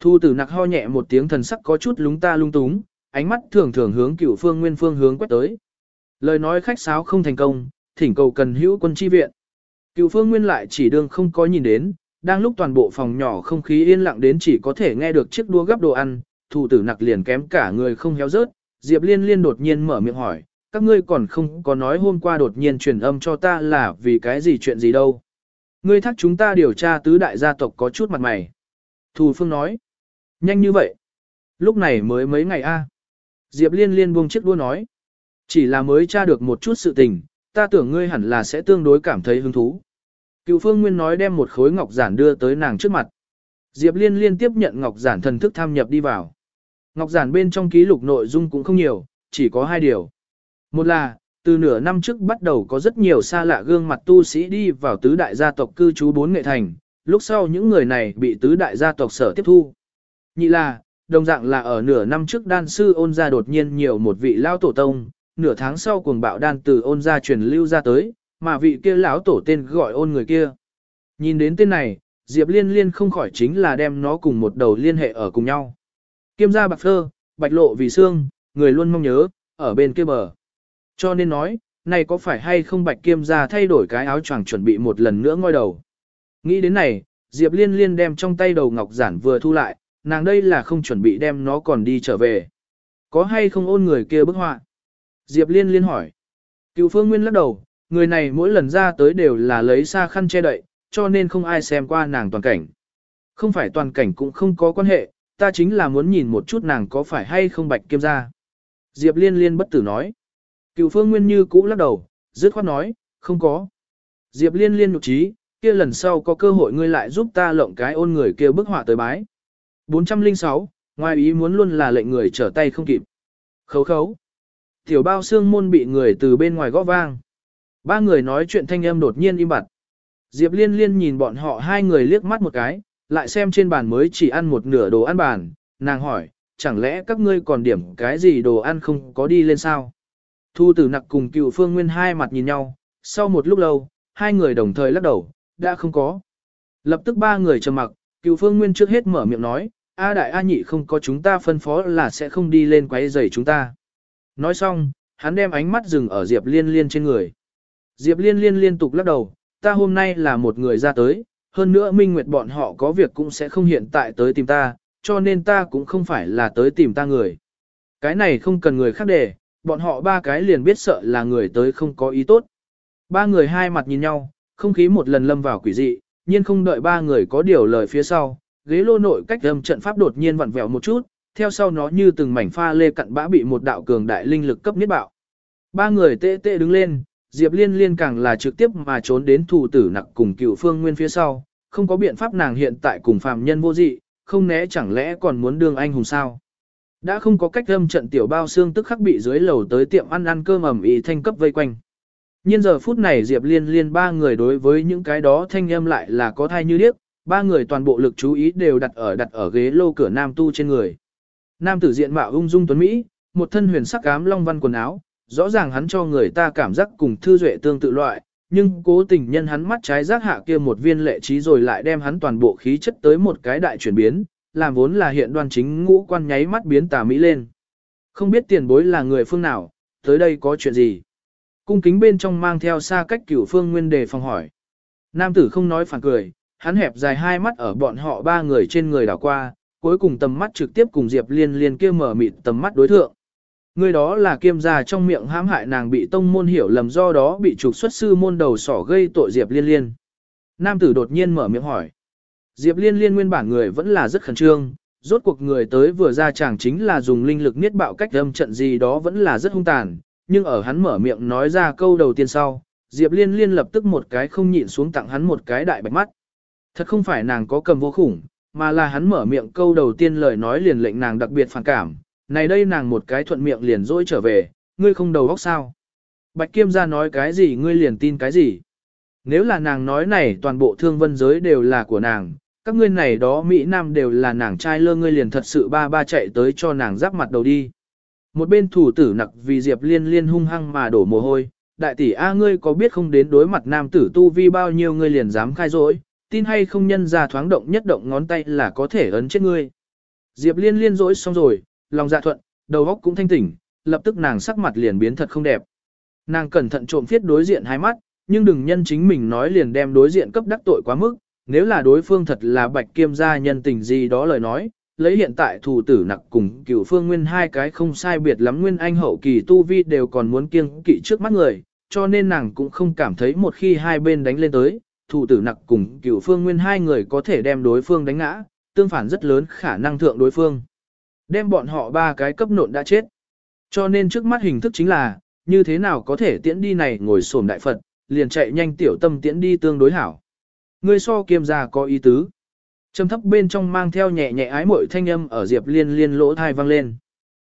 Thu tử nặc ho nhẹ một tiếng thần sắc có chút lúng ta lung túng, ánh mắt thường thường hướng Cựu phương nguyên phương hướng quét tới. Lời nói khách sáo không thành công, thỉnh cầu cần hữu quân chi viện. Cựu phương nguyên lại chỉ đương không có nhìn đến, đang lúc toàn bộ phòng nhỏ không khí yên lặng đến chỉ có thể nghe được chiếc đua gấp đồ ăn, thủ tử nặc liền kém cả người không héo rớt, Diệp Liên Liên đột nhiên mở miệng hỏi, các ngươi còn không có nói hôm qua đột nhiên truyền âm cho ta là vì cái gì chuyện gì đâu. Ngươi thắc chúng ta điều tra tứ đại gia tộc có chút mặt mày. Thù Phương nói, nhanh như vậy. Lúc này mới mấy ngày a. Diệp Liên Liên buông chiếc đua nói, chỉ là mới tra được một chút sự tình, ta tưởng ngươi hẳn là sẽ tương đối cảm thấy hứng thú. Cựu phương nguyên nói đem một khối ngọc giản đưa tới nàng trước mặt. Diệp liên liên tiếp nhận ngọc giản thần thức tham nhập đi vào. Ngọc giản bên trong ký lục nội dung cũng không nhiều, chỉ có hai điều. Một là, từ nửa năm trước bắt đầu có rất nhiều xa lạ gương mặt tu sĩ đi vào tứ đại gia tộc cư trú bốn nghệ thành, lúc sau những người này bị tứ đại gia tộc sở tiếp thu. Nhị là, đồng dạng là ở nửa năm trước đan sư ôn gia đột nhiên nhiều một vị lao tổ tông, nửa tháng sau cuồng bạo đan từ ôn gia truyền lưu ra tới, mà vị kia lão tổ tên gọi ôn người kia. Nhìn đến tên này, Diệp Liên Liên không khỏi chính là đem nó cùng một đầu liên hệ ở cùng nhau. Kiêm gia bạc phơ, bạch lộ vì xương, người luôn mong nhớ, ở bên kia bờ. Cho nên nói, này có phải hay không bạch kiêm gia thay đổi cái áo choàng chuẩn bị một lần nữa ngoi đầu. Nghĩ đến này, Diệp Liên Liên đem trong tay đầu ngọc giản vừa thu lại, nàng đây là không chuẩn bị đem nó còn đi trở về. Có hay không ôn người kia bức họa? Diệp Liên Liên hỏi. Cựu Phương Nguyên lắc đầu, người này mỗi lần ra tới đều là lấy xa khăn che đậy, cho nên không ai xem qua nàng toàn cảnh. Không phải toàn cảnh cũng không có quan hệ, ta chính là muốn nhìn một chút nàng có phải hay không bạch kiêm ra. Diệp liên liên bất tử nói. Cựu phương nguyên như cũ lắc đầu, dứt khoát nói, không có. Diệp liên liên nhục trí, kia lần sau có cơ hội ngươi lại giúp ta lộng cái ôn người kia bức họa tới bái. 406, ngoài ý muốn luôn là lệnh người trở tay không kịp. Khấu khấu. Tiểu bao xương môn bị người từ bên ngoài gõ vang. Ba người nói chuyện thanh âm đột nhiên im bặt. Diệp Liên Liên nhìn bọn họ hai người liếc mắt một cái, lại xem trên bàn mới chỉ ăn một nửa đồ ăn bàn, nàng hỏi, chẳng lẽ các ngươi còn điểm cái gì đồ ăn không có đi lên sao? Thu tử nặc cùng cựu phương nguyên hai mặt nhìn nhau, sau một lúc lâu, hai người đồng thời lắc đầu, đã không có. Lập tức ba người trầm mặc, cựu phương nguyên trước hết mở miệng nói, A đại A nhị không có chúng ta phân phó là sẽ không đi lên quấy rầy chúng ta. Nói xong, hắn đem ánh mắt dừng ở Diệp liên liên trên người. Diệp liên liên liên tục lắc đầu, ta hôm nay là một người ra tới, hơn nữa minh nguyệt bọn họ có việc cũng sẽ không hiện tại tới tìm ta, cho nên ta cũng không phải là tới tìm ta người. Cái này không cần người khác để, bọn họ ba cái liền biết sợ là người tới không có ý tốt. Ba người hai mặt nhìn nhau, không khí một lần lâm vào quỷ dị, nhưng không đợi ba người có điều lời phía sau, ghế lô nội cách âm trận pháp đột nhiên vặn vẹo một chút, theo sau nó như từng mảnh pha lê cặn bã bị một đạo cường đại linh lực cấp niết bạo. Ba người tê tê đứng lên, Diệp Liên Liên càng là trực tiếp mà trốn đến thủ tử nặc cùng cựu phương nguyên phía sau, không có biện pháp nàng hiện tại cùng phàm nhân vô dị, không né chẳng lẽ còn muốn đương anh hùng sao. Đã không có cách âm trận tiểu bao xương tức khắc bị dưới lầu tới tiệm ăn ăn cơm ẩm ý thanh cấp vây quanh. Nhiên giờ phút này Diệp Liên Liên ba người đối với những cái đó thanh âm lại là có thai như điếc, ba người toàn bộ lực chú ý đều đặt ở đặt ở ghế lô cửa nam tu trên người. Nam tử diện mạo ung dung tuấn Mỹ, một thân huyền sắc ám long văn quần áo, rõ ràng hắn cho người ta cảm giác cùng thư duệ tương tự loại, nhưng cố tình nhân hắn mắt trái giác hạ kia một viên lệ trí rồi lại đem hắn toàn bộ khí chất tới một cái đại chuyển biến, làm vốn là hiện đoan chính ngũ quan nháy mắt biến tà mỹ lên. Không biết tiền bối là người phương nào, tới đây có chuyện gì? Cung kính bên trong mang theo xa cách cửu phương nguyên đề phòng hỏi. Nam tử không nói phản cười, hắn hẹp dài hai mắt ở bọn họ ba người trên người đảo qua, cuối cùng tầm mắt trực tiếp cùng Diệp Liên Liên kia mở mịt tầm mắt đối thượng. Người đó là kiêm gia trong miệng hãm hại nàng bị tông môn hiểu lầm do đó bị trục xuất sư môn đầu sỏ gây tội Diệp Liên Liên. Nam tử đột nhiên mở miệng hỏi. Diệp Liên Liên nguyên bản người vẫn là rất khẩn trương, rốt cuộc người tới vừa ra chàng chính là dùng linh lực niết bạo cách âm trận gì đó vẫn là rất hung tàn, nhưng ở hắn mở miệng nói ra câu đầu tiên sau, Diệp Liên Liên lập tức một cái không nhịn xuống tặng hắn một cái đại bạch mắt. Thật không phải nàng có cầm vô khủng, mà là hắn mở miệng câu đầu tiên lời nói liền lệnh nàng đặc biệt phản cảm, này đây nàng một cái thuận miệng liền dỗi trở về, ngươi không đầu óc sao. Bạch Kiêm gia nói cái gì ngươi liền tin cái gì. Nếu là nàng nói này toàn bộ thương vân giới đều là của nàng, các ngươi này đó Mỹ Nam đều là nàng trai lơ ngươi liền thật sự ba ba chạy tới cho nàng giáp mặt đầu đi. Một bên thủ tử nặc vì Diệp Liên Liên hung hăng mà đổ mồ hôi, đại tỷ A ngươi có biết không đến đối mặt nam tử tu vi bao nhiêu ngươi liền dám khai dỗi tin hay không nhân ra thoáng động nhất động ngón tay là có thể ấn chết ngươi. Diệp Liên Liên rỗi xong rồi, lòng dạ thuận, đầu óc cũng thanh tỉnh, lập tức nàng sắc mặt liền biến thật không đẹp. Nàng cẩn thận trộm phiết đối diện hai mắt, nhưng đừng nhân chính mình nói liền đem đối diện cấp đắc tội quá mức, nếu là đối phương thật là bạch kiêm gia nhân tình gì đó lời nói, lấy hiện tại thủ tử nặc cùng cửu phương nguyên hai cái không sai biệt lắm nguyên anh hậu kỳ tu vi đều còn muốn kiêng kỵ trước mắt người, cho nên nàng cũng không cảm thấy một khi hai bên đánh lên tới, thủ tử nặc cùng cửu phương nguyên hai người có thể đem đối phương đánh ngã, tương phản rất lớn khả năng thượng đối phương. Đem bọn họ ba cái cấp nộn đã chết. Cho nên trước mắt hình thức chính là, như thế nào có thể tiễn đi này ngồi sổm đại Phật, liền chạy nhanh tiểu tâm tiễn đi tương đối hảo. Người so kiêm gia có ý tứ. Trầm thấp bên trong mang theo nhẹ nhẹ ái mội thanh âm ở Diệp Liên Liên lỗ thai vang lên.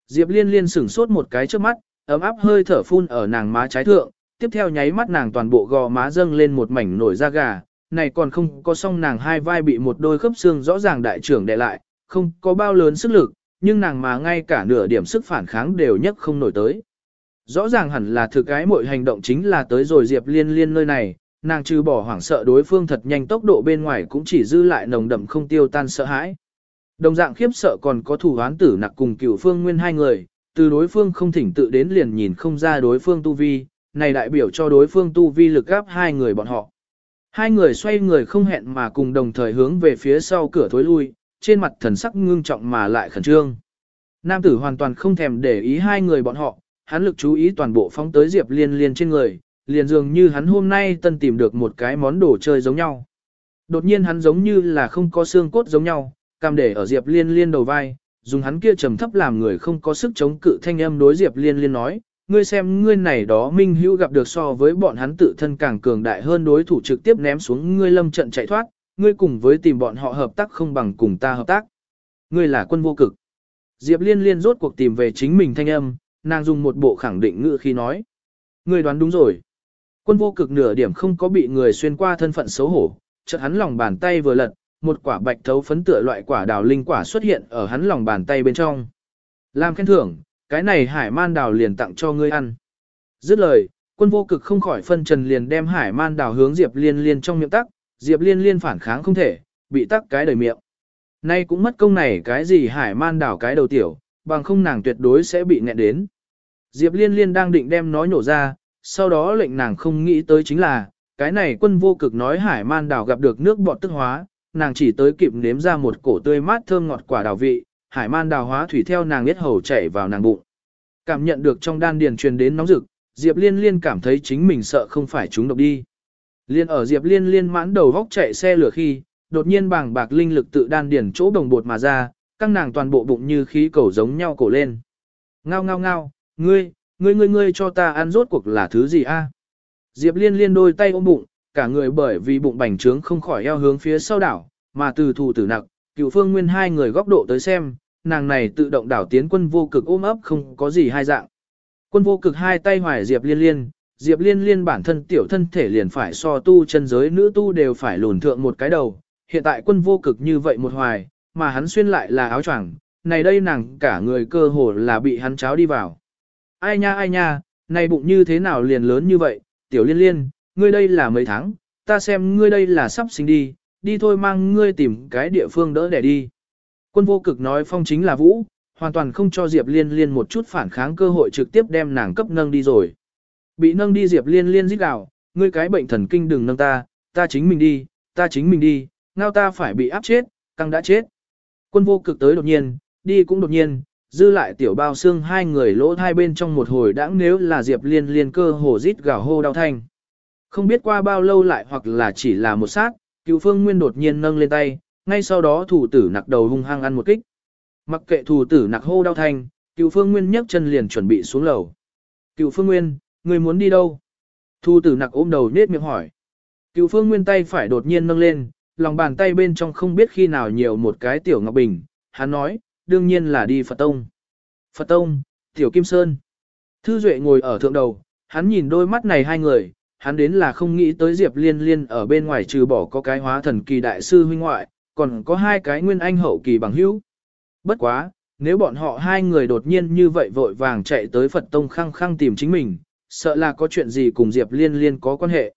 Diệp Liên Liên sửng sốt một cái trước mắt, ấm áp hơi thở phun ở nàng má trái thượng, tiếp theo nháy mắt nàng toàn bộ gò má dâng lên một mảnh nổi da gà, này còn không có song nàng hai vai bị một đôi khớp xương rõ ràng đại trưởng đè lại, không có bao lớn sức lực, nhưng nàng mà ngay cả nửa điểm sức phản kháng đều nhất không nổi tới. Rõ ràng hẳn là thực cái mọi hành động chính là tới rồi Diệp Liên Liên nơi này, nàng trừ bỏ hoảng sợ đối phương thật nhanh tốc độ bên ngoài cũng chỉ dư lại nồng đậm không tiêu tan sợ hãi. Đồng dạng khiếp sợ còn có thủ hoán tử nặc cùng cựu phương nguyên hai người, từ đối phương không thỉnh tự đến liền nhìn không ra đối phương tu vi, này đại biểu cho đối phương tu vi lực gáp hai người bọn họ. Hai người xoay người không hẹn mà cùng đồng thời hướng về phía sau cửa thối lui, trên mặt thần sắc ngưng trọng mà lại khẩn trương. Nam tử hoàn toàn không thèm để ý hai người bọn họ, hắn lực chú ý toàn bộ phóng tới Diệp Liên Liên trên người, liền dường như hắn hôm nay tân tìm được một cái món đồ chơi giống nhau. Đột nhiên hắn giống như là không có xương cốt giống nhau, cam để ở Diệp Liên Liên đầu vai, dùng hắn kia trầm thấp làm người không có sức chống cự thanh âm đối Diệp Liên Liên nói, ngươi xem ngươi này đó minh hữu gặp được so với bọn hắn tự thân càng cường đại hơn đối thủ trực tiếp ném xuống ngươi lâm trận chạy thoát, ngươi cùng với tìm bọn họ hợp tác không bằng cùng ta hợp tác. Ngươi là quân vô cực. Diệp Liên Liên rốt cuộc tìm về chính mình thanh âm, nàng dùng một bộ khẳng định ngữ khi nói. Ngươi đoán đúng rồi. Quân vô cực nửa điểm không có bị người xuyên qua thân phận xấu hổ, chợt hắn lòng bàn tay vừa lật, một quả bạch thấu phấn tựa loại quả đào linh quả xuất hiện ở hắn lòng bàn tay bên trong. Làm khen thưởng, cái này hải man đào liền tặng cho ngươi ăn. Dứt lời, quân vô cực không khỏi phân trần liền đem hải man đào hướng Diệp Liên Liên trong miệng tắc, Diệp Liên Liên phản kháng không thể, bị tắc cái đời miệng. Nay cũng mất công này cái gì hải man đào cái đầu tiểu, bằng không nàng tuyệt đối sẽ bị nghẹn đến. Diệp Liên Liên đang định đem nói nhổ ra, sau đó lệnh nàng không nghĩ tới chính là, cái này quân vô cực nói hải man đào gặp được nước bọt tức hóa, nàng chỉ tới kịp nếm ra một cổ tươi mát thơm ngọt quả đào vị, hải man đào hóa thủy theo nàng biết hầu chảy vào nàng bụng. Cảm nhận được trong đan điền truyền đến nóng rực, Diệp Liên Liên cảm thấy chính mình sợ không phải chúng độc đi. Liên ở Diệp Liên Liên mãn đầu góc chạy xe lửa khi, đột nhiên bàng bạc linh lực tự đan điền chỗ đồng bột mà ra, căng nàng toàn bộ bụng như khí cầu giống nhau cổ lên. Ngao ngao ngao, ngươi, ngươi ngươi ngươi cho ta ăn rốt cuộc là thứ gì a? À? Diệp Liên Liên đôi tay ôm bụng, cả người bởi vì bụng bành trướng không khỏi eo hướng phía sau đảo, mà từ thủ tử nặc, cựu phương nguyên hai người góc độ tới xem, nàng này tự động đảo tiến quân vô cực ôm ấp không có gì hai dạng. Quân vô cực hai tay hoài Diệp Liên Liên, Diệp Liên Liên bản thân tiểu thân thể liền phải so tu chân giới nữ tu đều phải lùn thượng một cái đầu, hiện tại quân vô cực như vậy một hoài, mà hắn xuyên lại là áo choàng, này đây nàng cả người cơ hồ là bị hắn cháo đi vào. Ai nha ai nha, này bụng như thế nào liền lớn như vậy, tiểu liên liên, ngươi đây là mấy tháng, ta xem ngươi đây là sắp sinh đi, đi thôi mang ngươi tìm cái địa phương đỡ để đi. Quân vô cực nói phong chính là vũ, hoàn toàn không cho Diệp Liên Liên một chút phản kháng cơ hội trực tiếp đem nàng cấp nâng đi rồi. Bị nâng đi Diệp Liên Liên rít gào, ngươi cái bệnh thần kinh đừng nâng ta, ta chính mình đi, ta chính mình đi, ngao ta phải bị áp chết, căng đã chết. Quân vô cực tới đột nhiên, đi cũng đột nhiên, dư lại tiểu bao xương hai người lỗ hai bên trong một hồi đãng nếu là Diệp Liên Liên cơ hồ rít gào hô đau thanh. Không biết qua bao lâu lại hoặc là chỉ là một sát, cựu phương nguyên đột nhiên nâng lên tay, ngay sau đó thủ tử nặc đầu hung hăng ăn một kích. Mặc kệ thủ tử nặc hô đau thanh, cựu phương nguyên nhấc chân liền chuẩn bị xuống lầu. Cựu phương nguyên, người muốn đi đâu? Thủ tử nặc ôm đầu nết miệng hỏi. Cựu phương nguyên tay phải đột nhiên nâng lên, lòng bàn tay bên trong không biết khi nào nhiều một cái tiểu ngọc bình, hắn nói, đương nhiên là đi Phật Tông. Phật Tông, Tiểu Kim Sơn. Thư Duệ ngồi ở thượng đầu, hắn nhìn đôi mắt này hai người, hắn đến là không nghĩ tới Diệp Liên Liên ở bên ngoài trừ bỏ có cái hóa thần kỳ đại sư huynh ngoại, còn có hai cái nguyên anh hậu kỳ bằng hữu. Bất quá, nếu bọn họ hai người đột nhiên như vậy vội vàng chạy tới Phật Tông khăng khăng tìm chính mình, sợ là có chuyện gì cùng Diệp Liên Liên có quan hệ.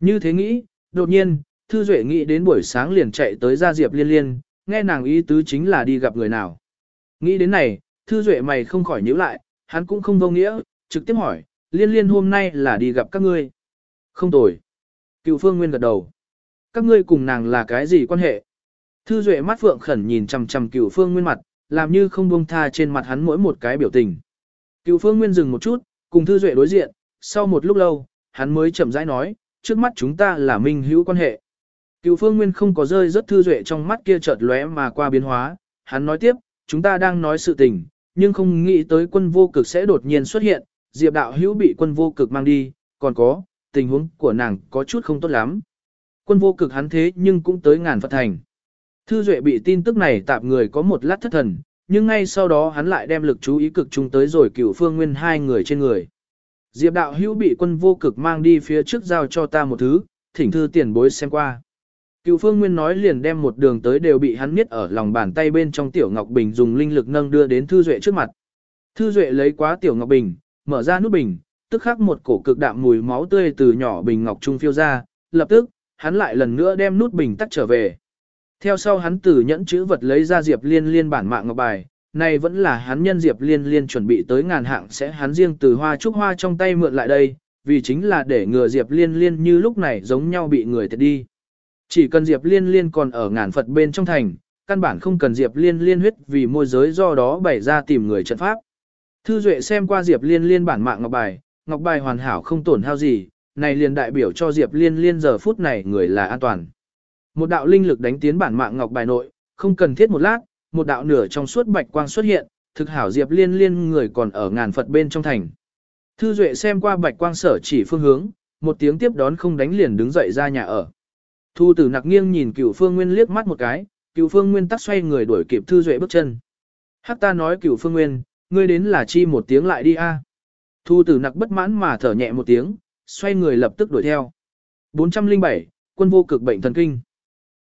Như thế nghĩ, đột nhiên, Thư Duệ nghĩ đến buổi sáng liền chạy tới ra Diệp Liên Liên, nghe nàng ý tứ chính là đi gặp người nào. Nghĩ đến này, Thư Duệ mày không khỏi nhíu lại, hắn cũng không vô nghĩa, trực tiếp hỏi, Liên Liên hôm nay là đi gặp các ngươi. Không tồi. Cựu Phương Nguyên gật đầu. Các ngươi cùng nàng là cái gì quan hệ? Thư Duệ mắt phượng khẩn nhìn chằm chằm Cựu Phương Nguyên mặt, làm như không buông tha trên mặt hắn mỗi một cái biểu tình. Cựu Phương Nguyên dừng một chút, cùng Thư Duệ đối diện, sau một lúc lâu, hắn mới chậm rãi nói, trước mắt chúng ta là minh hữu quan hệ. Cựu phương nguyên không có rơi rất thư duệ trong mắt kia chợt lóe mà qua biến hóa, hắn nói tiếp, chúng ta đang nói sự tình, nhưng không nghĩ tới quân vô cực sẽ đột nhiên xuất hiện, diệp đạo hữu bị quân vô cực mang đi, còn có, tình huống của nàng có chút không tốt lắm. Quân vô cực hắn thế nhưng cũng tới ngàn Phật thành. Thư duệ bị tin tức này tạm người có một lát thất thần, nhưng ngay sau đó hắn lại đem lực chú ý cực trung tới rồi cựu phương nguyên hai người trên người. Diệp đạo hữu bị quân vô cực mang đi phía trước giao cho ta một thứ, thỉnh thư tiền bối xem qua. Cựu phương nguyên nói liền đem một đường tới đều bị hắn miết ở lòng bàn tay bên trong tiểu ngọc bình dùng linh lực nâng đưa đến thư duệ trước mặt. Thư duệ lấy quá tiểu ngọc bình, mở ra nút bình, tức khắc một cổ cực đạm mùi máu tươi từ nhỏ bình ngọc trung phiêu ra, lập tức, hắn lại lần nữa đem nút bình tắt trở về. Theo sau hắn từ nhẫn chữ vật lấy ra Diệp Liên Liên bản mạng ngọc bài, này vẫn là hắn nhân Diệp Liên Liên chuẩn bị tới ngàn hạng sẽ hắn riêng từ hoa trúc hoa trong tay mượn lại đây, vì chính là để ngừa Diệp Liên Liên như lúc này giống nhau bị người thiệt đi. Chỉ cần Diệp Liên Liên còn ở ngàn Phật bên trong thành, căn bản không cần Diệp Liên Liên huyết vì môi giới do đó bày ra tìm người trận pháp. Thư Duệ xem qua Diệp Liên Liên bản mạng ngọc bài, ngọc bài hoàn hảo không tổn hao gì, này liền đại biểu cho Diệp Liên Liên giờ phút này người là an toàn. Một đạo linh lực đánh tiến bản mạng ngọc bài nội, không cần thiết một lát, một đạo nửa trong suốt bạch quang xuất hiện, thực hảo Diệp Liên Liên người còn ở ngàn Phật bên trong thành. Thư Duệ xem qua bạch quang sở chỉ phương hướng, một tiếng tiếp đón không đánh liền đứng dậy ra nhà ở. Thu tử nặc nghiêng nhìn cửu phương nguyên liếc mắt một cái, cửu phương nguyên tắt xoay người đuổi kịp thư duệ bước chân. Hắc ta nói cửu phương nguyên, ngươi đến là chi một tiếng lại đi a. Thu tử nặc bất mãn mà thở nhẹ một tiếng, xoay người lập tức đuổi theo. 407, quân vô cực bệnh thần kinh.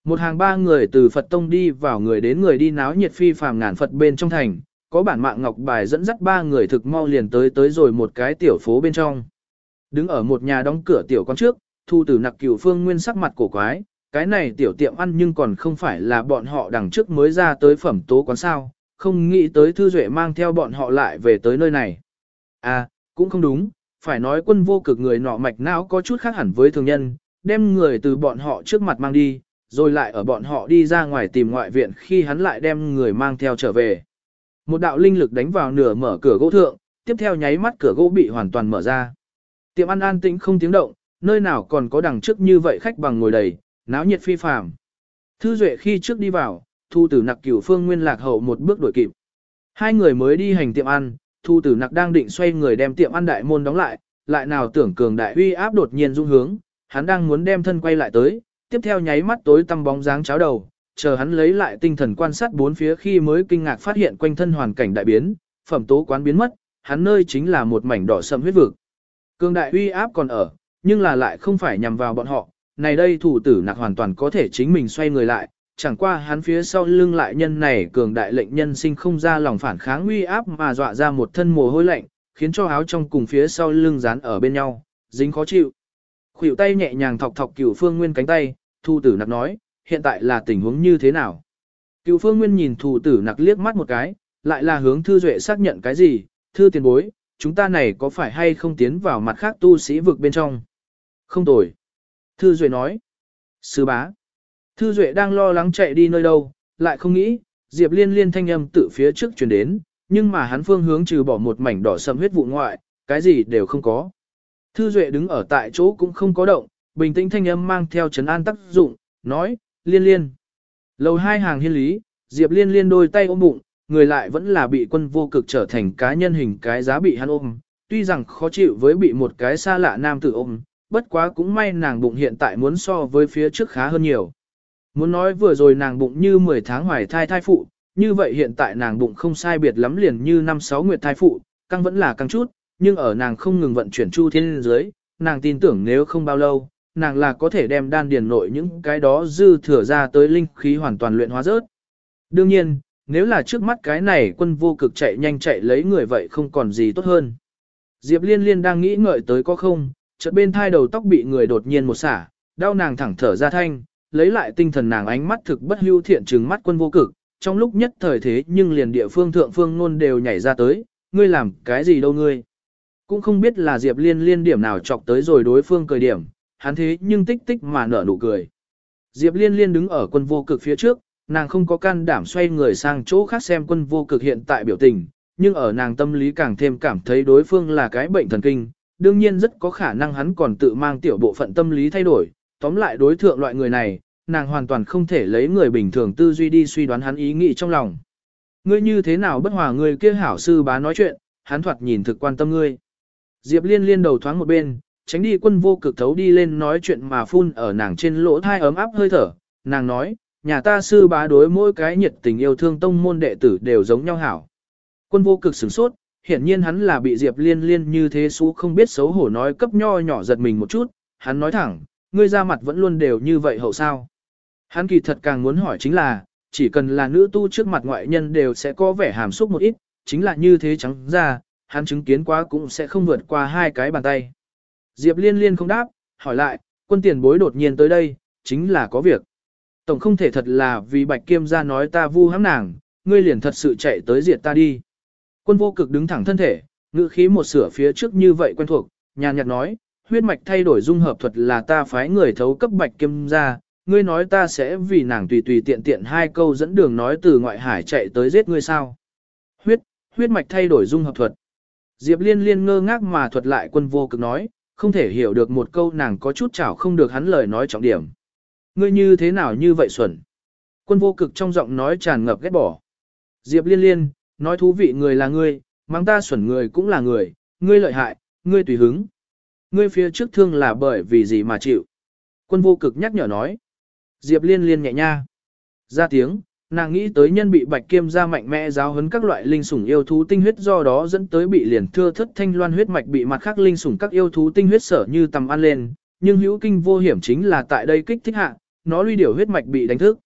Một hàng ba người từ Phật Tông đi vào người đến người đi náo nhiệt phi phàm ngàn Phật bên trong thành, có bản mạng ngọc bài dẫn dắt ba người thực mau liền tới tới rồi một cái tiểu phố bên trong. Đứng ở một nhà đóng cửa tiểu quán trước, thu tử nặc cửu phương nguyên sắc mặt cổ quái, cái này tiểu tiệm ăn nhưng còn không phải là bọn họ đằng trước mới ra tới phẩm tố quán sao, không nghĩ tới Thư Duệ mang theo bọn họ lại về tới nơi này. À, cũng không đúng, phải nói quân vô cực người nọ mạch não có chút khác hẳn với thường nhân, đem người từ bọn họ trước mặt mang đi, rồi lại ở bọn họ đi ra ngoài tìm ngoại viện khi hắn lại đem người mang theo trở về. Một đạo linh lực đánh vào nửa mở cửa gỗ thượng, tiếp theo nháy mắt cửa gỗ bị hoàn toàn mở ra. Tiệm ăn an tĩnh không tiếng động, nơi nào còn có đằng trước như vậy khách bằng ngồi đầy, náo nhiệt phi phàm. Thư Duệ khi trước đi vào, Thu Tử Nặc cửu phương nguyên lạc hậu một bước đuổi kịp. Hai người mới đi hành tiệm ăn, Thu Tử Nặc đang định xoay người đem tiệm ăn đại môn đóng lại, lại nào tưởng cường đại uy áp đột nhiên dung hướng, hắn đang muốn đem thân quay lại tới, tiếp theo nháy mắt tối tăm bóng dáng cháo đầu, chờ hắn lấy lại tinh thần quan sát bốn phía khi mới kinh ngạc phát hiện quanh thân hoàn cảnh đại biến, phẩm tố quán biến mất, hắn nơi chính là một mảnh đỏ sầm huyết vực. Cường đại uy áp còn ở, nhưng là lại không phải nhằm vào bọn họ, này đây thủ tử nặc hoàn toàn có thể chính mình xoay người lại, chẳng qua hắn phía sau lưng lại nhân này cường đại lệnh nhân sinh không ra lòng phản kháng uy áp mà dọa ra một thân mồ hôi lạnh, khiến cho áo trong cùng phía sau lưng dán ở bên nhau, dính khó chịu. Khuỷu tay nhẹ nhàng thọc thọc cửu phương nguyên cánh tay, thu tử nặc nói, hiện tại là tình huống như thế nào? Cửu phương nguyên nhìn Thu tử nặc liếc mắt một cái, lại là hướng thư duệ xác nhận cái gì, thư tiền bối, chúng ta này có phải hay không tiến vào mặt khác tu sĩ vực bên trong? Không tồi. Thư duệ nói. Sư bá. Thư duệ đang lo lắng chạy đi nơi đâu, lại không nghĩ, Diệp liên liên thanh âm tự phía trước chuyển đến, nhưng mà hắn phương hướng trừ bỏ một mảnh đỏ sầm huyết vụ ngoại, cái gì đều không có. Thư Duệ đứng ở tại chỗ cũng không có động, bình tĩnh thanh âm mang theo chấn an tác dụng, nói, liên liên. Lầu hai hàng hiên lý, Diệp liên liên đôi tay ôm bụng, người lại vẫn là bị quân vô cực trở thành cá nhân hình cái giá bị hắn ôm, tuy rằng khó chịu với bị một cái xa lạ nam tử ôm, bất quá cũng may nàng bụng hiện tại muốn so với phía trước khá hơn nhiều. Muốn nói vừa rồi nàng bụng như 10 tháng hoài thai thai phụ, như vậy hiện tại nàng bụng không sai biệt lắm liền như năm sáu nguyệt thai phụ, căng vẫn là căng chút, nhưng ở nàng không ngừng vận chuyển chu thiên dưới, nàng tin tưởng nếu không bao lâu, nàng là có thể đem đan điền nội những cái đó dư thừa ra tới linh khí hoàn toàn luyện hóa rớt. Đương nhiên, nếu là trước mắt cái này quân vô cực chạy nhanh chạy lấy người vậy không còn gì tốt hơn. Diệp liên liên đang nghĩ ngợi tới có không, chợt bên thai đầu tóc bị người đột nhiên một xả, đau nàng thẳng thở ra thanh, lấy lại tinh thần nàng ánh mắt thực bất hưu thiện trừng mắt quân vô cực, trong lúc nhất thời thế nhưng liền địa phương thượng phương nôn đều nhảy ra tới, ngươi làm cái gì đâu ngươi. Cũng không biết là Diệp Liên liên điểm nào chọc tới rồi đối phương cười điểm, hắn thế nhưng tích tích mà nở nụ cười. Diệp Liên liên đứng ở quân vô cực phía trước, nàng không có can đảm xoay người sang chỗ khác xem quân vô cực hiện tại biểu tình, nhưng ở nàng tâm lý càng thêm cảm thấy đối phương là cái bệnh thần kinh, đương nhiên rất có khả năng hắn còn tự mang tiểu bộ phận tâm lý thay đổi, tóm lại đối thượng loại người này, nàng hoàn toàn không thể lấy người bình thường tư duy đi suy đoán hắn ý nghĩ trong lòng. Ngươi như thế nào bất hòa người kia hảo sư bá nói chuyện, hắn thoạt nhìn thực quan tâm ngươi. Diệp liên liên đầu thoáng một bên, tránh đi quân vô cực thấu đi lên nói chuyện mà phun ở nàng trên lỗ thai ấm áp hơi thở, nàng nói, nhà ta sư bá đối mỗi cái nhiệt tình yêu thương tông môn đệ tử đều giống nhau hảo. Quân vô cực sửng sốt, hiển nhiên hắn là bị Diệp liên liên như thế xú không biết xấu hổ nói cấp nho nhỏ giật mình một chút, hắn nói thẳng, ngươi ra mặt vẫn luôn đều như vậy hậu sao. Hắn kỳ thật càng muốn hỏi chính là, chỉ cần là nữ tu trước mặt ngoại nhân đều sẽ có vẻ hàm xúc một ít, chính là như thế trắng ra, hắn chứng kiến quá cũng sẽ không vượt qua hai cái bàn tay. Diệp liên liên không đáp, hỏi lại, quân tiền bối đột nhiên tới đây, chính là có việc. Tổng không thể thật là vì bạch kiêm ra nói ta vu hãm nàng, ngươi liền thật sự chạy tới diệt ta đi. Quân vô cực đứng thẳng thân thể, ngữ khí một sửa phía trước như vậy quen thuộc, nhàn nhạt nói, huyết mạch thay đổi dung hợp thuật là ta phái người thấu cấp bạch kiêm ra, ngươi nói ta sẽ vì nàng tùy tùy tiện tiện hai câu dẫn đường nói từ ngoại hải chạy tới giết ngươi sao. Huyết, huyết mạch thay đổi dung hợp thuật. Diệp liên liên ngơ ngác mà thuật lại quân vô cực nói, không thể hiểu được một câu nàng có chút chảo không được hắn lời nói trọng điểm. Ngươi như thế nào như vậy xuẩn? Quân vô cực trong giọng nói tràn ngập ghét bỏ. Diệp liên liên, nói thú vị người là ngươi, mang ta xuẩn người cũng là người, ngươi lợi hại, ngươi tùy hứng. Ngươi phía trước thương là bởi vì gì mà chịu? Quân vô cực nhắc nhở nói. Diệp liên liên nhẹ nha. Ra tiếng, nàng nghĩ tới nhân bị bạch kiêm ra mạnh mẽ giáo hấn các loại linh sủng yêu thú tinh huyết do đó dẫn tới bị liền thưa thất thanh loan huyết mạch bị mặt khác linh sủng các yêu thú tinh huyết sở như tầm ăn lên, nhưng hữu kinh vô hiểm chính là tại đây kích thích hạ, nó luy điều huyết mạch bị đánh thức.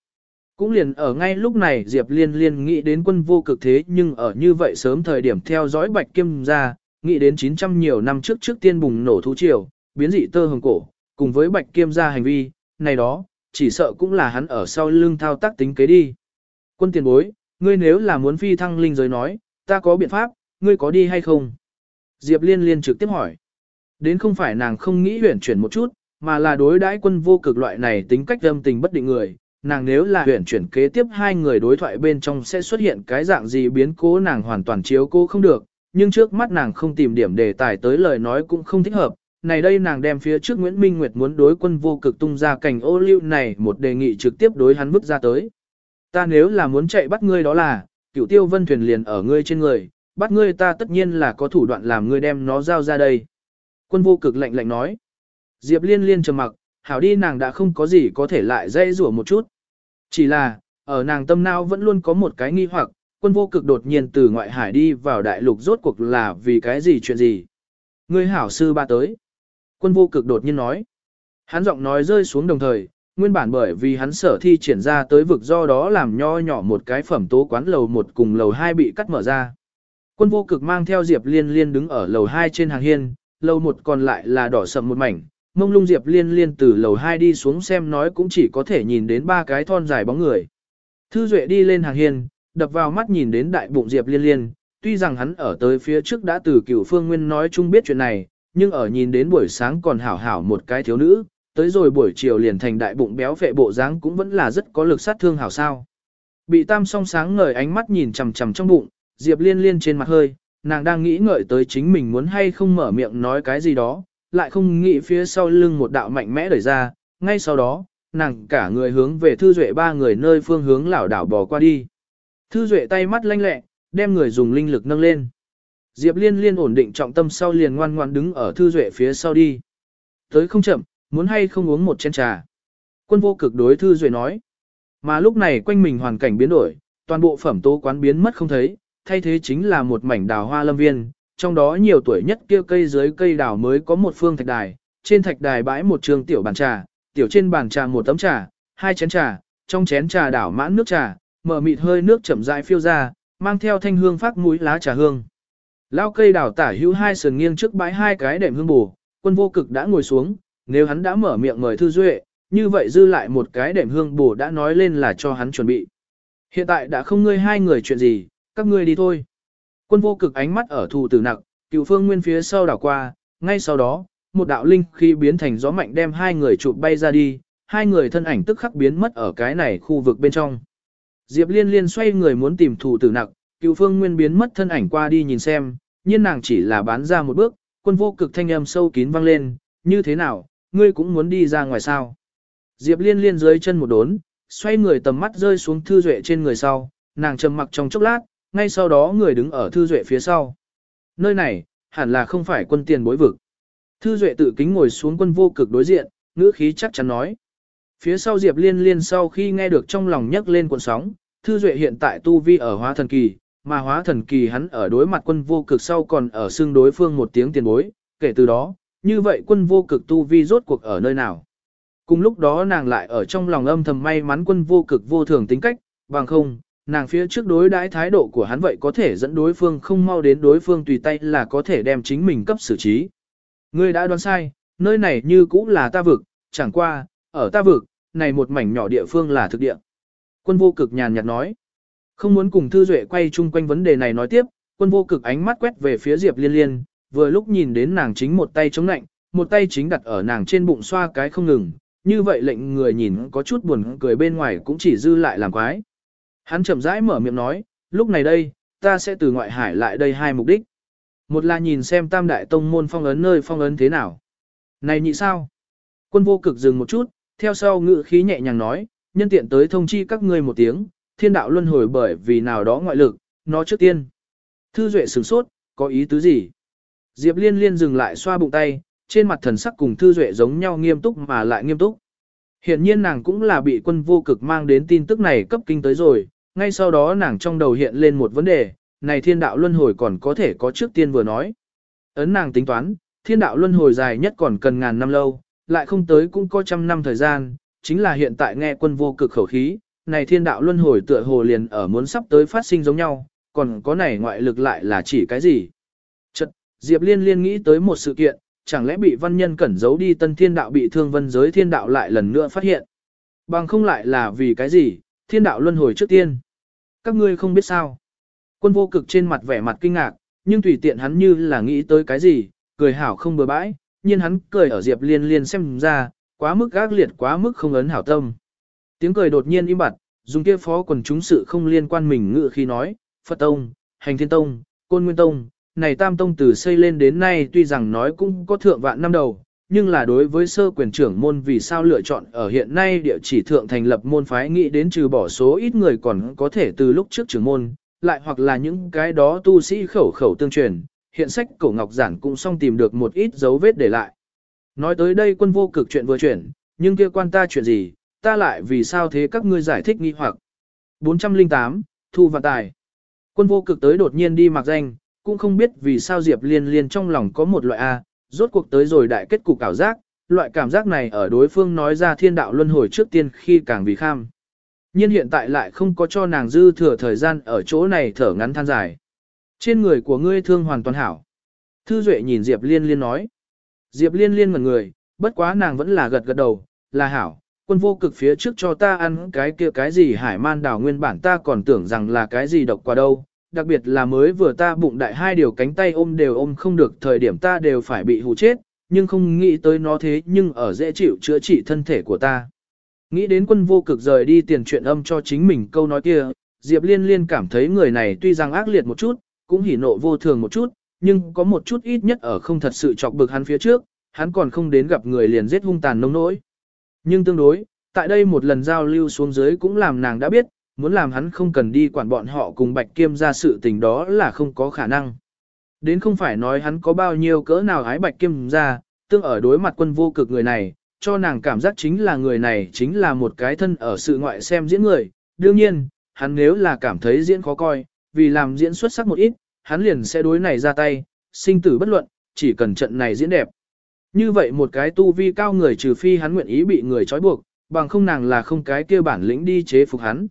Cũng liền ở ngay lúc này Diệp Liên Liên nghĩ đến quân vô cực thế nhưng ở như vậy sớm thời điểm theo dõi Bạch Kiêm ra, nghĩ đến 900 nhiều năm trước trước tiên bùng nổ thú triều, biến dị tơ hồng cổ, cùng với Bạch Kiêm ra hành vi, này đó, chỉ sợ cũng là hắn ở sau lưng thao tác tính kế đi. Quân tiền bối, ngươi nếu là muốn phi thăng linh giới nói, ta có biện pháp, ngươi có đi hay không? Diệp Liên Liên trực tiếp hỏi. Đến không phải nàng không nghĩ huyển chuyển một chút, mà là đối đãi quân vô cực loại này tính cách âm tình bất định người. Nàng nếu là huyển chuyển kế tiếp hai người đối thoại bên trong sẽ xuất hiện cái dạng gì biến cố nàng hoàn toàn chiếu cố không được, nhưng trước mắt nàng không tìm điểm đề tài tới lời nói cũng không thích hợp. Này đây nàng đem phía trước Nguyễn Minh Nguyệt muốn đối quân vô cực tung ra cảnh ô lưu này một đề nghị trực tiếp đối hắn bước ra tới. Ta nếu là muốn chạy bắt ngươi đó là, cửu tiêu vân thuyền liền ở ngươi trên người, bắt ngươi ta tất nhiên là có thủ đoạn làm ngươi đem nó giao ra đây. Quân vô cực lạnh lạnh nói. Diệp liên liên trầm mặc, hảo đi nàng đã không có gì có thể lại dây rủa một chút. Chỉ là, ở nàng tâm não vẫn luôn có một cái nghi hoặc, quân vô cực đột nhiên từ ngoại hải đi vào đại lục rốt cuộc là vì cái gì chuyện gì. Ngươi hảo sư ba tới. Quân vô cực đột nhiên nói. Hắn giọng nói rơi xuống đồng thời, nguyên bản bởi vì hắn sở thi triển ra tới vực do đó làm nho nhỏ một cái phẩm tố quán lầu một cùng lầu hai bị cắt mở ra. Quân vô cực mang theo Diệp Liên Liên đứng ở lầu hai trên hàng hiên, lầu một còn lại là đỏ sậm một mảnh. Mông lung Diệp Liên Liên từ lầu hai đi xuống xem nói cũng chỉ có thể nhìn đến ba cái thon dài bóng người. Thư Duệ đi lên hàng hiên, đập vào mắt nhìn đến đại bụng Diệp Liên Liên, tuy rằng hắn ở tới phía trước đã từ cửu phương nguyên nói chung biết chuyện này, nhưng ở nhìn đến buổi sáng còn hảo hảo một cái thiếu nữ, tới rồi buổi chiều liền thành đại bụng béo vệ bộ dáng cũng vẫn là rất có lực sát thương hảo sao. Bị tam song sáng ngời ánh mắt nhìn chằm chằm trong bụng, Diệp liên liên trên mặt hơi, nàng đang nghĩ ngợi tới chính mình muốn hay không mở miệng nói cái gì đó, lại không nghĩ phía sau lưng một đạo mạnh mẽ đẩy ra, ngay sau đó, nàng cả người hướng về Thư Duệ ba người nơi phương hướng lảo đảo bò qua đi. Thư Duệ tay mắt lanh lẹ, đem người dùng linh lực nâng lên. Diệp Liên Liên ổn định trọng tâm sau liền ngoan ngoan đứng ở Thư Duệ phía sau đi. Tới không chậm, muốn hay không uống một chén trà. Quân vô cực đối Thư Duệ nói. Mà lúc này quanh mình hoàn cảnh biến đổi, toàn bộ phẩm tố quán biến mất không thấy, thay thế chính là một mảnh đào hoa lâm viên, trong đó nhiều tuổi nhất kia cây dưới cây đào mới có một phương thạch đài, trên thạch đài bãi một trường tiểu bàn trà, tiểu trên bàn trà một tấm trà, hai chén trà, trong chén trà đảo mãn nước trà, mở mịt hơi nước chậm rãi phiêu ra, mang theo thanh hương phát mũi lá trà hương. Lao cây đào tả hữu hai sườn nghiêng trước bãi hai cái đệm hương bù, quân vô cực đã ngồi xuống, nếu hắn đã mở miệng mời thư duệ, như vậy dư lại một cái đệm hương bổ đã nói lên là cho hắn chuẩn bị. Hiện tại đã không ngươi hai người chuyện gì, các ngươi đi thôi. Quân vô cực ánh mắt ở thù tử nặng, cựu phương nguyên phía sau đảo qua, ngay sau đó, một đạo linh khi biến thành gió mạnh đem hai người chụp bay ra đi, hai người thân ảnh tức khắc biến mất ở cái này khu vực bên trong. Diệp liên liên xoay người muốn tìm thù tử nặng, cựu phương nguyên biến mất thân ảnh qua đi nhìn xem, nhưng nàng chỉ là bán ra một bước, quân vô cực thanh âm sâu kín vang lên, như thế nào, ngươi cũng muốn đi ra ngoài sao. Diệp liên liên dưới chân một đốn, xoay người tầm mắt rơi xuống thư duệ trên người sau, nàng trầm mặc trong chốc lát, ngay sau đó người đứng ở Thư Duệ phía sau. Nơi này, hẳn là không phải quân tiền bối vực. Thư Duệ tự kính ngồi xuống quân vô cực đối diện, ngữ khí chắc chắn nói. Phía sau Diệp Liên Liên sau khi nghe được trong lòng nhấc lên cuộn sóng, Thư Duệ hiện tại tu vi ở hóa thần kỳ, mà hóa thần kỳ hắn ở đối mặt quân vô cực sau còn ở xương đối phương một tiếng tiền bối, kể từ đó, như vậy quân vô cực tu vi rốt cuộc ở nơi nào. Cùng lúc đó nàng lại ở trong lòng âm thầm may mắn quân vô cực vô thường tính cách, bằng không, nàng phía trước đối đãi thái độ của hắn vậy có thể dẫn đối phương không mau đến đối phương tùy tay là có thể đem chính mình cấp xử trí. Ngươi đã đoán sai, nơi này như cũ là ta vực, chẳng qua, ở ta vực, này một mảnh nhỏ địa phương là thực địa. Quân vô cực nhàn nhạt nói. Không muốn cùng Thư Duệ quay chung quanh vấn đề này nói tiếp, quân vô cực ánh mắt quét về phía Diệp Liên Liên, vừa lúc nhìn đến nàng chính một tay chống nạnh, một tay chính đặt ở nàng trên bụng xoa cái không ngừng, như vậy lệnh người nhìn có chút buồn cười bên ngoài cũng chỉ dư lại làm quái. Hắn chậm rãi mở miệng nói, lúc này đây, ta sẽ từ ngoại hải lại đây hai mục đích. Một là nhìn xem tam đại tông môn phong ấn nơi phong ấn thế nào. Này nhị sao? Quân vô cực dừng một chút, theo sau ngự khí nhẹ nhàng nói, nhân tiện tới thông chi các ngươi một tiếng, thiên đạo luân hồi bởi vì nào đó ngoại lực, nó trước tiên. Thư Duệ sửng sốt, có ý tứ gì? Diệp liên liên dừng lại xoa bụng tay, trên mặt thần sắc cùng Thư Duệ giống nhau nghiêm túc mà lại nghiêm túc. Hiện nhiên nàng cũng là bị quân vô cực mang đến tin tức này cấp kinh tới rồi, ngay sau đó nàng trong đầu hiện lên một vấn đề, này thiên đạo luân hồi còn có thể có trước tiên vừa nói. Ấn nàng tính toán, thiên đạo luân hồi dài nhất còn cần ngàn năm lâu, lại không tới cũng có trăm năm thời gian, chính là hiện tại nghe quân vô cực khẩu khí, này thiên đạo luân hồi tựa hồ liền ở muốn sắp tới phát sinh giống nhau, còn có này ngoại lực lại là chỉ cái gì. Diệp Liên liên nghĩ tới một sự kiện, chẳng lẽ bị văn nhân cẩn giấu đi tân thiên đạo bị thương vân giới thiên đạo lại lần nữa phát hiện. Bằng không lại là vì cái gì, thiên đạo luân hồi trước tiên. Các ngươi không biết sao. Quân vô cực trên mặt vẻ mặt kinh ngạc, nhưng tùy tiện hắn như là nghĩ tới cái gì, cười hảo không bừa bãi, nhưng hắn cười ở Diệp Liên liên xem ra, quá mức gác liệt quá mức không ấn hảo tâm. Tiếng cười đột nhiên im bặt, dùng kia phó quần chúng sự không liên quan mình ngự khi nói, Phật Tông, Hành Thiên Tông, Côn Nguyên Tông, này Tam Tông từ xây lên đến nay tuy rằng nói cũng có thượng vạn năm đầu, nhưng là đối với sơ quyền trưởng môn vì sao lựa chọn ở hiện nay địa chỉ thượng thành lập môn phái nghĩ đến trừ bỏ số ít người còn có thể từ lúc trước trưởng môn, lại hoặc là những cái đó tu sĩ khẩu khẩu tương truyền, hiện sách cổ ngọc giản cũng xong tìm được một ít dấu vết để lại. Nói tới đây quân vô cực chuyện vừa chuyển, nhưng kia quan ta chuyện gì, ta lại vì sao thế các ngươi giải thích nghi hoặc. 408, Thu và Tài Quân vô cực tới đột nhiên đi mặc danh, cũng không biết vì sao Diệp Liên Liên trong lòng có một loại A, rốt cuộc tới rồi đại kết cục ảo giác, loại cảm giác này ở đối phương nói ra thiên đạo luân hồi trước tiên khi càng vì kham. Nhưng hiện tại lại không có cho nàng dư thừa thời gian ở chỗ này thở ngắn than dài. Trên người của ngươi thương hoàn toàn hảo. Thư Duệ nhìn Diệp Liên Liên nói. Diệp Liên Liên ngẩn người, bất quá nàng vẫn là gật gật đầu, là hảo, quân vô cực phía trước cho ta ăn cái kia cái gì hải man đảo nguyên bản ta còn tưởng rằng là cái gì độc quả đâu, đặc biệt là mới vừa ta bụng đại hai điều cánh tay ôm đều ôm không được thời điểm ta đều phải bị hù chết, nhưng không nghĩ tới nó thế nhưng ở dễ chịu chữa trị thân thể của ta. Nghĩ đến quân vô cực rời đi tiền chuyện âm cho chính mình câu nói kia, Diệp Liên Liên cảm thấy người này tuy rằng ác liệt một chút, cũng hỉ nộ vô thường một chút, nhưng có một chút ít nhất ở không thật sự chọc bực hắn phía trước, hắn còn không đến gặp người liền giết hung tàn nông nỗi. Nhưng tương đối, tại đây một lần giao lưu xuống dưới cũng làm nàng đã biết, muốn làm hắn không cần đi quản bọn họ cùng Bạch Kiêm ra sự tình đó là không có khả năng. Đến không phải nói hắn có bao nhiêu cỡ nào ái Bạch Kiêm ra, tương ở đối mặt quân vô cực người này, cho nàng cảm giác chính là người này chính là một cái thân ở sự ngoại xem diễn người. Đương nhiên, hắn nếu là cảm thấy diễn khó coi, vì làm diễn xuất sắc một ít, hắn liền sẽ đối này ra tay, sinh tử bất luận, chỉ cần trận này diễn đẹp. Như vậy một cái tu vi cao người trừ phi hắn nguyện ý bị người trói buộc, bằng không nàng là không cái kia bản lĩnh đi chế phục hắn.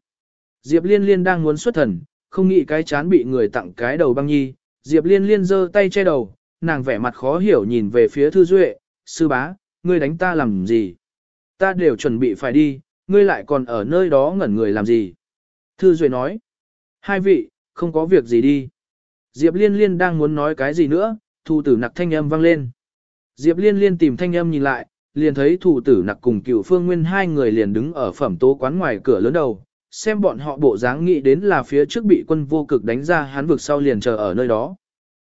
Diệp Liên Liên đang muốn xuất thần, không nghĩ cái chán bị người tặng cái đầu băng nhi, Diệp Liên Liên giơ tay che đầu, nàng vẻ mặt khó hiểu nhìn về phía Thư Duệ, sư bá, ngươi đánh ta làm gì? Ta đều chuẩn bị phải đi, ngươi lại còn ở nơi đó ngẩn người làm gì? Thư Duệ nói, hai vị, không có việc gì đi. Diệp Liên Liên đang muốn nói cái gì nữa, thủ tử nặc thanh âm vang lên. Diệp Liên Liên tìm thanh âm nhìn lại, liền thấy thủ tử nặc cùng cựu phương nguyên hai người liền đứng ở phẩm tố quán ngoài cửa lớn đầu, xem bọn họ bộ dáng nghĩ đến là phía trước bị quân vô cực đánh ra hắn vực sau liền chờ ở nơi đó.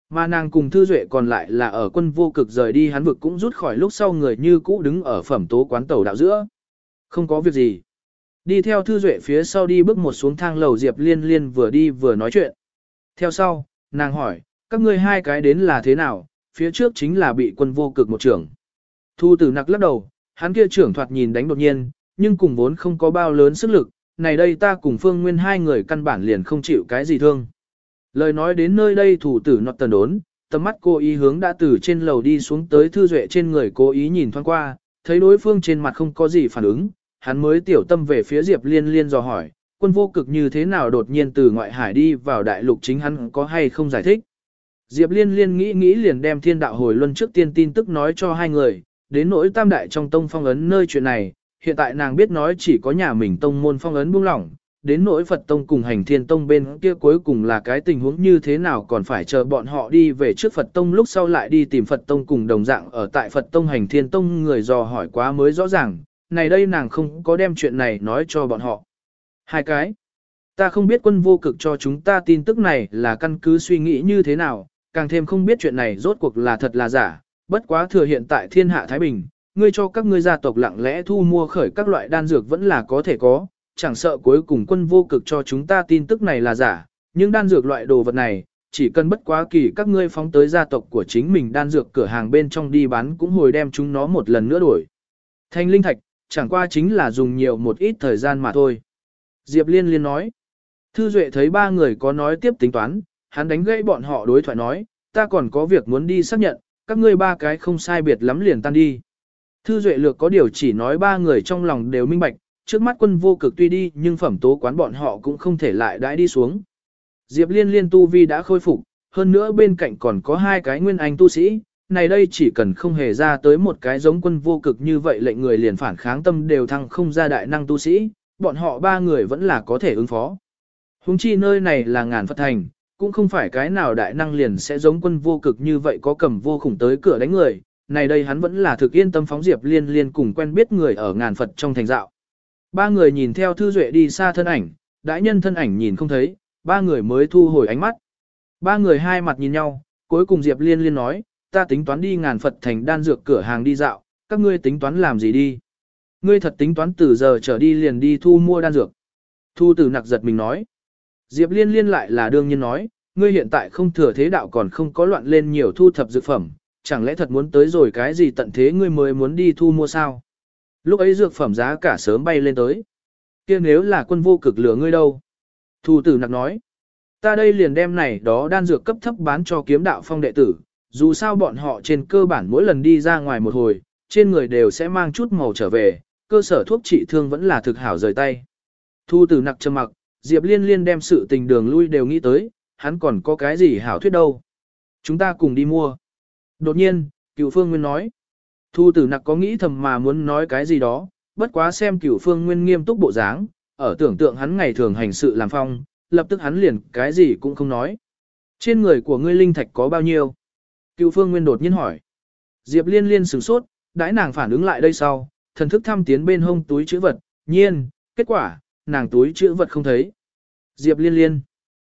Mà nàng cùng Thư Duệ còn lại là ở quân vô cực rời đi hắn vực cũng rút khỏi lúc sau người như cũ đứng ở phẩm tố quán tàu đạo giữa. Không có việc gì. Đi theo Thư Duệ phía sau đi bước một xuống thang lầu Diệp Liên Liên vừa đi vừa nói chuyện. Theo sau, nàng hỏi, các ngươi hai cái đến là thế nào, phía trước chính là bị quân vô cực một trưởng. Thu tử nặc lắc đầu, hắn kia trưởng thoạt nhìn đánh đột nhiên, nhưng cùng vốn không có bao lớn sức lực, này đây ta cùng Phương Nguyên hai người căn bản liền không chịu cái gì thương. Lời nói đến nơi đây thủ tử nọt tần đốn, tầm mắt cô ý hướng đã từ trên lầu đi xuống tới thư duệ trên người cố ý nhìn thoáng qua, thấy đối phương trên mặt không có gì phản ứng, hắn mới tiểu tâm về phía Diệp Liên Liên dò hỏi, quân vô cực như thế nào đột nhiên từ ngoại hải đi vào đại lục chính hắn có hay không giải thích. Diệp Liên Liên nghĩ nghĩ liền đem thiên đạo hồi luân trước tiên tin tức nói cho hai người, đến nỗi tam đại trong tông phong ấn nơi chuyện này, hiện tại nàng biết nói chỉ có nhà mình tông môn phong ấn buông lỏng, đến nỗi Phật tông cùng hành thiên tông bên kia cuối cùng là cái tình huống như thế nào còn phải chờ bọn họ đi về trước Phật tông lúc sau lại đi tìm Phật tông cùng đồng dạng ở tại Phật tông hành thiên tông người dò hỏi quá mới rõ ràng, này đây nàng không có đem chuyện này nói cho bọn họ. Hai cái. Ta không biết quân vô cực cho chúng ta tin tức này là căn cứ suy nghĩ như thế nào, càng thêm không biết chuyện này rốt cuộc là thật là giả, bất quá thừa hiện tại thiên hạ Thái Bình, ngươi cho các ngươi gia tộc lặng lẽ thu mua khởi các loại đan dược vẫn là có thể có, chẳng sợ cuối cùng quân vô cực cho chúng ta tin tức này là giả, nhưng đan dược loại đồ vật này, chỉ cần bất quá kỳ các ngươi phóng tới gia tộc của chính mình đan dược cửa hàng bên trong đi bán cũng hồi đem chúng nó một lần nữa đổi. Thanh linh thạch, chẳng qua chính là dùng nhiều một ít thời gian mà thôi. Diệp Liên Liên nói. Thư Duệ thấy ba người có nói tiếp tính toán, hắn đánh gãy bọn họ đối thoại nói, ta còn có việc muốn đi xác nhận, các ngươi ba cái không sai biệt lắm liền tan đi. Thư Duệ lược có điều chỉ nói ba người trong lòng đều minh bạch, trước mắt quân vô cực tuy đi nhưng phẩm tố quán bọn họ cũng không thể lại đãi đi xuống. Diệp liên liên tu vi đã khôi phục, hơn nữa bên cạnh còn có hai cái nguyên anh tu sĩ, này đây chỉ cần không hề ra tới một cái giống quân vô cực như vậy lệnh người liền phản kháng tâm đều thăng không ra đại năng tu sĩ, bọn họ ba người vẫn là có thể ứng phó. Hùng chi nơi này là ngàn Phật thành, cũng không phải cái nào đại năng liền sẽ giống quân vô cực như vậy có cầm vô khủng tới cửa đánh người, này đây hắn vẫn là thực yên tâm phóng Diệp Liên Liên cùng quen biết người ở ngàn Phật trong thành dạo. Ba người nhìn theo Thư Duệ đi xa thân ảnh, đại nhân thân ảnh nhìn không thấy, ba người mới thu hồi ánh mắt. Ba người hai mặt nhìn nhau, cuối cùng Diệp Liên Liên nói, ta tính toán đi ngàn Phật thành đan dược cửa hàng đi dạo, các ngươi tính toán làm gì đi. Ngươi thật tính toán từ giờ trở đi liền đi thu mua đan dược. Thu tử nặc giật mình nói. Diệp Liên Liên lại là đương nhiên nói, ngươi hiện tại không thừa thế đạo còn không có loạn lên nhiều thu thập dược phẩm, chẳng lẽ thật muốn tới rồi cái gì tận thế ngươi mới muốn đi thu mua sao? Lúc ấy dược phẩm giá cả sớm bay lên tới. kia nếu là quân vô cực lửa ngươi đâu? Thu tử nặc nói, ta đây liền đem này đó đan dược cấp thấp bán cho kiếm đạo phong đệ tử, dù sao bọn họ trên cơ bản mỗi lần đi ra ngoài một hồi, trên người đều sẽ mang chút màu trở về, cơ sở thuốc trị thương vẫn là thực hảo rời tay. Thu tử nặc trầm mặc, Diệp Liên Liên đem sự tình đường lui đều nghĩ tới, hắn còn có cái gì hảo thuyết đâu. Chúng ta cùng đi mua. Đột nhiên, cựu phương nguyên nói. Thu tử nặc có nghĩ thầm mà muốn nói cái gì đó, bất quá xem cựu phương nguyên nghiêm túc bộ dáng, ở tưởng tượng hắn ngày thường hành sự làm phong, lập tức hắn liền cái gì cũng không nói. Trên người của ngươi linh thạch có bao nhiêu? Cựu phương nguyên đột nhiên hỏi. Diệp liên liên sửng sốt, đãi nàng phản ứng lại đây sau, thần thức thăm tiến bên hông túi chữ vật, nhiên, kết quả, nàng túi chữ vật không thấy. Diệp liên liên.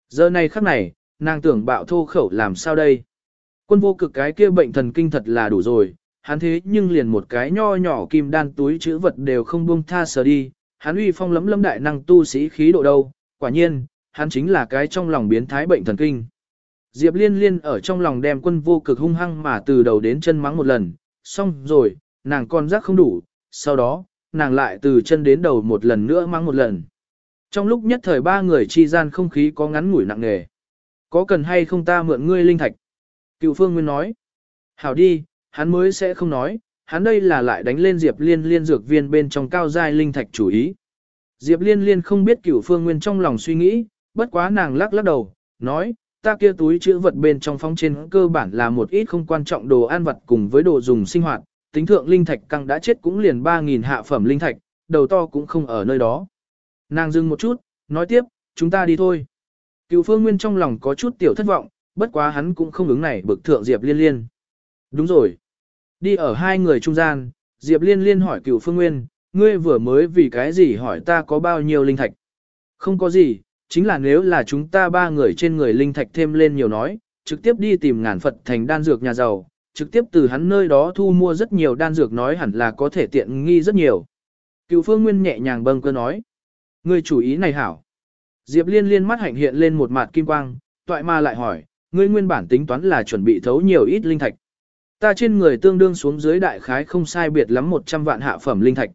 Giờ này khắc này, nàng tưởng bạo thô khẩu làm sao đây? Quân vô cực cái kia bệnh thần kinh thật là đủ rồi, hắn thế nhưng liền một cái nho nhỏ kim đan túi chữ vật đều không buông tha sờ đi, hắn uy phong lấm lấm đại năng tu sĩ khí độ đâu, quả nhiên, hắn chính là cái trong lòng biến thái bệnh thần kinh. Diệp liên liên ở trong lòng đem quân vô cực hung hăng mà từ đầu đến chân mắng một lần, xong rồi, nàng con giác không đủ, sau đó, nàng lại từ chân đến đầu một lần nữa mắng một lần. Trong lúc nhất thời ba người chi gian không khí có ngắn ngủi nặng nề. Có cần hay không ta mượn ngươi linh thạch? Cựu phương nguyên nói. Hảo đi, hắn mới sẽ không nói, hắn đây là lại đánh lên Diệp Liên liên dược viên bên trong cao giai linh thạch chủ ý. Diệp Liên liên không biết cửu phương nguyên trong lòng suy nghĩ, bất quá nàng lắc lắc đầu, nói, ta kia túi chữ vật bên trong phóng trên cơ bản là một ít không quan trọng đồ ăn vật cùng với đồ dùng sinh hoạt, tính thượng linh thạch căng đã chết cũng liền 3.000 hạ phẩm linh thạch, đầu to cũng không ở nơi đó. Nàng dừng một chút, nói tiếp, chúng ta đi thôi. Cựu phương nguyên trong lòng có chút tiểu thất vọng, bất quá hắn cũng không ứng này bực thượng Diệp liên liên. Đúng rồi. Đi ở hai người trung gian, Diệp liên liên hỏi cựu phương nguyên, ngươi vừa mới vì cái gì hỏi ta có bao nhiêu linh thạch. Không có gì, chính là nếu là chúng ta ba người trên người linh thạch thêm lên nhiều nói, trực tiếp đi tìm ngàn Phật thành đan dược nhà giàu, trực tiếp từ hắn nơi đó thu mua rất nhiều đan dược nói hẳn là có thể tiện nghi rất nhiều. Cựu phương nguyên nhẹ nhàng bâng cơ nói. Ngươi chủ ý này hảo. Diệp liên liên mắt hạnh hiện lên một mặt kim quang, toại ma lại hỏi, ngươi nguyên bản tính toán là chuẩn bị thấu nhiều ít linh thạch. Ta trên người tương đương xuống dưới đại khái không sai biệt lắm 100 vạn hạ phẩm linh thạch.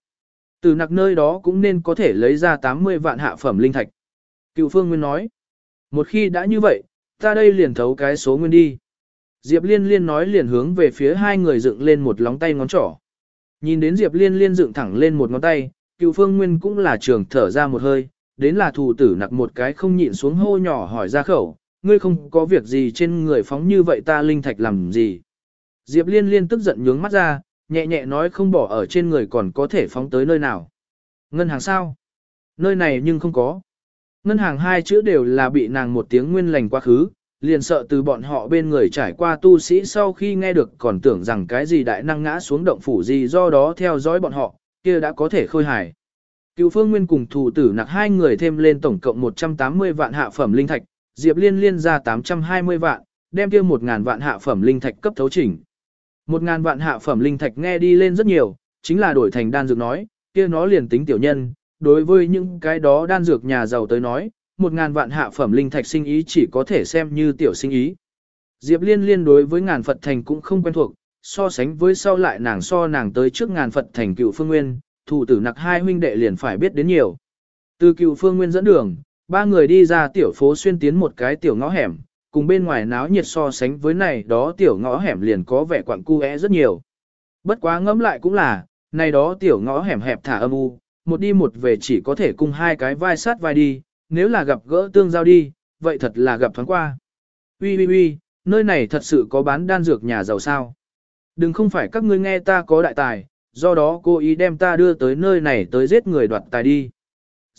Từ nặc nơi đó cũng nên có thể lấy ra 80 vạn hạ phẩm linh thạch. Cựu phương nguyên nói, một khi đã như vậy, ta đây liền thấu cái số nguyên đi. Diệp liên liên nói liền hướng về phía hai người dựng lên một lóng tay ngón trỏ. Nhìn đến Diệp liên liên dựng thẳng lên một ngón tay, cựu phương nguyên cũng là trường thở ra một hơi, đến là thủ tử nặc một cái không nhịn xuống hô nhỏ hỏi ra khẩu, ngươi không có việc gì trên người phóng như vậy ta linh thạch làm gì. Diệp liên liên tức giận nhướng mắt ra, nhẹ nhẹ nói không bỏ ở trên người còn có thể phóng tới nơi nào. Ngân hàng sao? Nơi này nhưng không có. Ngân hàng hai chữ đều là bị nàng một tiếng nguyên lành quá khứ, liền sợ từ bọn họ bên người trải qua tu sĩ sau khi nghe được còn tưởng rằng cái gì đại năng ngã xuống động phủ gì do đó theo dõi bọn họ, kia đã có thể khôi hài. Cựu phương nguyên cùng thủ tử nặc hai người thêm lên tổng cộng 180 vạn hạ phẩm linh thạch, Diệp Liên liên ra 820 vạn, đem kia 1000 vạn hạ phẩm linh thạch cấp thấu chỉnh. 1000 vạn hạ phẩm linh thạch nghe đi lên rất nhiều, chính là đổi thành đan dược nói, kia nó liền tính tiểu nhân, đối với những cái đó đan dược nhà giàu tới nói, 1000 vạn hạ phẩm linh thạch sinh ý chỉ có thể xem như tiểu sinh ý. Diệp Liên liên đối với ngàn Phật thành cũng không quen thuộc, so sánh với sau lại nàng so nàng tới trước ngàn Phật thành cựu phương nguyên, thủ tử nặc hai huynh đệ liền phải biết đến nhiều. Từ cựu phương nguyên dẫn đường, ba người đi ra tiểu phố xuyên tiến một cái tiểu ngõ hẻm, cùng bên ngoài náo nhiệt so sánh với này đó tiểu ngõ hẻm liền có vẻ quặng cu rất nhiều. Bất quá ngẫm lại cũng là, này đó tiểu ngõ hẻm hẹp thả âm u, một đi một về chỉ có thể cùng hai cái vai sát vai đi, nếu là gặp gỡ tương giao đi, vậy thật là gặp thoáng qua. Ui ui ui, nơi này thật sự có bán đan dược nhà giàu sao. Đừng không phải các ngươi nghe ta có đại tài, do đó cô ý đem ta đưa tới nơi này tới giết người đoạt tài đi.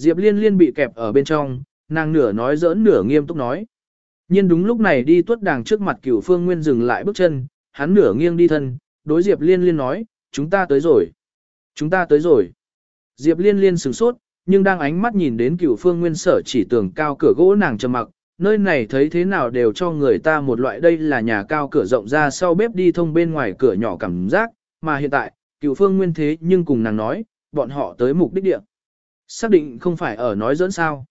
Diệp liên liên bị kẹp ở bên trong, nàng nửa nói giỡn nửa nghiêm túc nói. Nhưng đúng lúc này đi tuất đàng trước mặt cửu phương nguyên dừng lại bước chân, hắn nửa nghiêng đi thân, đối Diệp liên liên nói, chúng ta tới rồi. Chúng ta tới rồi. Diệp liên liên sửng sốt, nhưng đang ánh mắt nhìn đến cửu phương nguyên sở chỉ tường cao cửa gỗ nàng trầm mặc, nơi này thấy thế nào đều cho người ta một loại đây là nhà cao cửa rộng ra sau bếp đi thông bên ngoài cửa nhỏ cảm giác, mà hiện tại, cửu phương nguyên thế nhưng cùng nàng nói, bọn họ tới mục đích địa. Xác định không phải ở nói dẫn sao.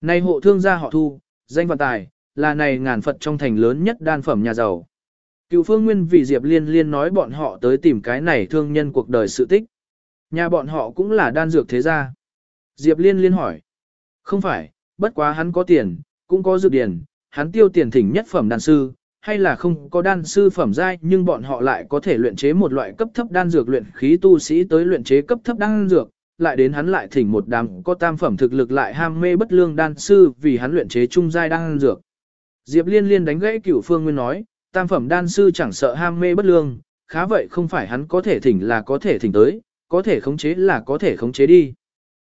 Này hộ thương gia họ thu, danh vận tài, là này ngàn Phật trong thành lớn nhất đan phẩm nhà giàu. Cựu phương nguyên vì Diệp Liên Liên nói bọn họ tới tìm cái này thương nhân cuộc đời sự tích. Nhà bọn họ cũng là đan dược thế gia. Diệp Liên Liên hỏi. Không phải, bất quá hắn có tiền, cũng có dược điền, hắn tiêu tiền thỉnh nhất phẩm đan sư, hay là không có đan sư phẩm giai nhưng bọn họ lại có thể luyện chế một loại cấp thấp đan dược luyện khí tu sĩ tới luyện chế cấp thấp đan dược, lại đến hắn lại thỉnh một đám có tam phẩm thực lực lại ham mê bất lương đan sư vì hắn luyện chế trung giai đan dược. Diệp Liên Liên đánh gãy Cửu Phương Nguyên nói, tam phẩm đan sư chẳng sợ ham mê bất lương, khá vậy không phải hắn có thể thỉnh là có thể thỉnh tới, có thể khống chế là có thể khống chế đi.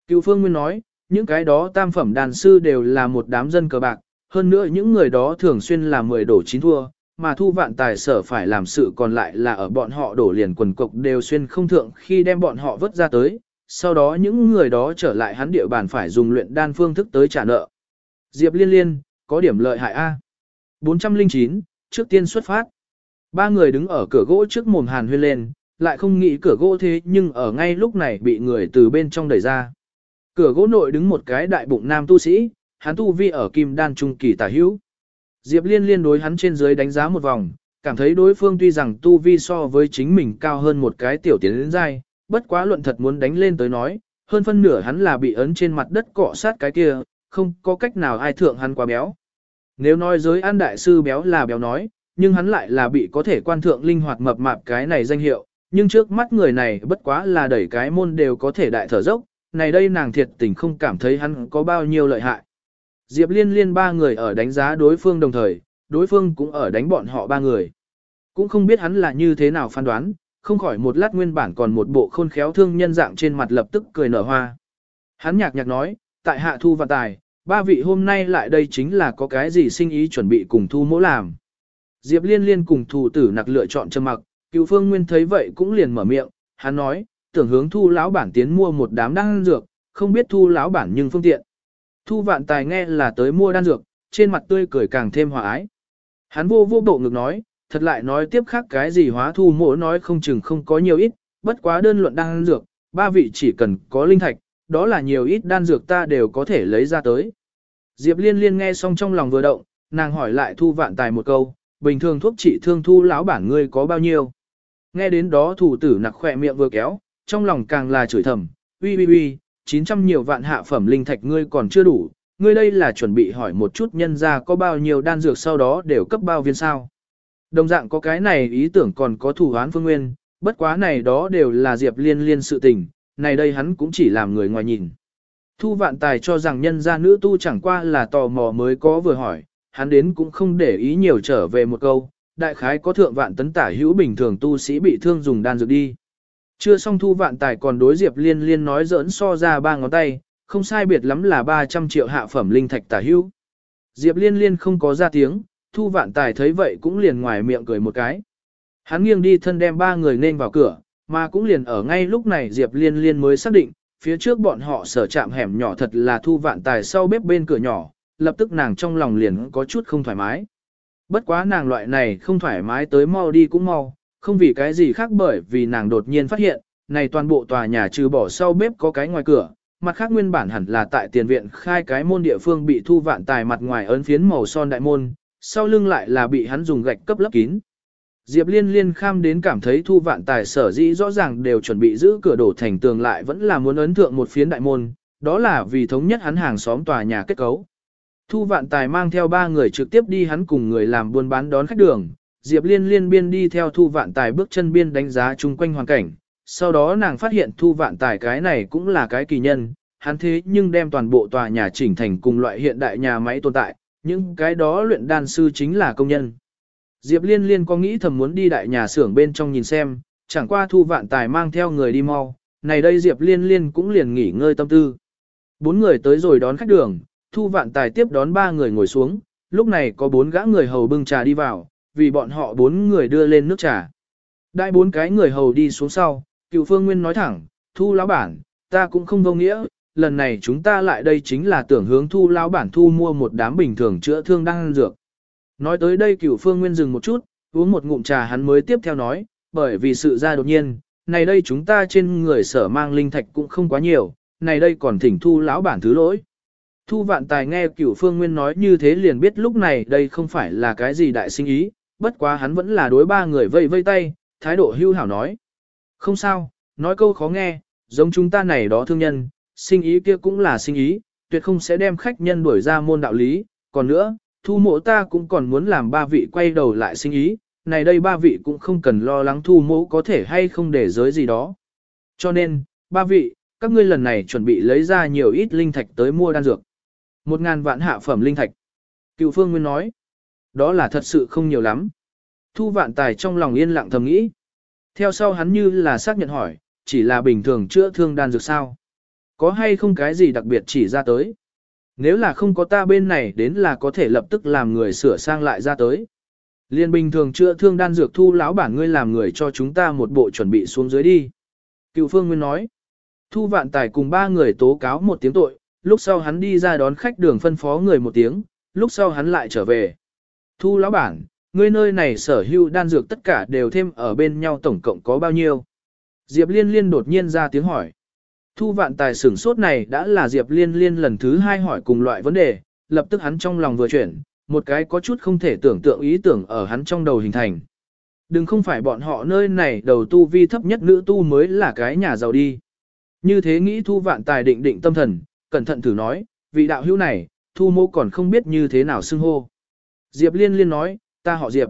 Cửu Phương Nguyên nói, những cái đó tam phẩm đan sư đều là một đám dân cờ bạc, hơn nữa những người đó thường xuyên là mười đổ chín thua, mà thu vạn tài sở phải làm sự còn lại là ở bọn họ đổ liền quần cục đều xuyên không thượng khi đem bọn họ vớt ra tới, sau đó những người đó trở lại hắn địa bàn phải dùng luyện đan phương thức tới trả nợ. Diệp liên liên, có điểm lợi hại A. 409, trước tiên xuất phát. Ba người đứng ở cửa gỗ trước mồm hàn huyên lên, lại không nghĩ cửa gỗ thế nhưng ở ngay lúc này bị người từ bên trong đẩy ra. Cửa gỗ nội đứng một cái đại bụng nam tu sĩ, hắn tu vi ở kim đan trung kỳ tả hữu. Diệp liên liên đối hắn trên dưới đánh giá một vòng, cảm thấy đối phương tuy rằng tu vi so với chính mình cao hơn một cái tiểu tiến đến dai, bất quá luận thật muốn đánh lên tới nói, hơn phân nửa hắn là bị ấn trên mặt đất cọ sát cái kia, không có cách nào ai thượng hắn quá béo. Nếu nói giới an đại sư béo là béo nói, nhưng hắn lại là bị có thể quan thượng linh hoạt mập mạp cái này danh hiệu, nhưng trước mắt người này bất quá là đẩy cái môn đều có thể đại thở dốc, này đây nàng thiệt tình không cảm thấy hắn có bao nhiêu lợi hại. Diệp liên liên ba người ở đánh giá đối phương đồng thời, đối phương cũng ở đánh bọn họ ba người. Cũng không biết hắn là như thế nào phán đoán, không khỏi một lát nguyên bản còn một bộ khôn khéo thương nhân dạng trên mặt lập tức cười nở hoa. Hắn nhạc nhạc nói, tại hạ thu và tài, ba vị hôm nay lại đây chính là có cái gì sinh ý chuẩn bị cùng thu mỗ làm. Diệp liên liên cùng thủ tử nặc lựa chọn trầm mặc, cựu phương nguyên thấy vậy cũng liền mở miệng, hắn nói, tưởng hướng thu lão bản tiến mua một đám đan dược, không biết thu lão bản nhưng phương tiện. Thu vạn tài nghe là tới mua đan dược, trên mặt tươi cười càng thêm hòa ái. Hắn vô vô bộ ngực nói, thật lại nói tiếp khác cái gì hóa thu mỗ nói không chừng không có nhiều ít, bất quá đơn luận đan dược, ba vị chỉ cần có linh thạch, đó là nhiều ít đan dược ta đều có thể lấy ra tới. Diệp liên liên nghe xong trong lòng vừa động, nàng hỏi lại thu vạn tài một câu, bình thường thuốc trị thương thu lão bản ngươi có bao nhiêu? Nghe đến đó thủ tử nặc khỏe miệng vừa kéo, trong lòng càng là chửi thầm, uy uy uy, 900 nhiều vạn hạ phẩm linh thạch ngươi còn chưa đủ, ngươi đây là chuẩn bị hỏi một chút nhân ra có bao nhiêu đan dược sau đó đều cấp bao viên sao. Đồng dạng có cái này ý tưởng còn có thủ hoán phương nguyên, bất quá này đó đều là Diệp liên liên sự tình, này đây hắn cũng chỉ làm người ngoài nhìn. Thu vạn tài cho rằng nhân gia nữ tu chẳng qua là tò mò mới có vừa hỏi, hắn đến cũng không để ý nhiều trở về một câu, đại khái có thượng vạn tấn tả hữu bình thường tu sĩ bị thương dùng đan dược đi. Chưa xong thu vạn tài còn đối Diệp liên liên nói giỡn so ra ba ngón tay, không sai biệt lắm là 300 triệu hạ phẩm linh thạch tả hữu. Diệp liên liên không có ra tiếng, thu vạn tài thấy vậy cũng liền ngoài miệng cười một cái. Hắn nghiêng đi thân đem ba người nên vào cửa, mà cũng liền ở ngay lúc này Diệp liên liên mới xác định, phía trước bọn họ sở chạm hẻm nhỏ thật là thu vạn tài sau bếp bên cửa nhỏ, lập tức nàng trong lòng liền có chút không thoải mái. Bất quá nàng loại này không thoải mái tới mau đi cũng mau, không vì cái gì khác bởi vì nàng đột nhiên phát hiện, này toàn bộ tòa nhà trừ bỏ sau bếp có cái ngoài cửa, mặt khác nguyên bản hẳn là tại tiền viện khai cái môn địa phương bị thu vạn tài mặt ngoài ấn phiến màu son đại môn, sau lưng lại là bị hắn dùng gạch cấp lấp kín. Diệp liên liên kham đến cảm thấy thu vạn tài sở dĩ rõ ràng đều chuẩn bị giữ cửa đổ thành tường lại vẫn là muốn ấn thượng một phiến đại môn, đó là vì thống nhất hắn hàng xóm tòa nhà kết cấu. Thu vạn tài mang theo ba người trực tiếp đi hắn cùng người làm buôn bán đón khách đường, Diệp liên liên biên đi theo thu vạn tài bước chân biên đánh giá chung quanh hoàn cảnh, sau đó nàng phát hiện thu vạn tài cái này cũng là cái kỳ nhân, hắn thế nhưng đem toàn bộ tòa nhà chỉnh thành cùng loại hiện đại nhà máy tồn tại, những cái đó luyện đan sư chính là công nhân. Diệp Liên Liên có nghĩ thầm muốn đi đại nhà xưởng bên trong nhìn xem, chẳng qua thu vạn tài mang theo người đi mau, này đây Diệp Liên Liên cũng liền nghỉ ngơi tâm tư. Bốn người tới rồi đón khách đường, thu vạn tài tiếp đón ba người ngồi xuống, lúc này có bốn gã người hầu bưng trà đi vào, vì bọn họ bốn người đưa lên nước trà. Đại bốn cái người hầu đi xuống sau, cựu phương nguyên nói thẳng, thu lão bản, ta cũng không vô nghĩa, lần này chúng ta lại đây chính là tưởng hướng thu lão bản thu mua một đám bình thường chữa thương đang ăn dược. Nói tới đây cửu phương nguyên dừng một chút, uống một ngụm trà hắn mới tiếp theo nói, bởi vì sự ra đột nhiên, này đây chúng ta trên người sở mang linh thạch cũng không quá nhiều, này đây còn thỉnh thu lão bản thứ lỗi. Thu vạn tài nghe cửu phương nguyên nói như thế liền biết lúc này đây không phải là cái gì đại sinh ý, bất quá hắn vẫn là đối ba người vây vây tay, thái độ hưu hảo nói. Không sao, nói câu khó nghe, giống chúng ta này đó thương nhân, sinh ý kia cũng là sinh ý, tuyệt không sẽ đem khách nhân đuổi ra môn đạo lý, còn nữa, thu mộ ta cũng còn muốn làm ba vị quay đầu lại sinh ý, này đây ba vị cũng không cần lo lắng thu mộ có thể hay không để giới gì đó. Cho nên, ba vị, các ngươi lần này chuẩn bị lấy ra nhiều ít linh thạch tới mua đan dược. Một ngàn vạn hạ phẩm linh thạch. Cựu phương nguyên nói, đó là thật sự không nhiều lắm. Thu vạn tài trong lòng yên lặng thầm nghĩ. Theo sau hắn như là xác nhận hỏi, chỉ là bình thường chữa thương đan dược sao. Có hay không cái gì đặc biệt chỉ ra tới. Nếu là không có ta bên này đến là có thể lập tức làm người sửa sang lại ra tới. Liên bình thường chữa thương đan dược thu lão bản ngươi làm người cho chúng ta một bộ chuẩn bị xuống dưới đi. Cựu phương nguyên nói. Thu vạn tài cùng ba người tố cáo một tiếng tội, lúc sau hắn đi ra đón khách đường phân phó người một tiếng, lúc sau hắn lại trở về. Thu lão bản, ngươi nơi này sở hữu đan dược tất cả đều thêm ở bên nhau tổng cộng có bao nhiêu? Diệp Liên Liên đột nhiên ra tiếng hỏi. Thu vạn tài sửng sốt này đã là Diệp Liên Liên lần thứ hai hỏi cùng loại vấn đề, lập tức hắn trong lòng vừa chuyển, một cái có chút không thể tưởng tượng ý tưởng ở hắn trong đầu hình thành. Đừng không phải bọn họ nơi này đầu tu vi thấp nhất nữ tu mới là cái nhà giàu đi. Như thế nghĩ thu vạn tài định định tâm thần, cẩn thận thử nói, vị đạo hữu này, thu mô còn không biết như thế nào xưng hô. Diệp liên liên nói, ta họ Diệp.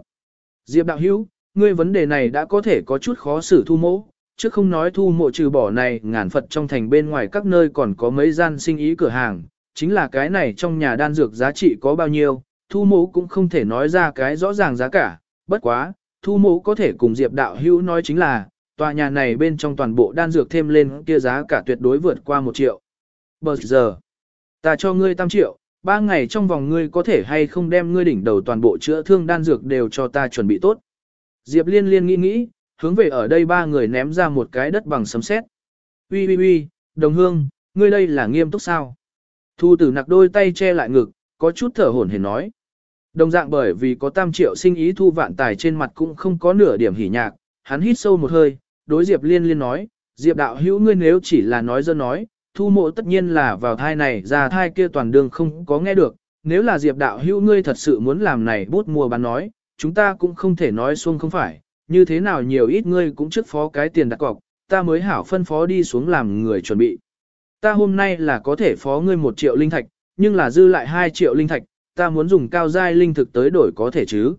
Diệp đạo hữu, ngươi vấn đề này đã có thể có chút khó xử thu mô, chứ không nói thu mộ trừ bỏ này ngàn Phật trong thành bên ngoài các nơi còn có mấy gian sinh ý cửa hàng, chính là cái này trong nhà đan dược giá trị có bao nhiêu, thu mộ cũng không thể nói ra cái rõ ràng giá cả, bất quá, thu mộ có thể cùng Diệp đạo hữu nói chính là, tòa nhà này bên trong toàn bộ đan dược thêm lên kia giá cả tuyệt đối vượt qua một triệu. Bờ giờ, ta cho ngươi tam triệu, ba ngày trong vòng ngươi có thể hay không đem ngươi đỉnh đầu toàn bộ chữa thương đan dược đều cho ta chuẩn bị tốt. Diệp liên liên nghĩ nghĩ, hướng về ở đây ba người ném ra một cái đất bằng sấm sét. Ui ui ui, đồng hương, ngươi đây là nghiêm túc sao? Thu tử nặc đôi tay che lại ngực, có chút thở hổn hển nói. Đồng dạng bởi vì có tam triệu sinh ý thu vạn tài trên mặt cũng không có nửa điểm hỉ nhạc, hắn hít sâu một hơi, đối Diệp liên liên nói, Diệp đạo hữu ngươi nếu chỉ là nói dơ nói, thu mộ tất nhiên là vào thai này ra thai kia toàn đường không có nghe được, nếu là Diệp đạo hữu ngươi thật sự muốn làm này bút mua bán nói, chúng ta cũng không thể nói xuông không phải, như thế nào nhiều ít ngươi cũng trước phó cái tiền đặt cọc, ta mới hảo phân phó đi xuống làm người chuẩn bị. Ta hôm nay là có thể phó ngươi một triệu linh thạch, nhưng là dư lại 2 triệu linh thạch, ta muốn dùng cao giai linh thực tới đổi có thể chứ.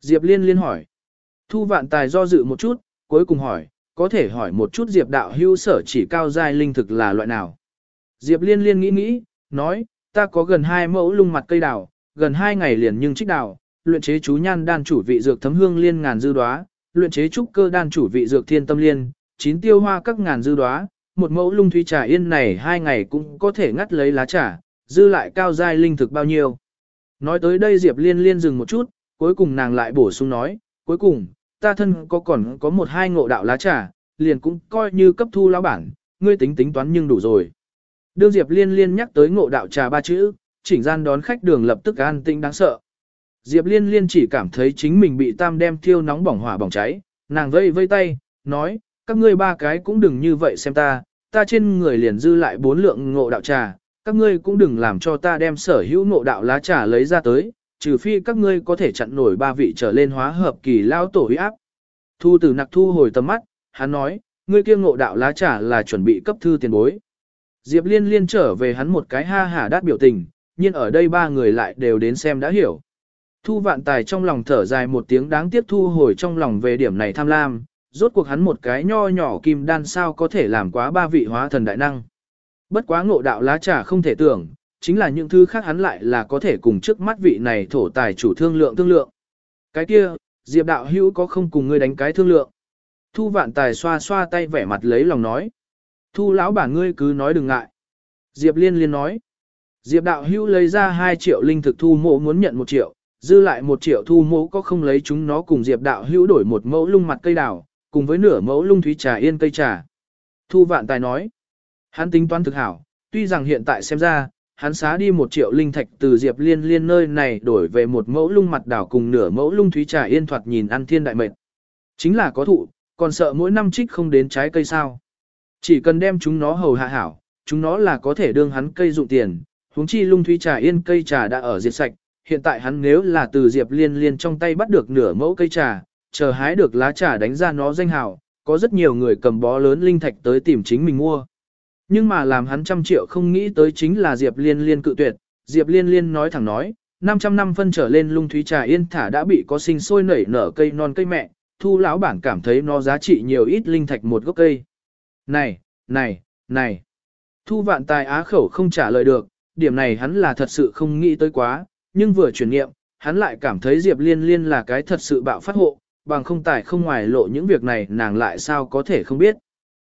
Diệp liên liên hỏi. Thu vạn tài do dự một chút, cuối cùng hỏi, có thể hỏi một chút Diệp đạo hưu sở chỉ cao giai linh thực là loại nào. Diệp liên liên nghĩ nghĩ, nói, ta có gần hai mẫu lung mặt cây đào, gần hai ngày liền nhưng trích đào, luyện chế chú nhan đan chủ vị dược thấm hương liên ngàn dư đoá, luyện chế trúc cơ đan chủ vị dược thiên tâm liên, chín tiêu hoa các ngàn dư đoá, một mẫu lung thủy trà yên này hai ngày cũng có thể ngắt lấy lá trà, dư lại cao giai linh thực bao nhiêu. Nói tới đây Diệp liên liên dừng một chút, cuối cùng nàng lại bổ sung nói, cuối cùng, ta thân có còn có một hai ngộ đạo lá trà, liền cũng coi như cấp thu lão bản, ngươi tính tính toán nhưng đủ rồi. Đương Diệp Liên Liên nhắc tới ngộ đạo trà ba chữ, chỉnh gian đón khách đường lập tức an tĩnh đáng sợ. Diệp Liên Liên chỉ cảm thấy chính mình bị tam đem thiêu nóng bỏng hỏa bỏng cháy, nàng vây vây tay, nói, các ngươi ba cái cũng đừng như vậy xem ta, ta trên người liền dư lại bốn lượng ngộ đạo trà, các ngươi cũng đừng làm cho ta đem sở hữu ngộ đạo lá trà lấy ra tới, trừ phi các ngươi có thể chặn nổi ba vị trở lên hóa hợp kỳ lao tổ huy áp. Thu tử nặc thu hồi tầm mắt, hắn nói, ngươi kia ngộ đạo lá trà là chuẩn bị cấp thư tiền bối. Diệp liên liên trở về hắn một cái ha hả đát biểu tình, nhưng ở đây ba người lại đều đến xem đã hiểu. Thu vạn tài trong lòng thở dài một tiếng đáng tiếc thu hồi trong lòng về điểm này tham lam, rốt cuộc hắn một cái nho nhỏ kim đan sao có thể làm quá ba vị hóa thần đại năng. Bất quá ngộ đạo lá trà không thể tưởng, chính là những thứ khác hắn lại là có thể cùng trước mắt vị này thổ tài chủ thương lượng thương lượng. Cái kia, Diệp đạo hữu có không cùng ngươi đánh cái thương lượng. Thu vạn tài xoa xoa tay vẻ mặt lấy lòng nói. Thu lão bản ngươi cứ nói đừng ngại. Diệp liên liên nói. Diệp đạo hữu lấy ra 2 triệu linh thực thu mộ muốn nhận 1 triệu, dư lại một triệu thu mẫu có không lấy chúng nó cùng Diệp đạo hữu đổi một mẫu lung mặt cây đào, cùng với nửa mẫu lung thúy trà yên cây trà. Thu vạn tài nói. Hắn tính toán thực hảo, tuy rằng hiện tại xem ra, hắn xá đi một triệu linh thạch từ Diệp Liên Liên nơi này đổi về một mẫu lung mặt đảo cùng nửa mẫu lung thúy trà yên thoạt nhìn ăn thiên đại mệt. Chính là có thụ, còn sợ mỗi năm trích không đến trái cây sao. Chỉ cần đem chúng nó hầu hạ hảo, chúng nó là có thể đương hắn cây dụng tiền, huống chi lung thúy trà yên cây trà đã ở diệt sạch, hiện tại hắn nếu là từ Diệp Liên Liên trong tay bắt được nửa mẫu cây trà, chờ hái được lá trà đánh ra nó danh hảo, có rất nhiều người cầm bó lớn linh thạch tới tìm chính mình mua. Nhưng mà làm hắn trăm triệu không nghĩ tới chính là Diệp Liên Liên cự tuyệt, Diệp Liên Liên nói thẳng nói, 500 năm phân trở lên lung thúy trà yên thả đã bị có sinh sôi nảy nở cây non cây mẹ, thu lão bản cảm thấy nó giá trị nhiều ít linh thạch một gốc cây. Này, này, này. Thu vạn tài á khẩu không trả lời được, điểm này hắn là thật sự không nghĩ tới quá, nhưng vừa chuyển nghiệm, hắn lại cảm thấy Diệp Liên Liên là cái thật sự bạo phát hộ, bằng không tài không ngoài lộ những việc này nàng lại sao có thể không biết.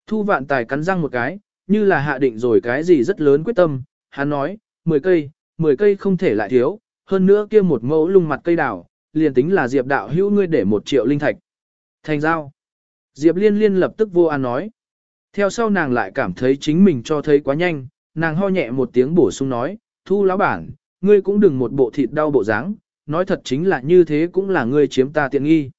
Thu vạn tài cắn răng một cái, như là hạ định rồi cái gì rất lớn quyết tâm, hắn nói, 10 cây, 10 cây không thể lại thiếu, hơn nữa kia một mẫu lung mặt cây đào, liền tính là Diệp đạo hữu ngươi để một triệu linh thạch. Thành giao. Diệp liên liên lập tức vô an nói. Theo sau nàng lại cảm thấy chính mình cho thấy quá nhanh, nàng ho nhẹ một tiếng bổ sung nói, thu lão bản, ngươi cũng đừng một bộ thịt đau bộ dáng, nói thật chính là như thế cũng là ngươi chiếm ta tiện nghi.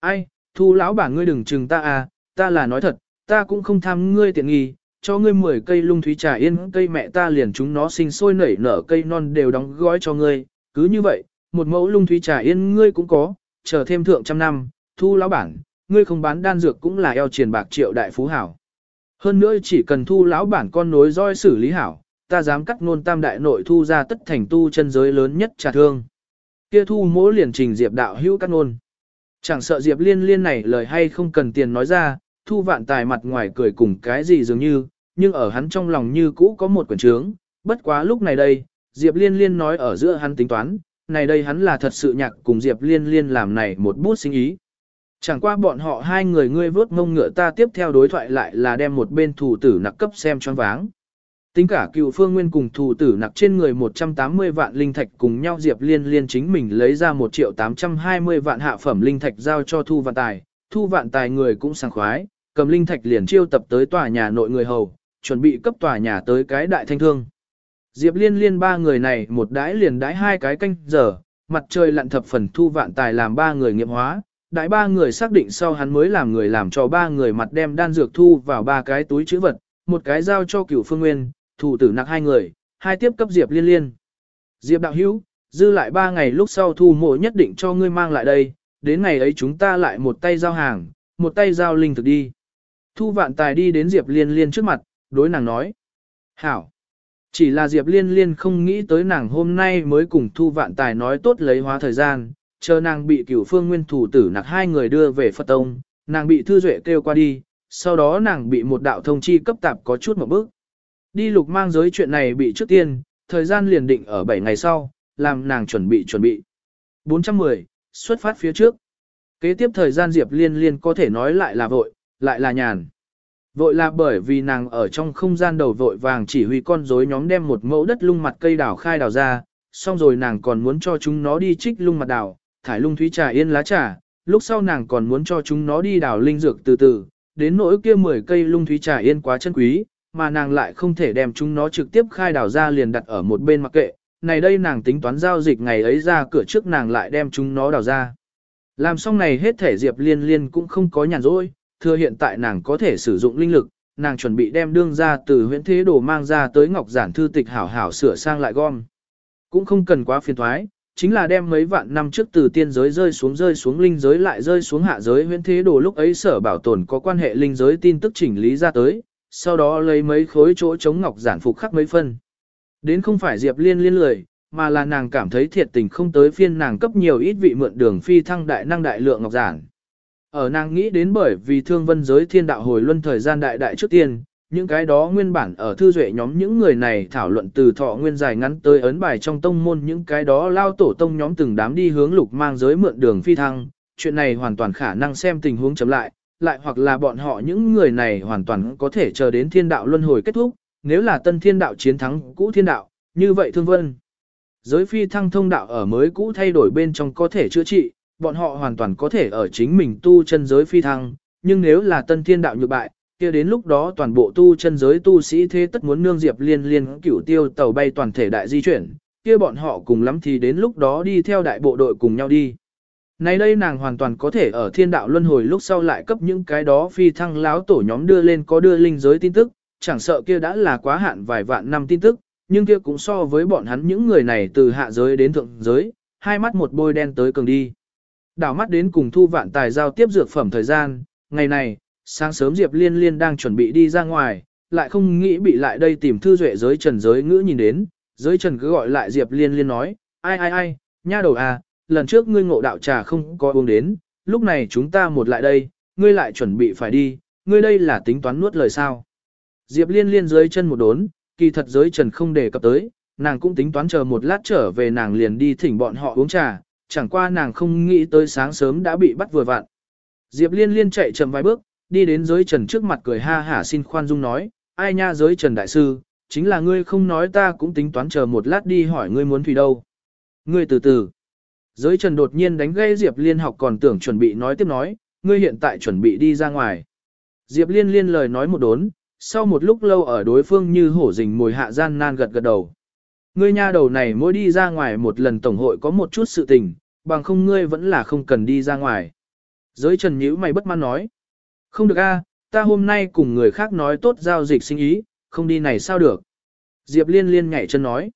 Ai, thu lão bản ngươi đừng chừng ta à, ta là nói thật, ta cũng không tham ngươi tiện nghi, cho ngươi 10 cây lung thúy trà yên cây mẹ ta liền chúng nó sinh sôi nảy nở cây non đều đóng gói cho ngươi, cứ như vậy, một mẫu lung thúy trà yên ngươi cũng có, chờ thêm thượng trăm năm, thu lão bản, ngươi không bán đan dược cũng là eo triền bạc triệu đại phú hảo. Hơn nữa chỉ cần thu lão bản con nối roi xử lý hảo, ta dám cắt nôn tam đại nội thu ra tất thành tu chân giới lớn nhất trà thương. Kia thu mỗi liền trình diệp đạo hữu cắt nôn. Chẳng sợ diệp liên liên này lời hay không cần tiền nói ra, thu vạn tài mặt ngoài cười cùng cái gì dường như, nhưng ở hắn trong lòng như cũ có một quyển trướng, bất quá lúc này đây, Diệp Liên Liên nói ở giữa hắn tính toán, này đây hắn là thật sự nhạc cùng Diệp Liên Liên làm này một bút sinh ý. Chẳng qua bọn họ hai người ngươi vớt mông ngựa ta tiếp theo đối thoại lại là đem một bên thủ tử nặc cấp xem choáng váng. Tính cả cựu phương nguyên cùng thủ tử nặc trên người 180 vạn linh thạch cùng nhau Diệp Liên Liên chính mình lấy ra 1 triệu 820 vạn hạ phẩm linh thạch giao cho Thu Vạn Tài, Thu Vạn Tài người cũng sảng khoái, cầm linh thạch liền chiêu tập tới tòa nhà nội người hầu, chuẩn bị cấp tòa nhà tới cái đại thanh thương. Diệp liên liên ba người này một đãi liền đãi hai cái canh giờ, mặt trời lặn thập phần thu vạn tài làm ba người nghiệm hóa, đại ba người xác định sau hắn mới làm người làm cho ba người mặt đem đan dược thu vào ba cái túi chữ vật, một cái giao cho cửu phương nguyên, thủ tử nặc hai người, hai tiếp cấp Diệp liên liên. Diệp đạo hữu, dư lại ba ngày lúc sau thu mộ nhất định cho ngươi mang lại đây, đến ngày ấy chúng ta lại một tay giao hàng, một tay giao linh thực đi. Thu vạn tài đi đến Diệp liên liên trước mặt, đối nàng nói. Hảo. Chỉ là Diệp Liên Liên không nghĩ tới nàng hôm nay mới cùng Thu Vạn Tài nói tốt lấy hóa thời gian, chờ nàng bị cửu phương nguyên thủ tử nặc hai người đưa về Phật Tông, nàng bị Thư Duệ kêu qua đi, sau đó nàng bị một đạo thông chi cấp tạp có chút một bước. Đi lục mang giới chuyện này bị trước tiên, thời gian liền định ở 7 ngày sau, làm nàng chuẩn bị chuẩn bị. 410, xuất phát phía trước. Kế tiếp thời gian Diệp Liên Liên có thể nói lại là vội, lại là nhàn. Vội là bởi vì nàng ở trong không gian đầu vội vàng chỉ huy con rối nhóm đem một mẫu đất lung mặt cây đào khai đào ra, xong rồi nàng còn muốn cho chúng nó đi trích lung mặt đào, thải lung thúy trà yên lá trà, lúc sau nàng còn muốn cho chúng nó đi đào linh dược từ từ, đến nỗi kia 10 cây lung thúy trà yên quá chân quý, mà nàng lại không thể đem chúng nó trực tiếp khai đào ra liền đặt ở một bên mặc kệ, này đây nàng tính toán giao dịch ngày ấy ra cửa trước nàng lại đem chúng nó đào ra. Làm xong này hết thể Diệp Liên Liên cũng không có nhàn rỗi, thừa hiện tại nàng có thể sử dụng linh lực, nàng chuẩn bị đem đương ra từ huyễn thế đồ mang ra tới ngọc giản thư tịch hảo hảo sửa sang lại gom. Cũng không cần quá phiền thoái, chính là đem mấy vạn năm trước từ tiên giới rơi xuống rơi xuống linh giới lại rơi xuống hạ giới huyễn thế đồ lúc ấy sở bảo tồn có quan hệ linh giới tin tức chỉnh lý ra tới, sau đó lấy mấy khối chỗ chống ngọc giản phục khắc mấy phân. Đến không phải Diệp Liên liên lười, mà là nàng cảm thấy thiệt tình không tới phiên nàng cấp nhiều ít vị mượn đường phi thăng đại năng đại lượng ngọc giản. Ở nàng nghĩ đến bởi vì thương vân giới thiên đạo hồi luân thời gian đại đại trước tiên, những cái đó nguyên bản ở thư duệ nhóm những người này thảo luận từ thọ nguyên dài ngắn tới ấn bài trong tông môn những cái đó lao tổ tông nhóm từng đám đi hướng lục mang giới mượn đường phi thăng, chuyện này hoàn toàn khả năng xem tình huống chấm lại, lại hoặc là bọn họ những người này hoàn toàn có thể chờ đến thiên đạo luân hồi kết thúc, nếu là tân thiên đạo chiến thắng cũ thiên đạo, như vậy thương vân. Giới phi thăng thông đạo ở mới cũ thay đổi bên trong có thể chữa trị, bọn họ hoàn toàn có thể ở chính mình tu chân giới phi thăng, nhưng nếu là tân thiên đạo nhược bại, kia đến lúc đó toàn bộ tu chân giới tu sĩ thế tất muốn nương diệp liên liên cửu tiêu tàu bay toàn thể đại di chuyển, kia bọn họ cùng lắm thì đến lúc đó đi theo đại bộ đội cùng nhau đi. Nay đây nàng hoàn toàn có thể ở thiên đạo luân hồi lúc sau lại cấp những cái đó phi thăng láo tổ nhóm đưa lên có đưa linh giới tin tức, chẳng sợ kia đã là quá hạn vài vạn năm tin tức, nhưng kia cũng so với bọn hắn những người này từ hạ giới đến thượng giới, hai mắt một bôi đen tới cường đi. Đảo mắt đến cùng thu vạn tài giao tiếp dược phẩm thời gian, ngày này, sáng sớm Diệp Liên Liên đang chuẩn bị đi ra ngoài, lại không nghĩ bị lại đây tìm thư duệ giới trần giới ngữ nhìn đến, giới trần cứ gọi lại Diệp Liên Liên nói, ai ai ai, nha đầu à, lần trước ngươi ngộ đạo trà không có uống đến, lúc này chúng ta một lại đây, ngươi lại chuẩn bị phải đi, ngươi đây là tính toán nuốt lời sao. Diệp Liên Liên dưới chân một đốn, kỳ thật giới trần không đề cập tới, nàng cũng tính toán chờ một lát trở về nàng liền đi thỉnh bọn họ uống trà, chẳng qua nàng không nghĩ tới sáng sớm đã bị bắt vừa vặn. Diệp Liên Liên chạy chậm vài bước, đi đến giới trần trước mặt cười ha hả xin khoan dung nói, ai nha giới trần đại sư, chính là ngươi không nói ta cũng tính toán chờ một lát đi hỏi ngươi muốn thủy đâu. Ngươi từ từ. Giới trần đột nhiên đánh gây Diệp Liên học còn tưởng chuẩn bị nói tiếp nói, ngươi hiện tại chuẩn bị đi ra ngoài. Diệp Liên liên lời nói một đốn, sau một lúc lâu ở đối phương như hổ rình mồi hạ gian nan gật gật đầu. Ngươi nha đầu này mỗi đi ra ngoài một lần tổng hội có một chút sự tình, bằng không ngươi vẫn là không cần đi ra ngoài. Giới trần nhữ mày bất mãn nói. Không được a, ta hôm nay cùng người khác nói tốt giao dịch sinh ý, không đi này sao được. Diệp liên liên nhảy chân nói.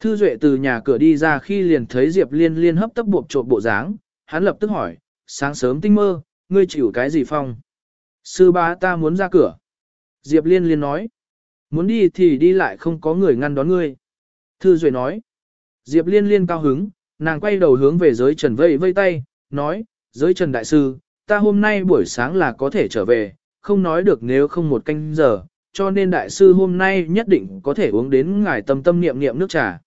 Thư Duệ từ nhà cửa đi ra khi liền thấy Diệp liên liên hấp tấp buộc trộm bộ dáng, hắn lập tức hỏi, sáng sớm tinh mơ, ngươi chịu cái gì phong? Sư bá ta muốn ra cửa. Diệp liên liên nói, muốn đi thì đi lại không có người ngăn đón ngươi. Thư Duệ nói, Diệp liên liên cao hứng, nàng quay đầu hướng về giới trần vây vây tay, nói, giới trần đại sư, ta hôm nay buổi sáng là có thể trở về, không nói được nếu không một canh giờ, cho nên đại sư hôm nay nhất định có thể uống đến ngài tâm tâm niệm niệm nước trà.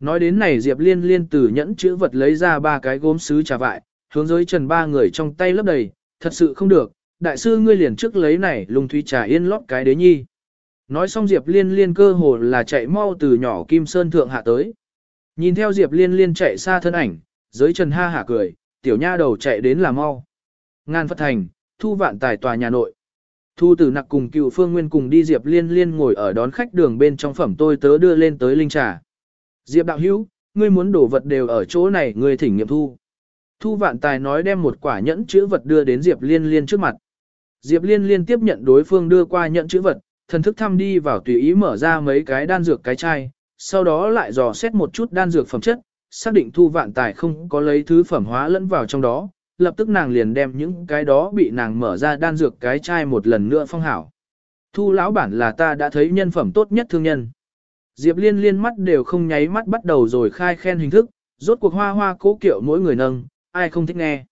Nói đến này Diệp Liên liên từ nhẫn chữ vật lấy ra ba cái gốm sứ trà vại, hướng giới trần ba người trong tay lấp đầy, thật sự không được, đại sư ngươi liền trước lấy này lùng thuy trà yên lót cái đế nhi. Nói xong Diệp Liên liên cơ hồ là chạy mau từ nhỏ Kim Sơn thượng hạ tới. Nhìn theo Diệp Liên liên chạy xa thân ảnh, giới trần ha hả cười, tiểu nha đầu chạy đến là mau. Ngan Phật Thành, thu vạn tài tòa nhà nội. Thu tử nặc cùng cựu phương nguyên cùng đi Diệp Liên liên ngồi ở đón khách đường bên trong phẩm tôi tớ đưa lên tới linh trà. Diệp đạo hữu, ngươi muốn đổ vật đều ở chỗ này, ngươi thỉnh nghiệm thu. Thu vạn tài nói đem một quả nhẫn chữ vật đưa đến Diệp liên liên trước mặt. Diệp liên liên tiếp nhận đối phương đưa qua nhẫn chữ vật, thần thức thăm đi vào tùy ý mở ra mấy cái đan dược cái chai, sau đó lại dò xét một chút đan dược phẩm chất, xác định thu vạn tài không có lấy thứ phẩm hóa lẫn vào trong đó, lập tức nàng liền đem những cái đó bị nàng mở ra đan dược cái chai một lần nữa phong hảo. Thu lão bản là ta đã thấy nhân phẩm tốt nhất thương nhân. Diệp liên liên mắt đều không nháy mắt bắt đầu rồi khai khen hình thức, rốt cuộc hoa hoa cố kiệu mỗi người nâng, ai không thích nghe.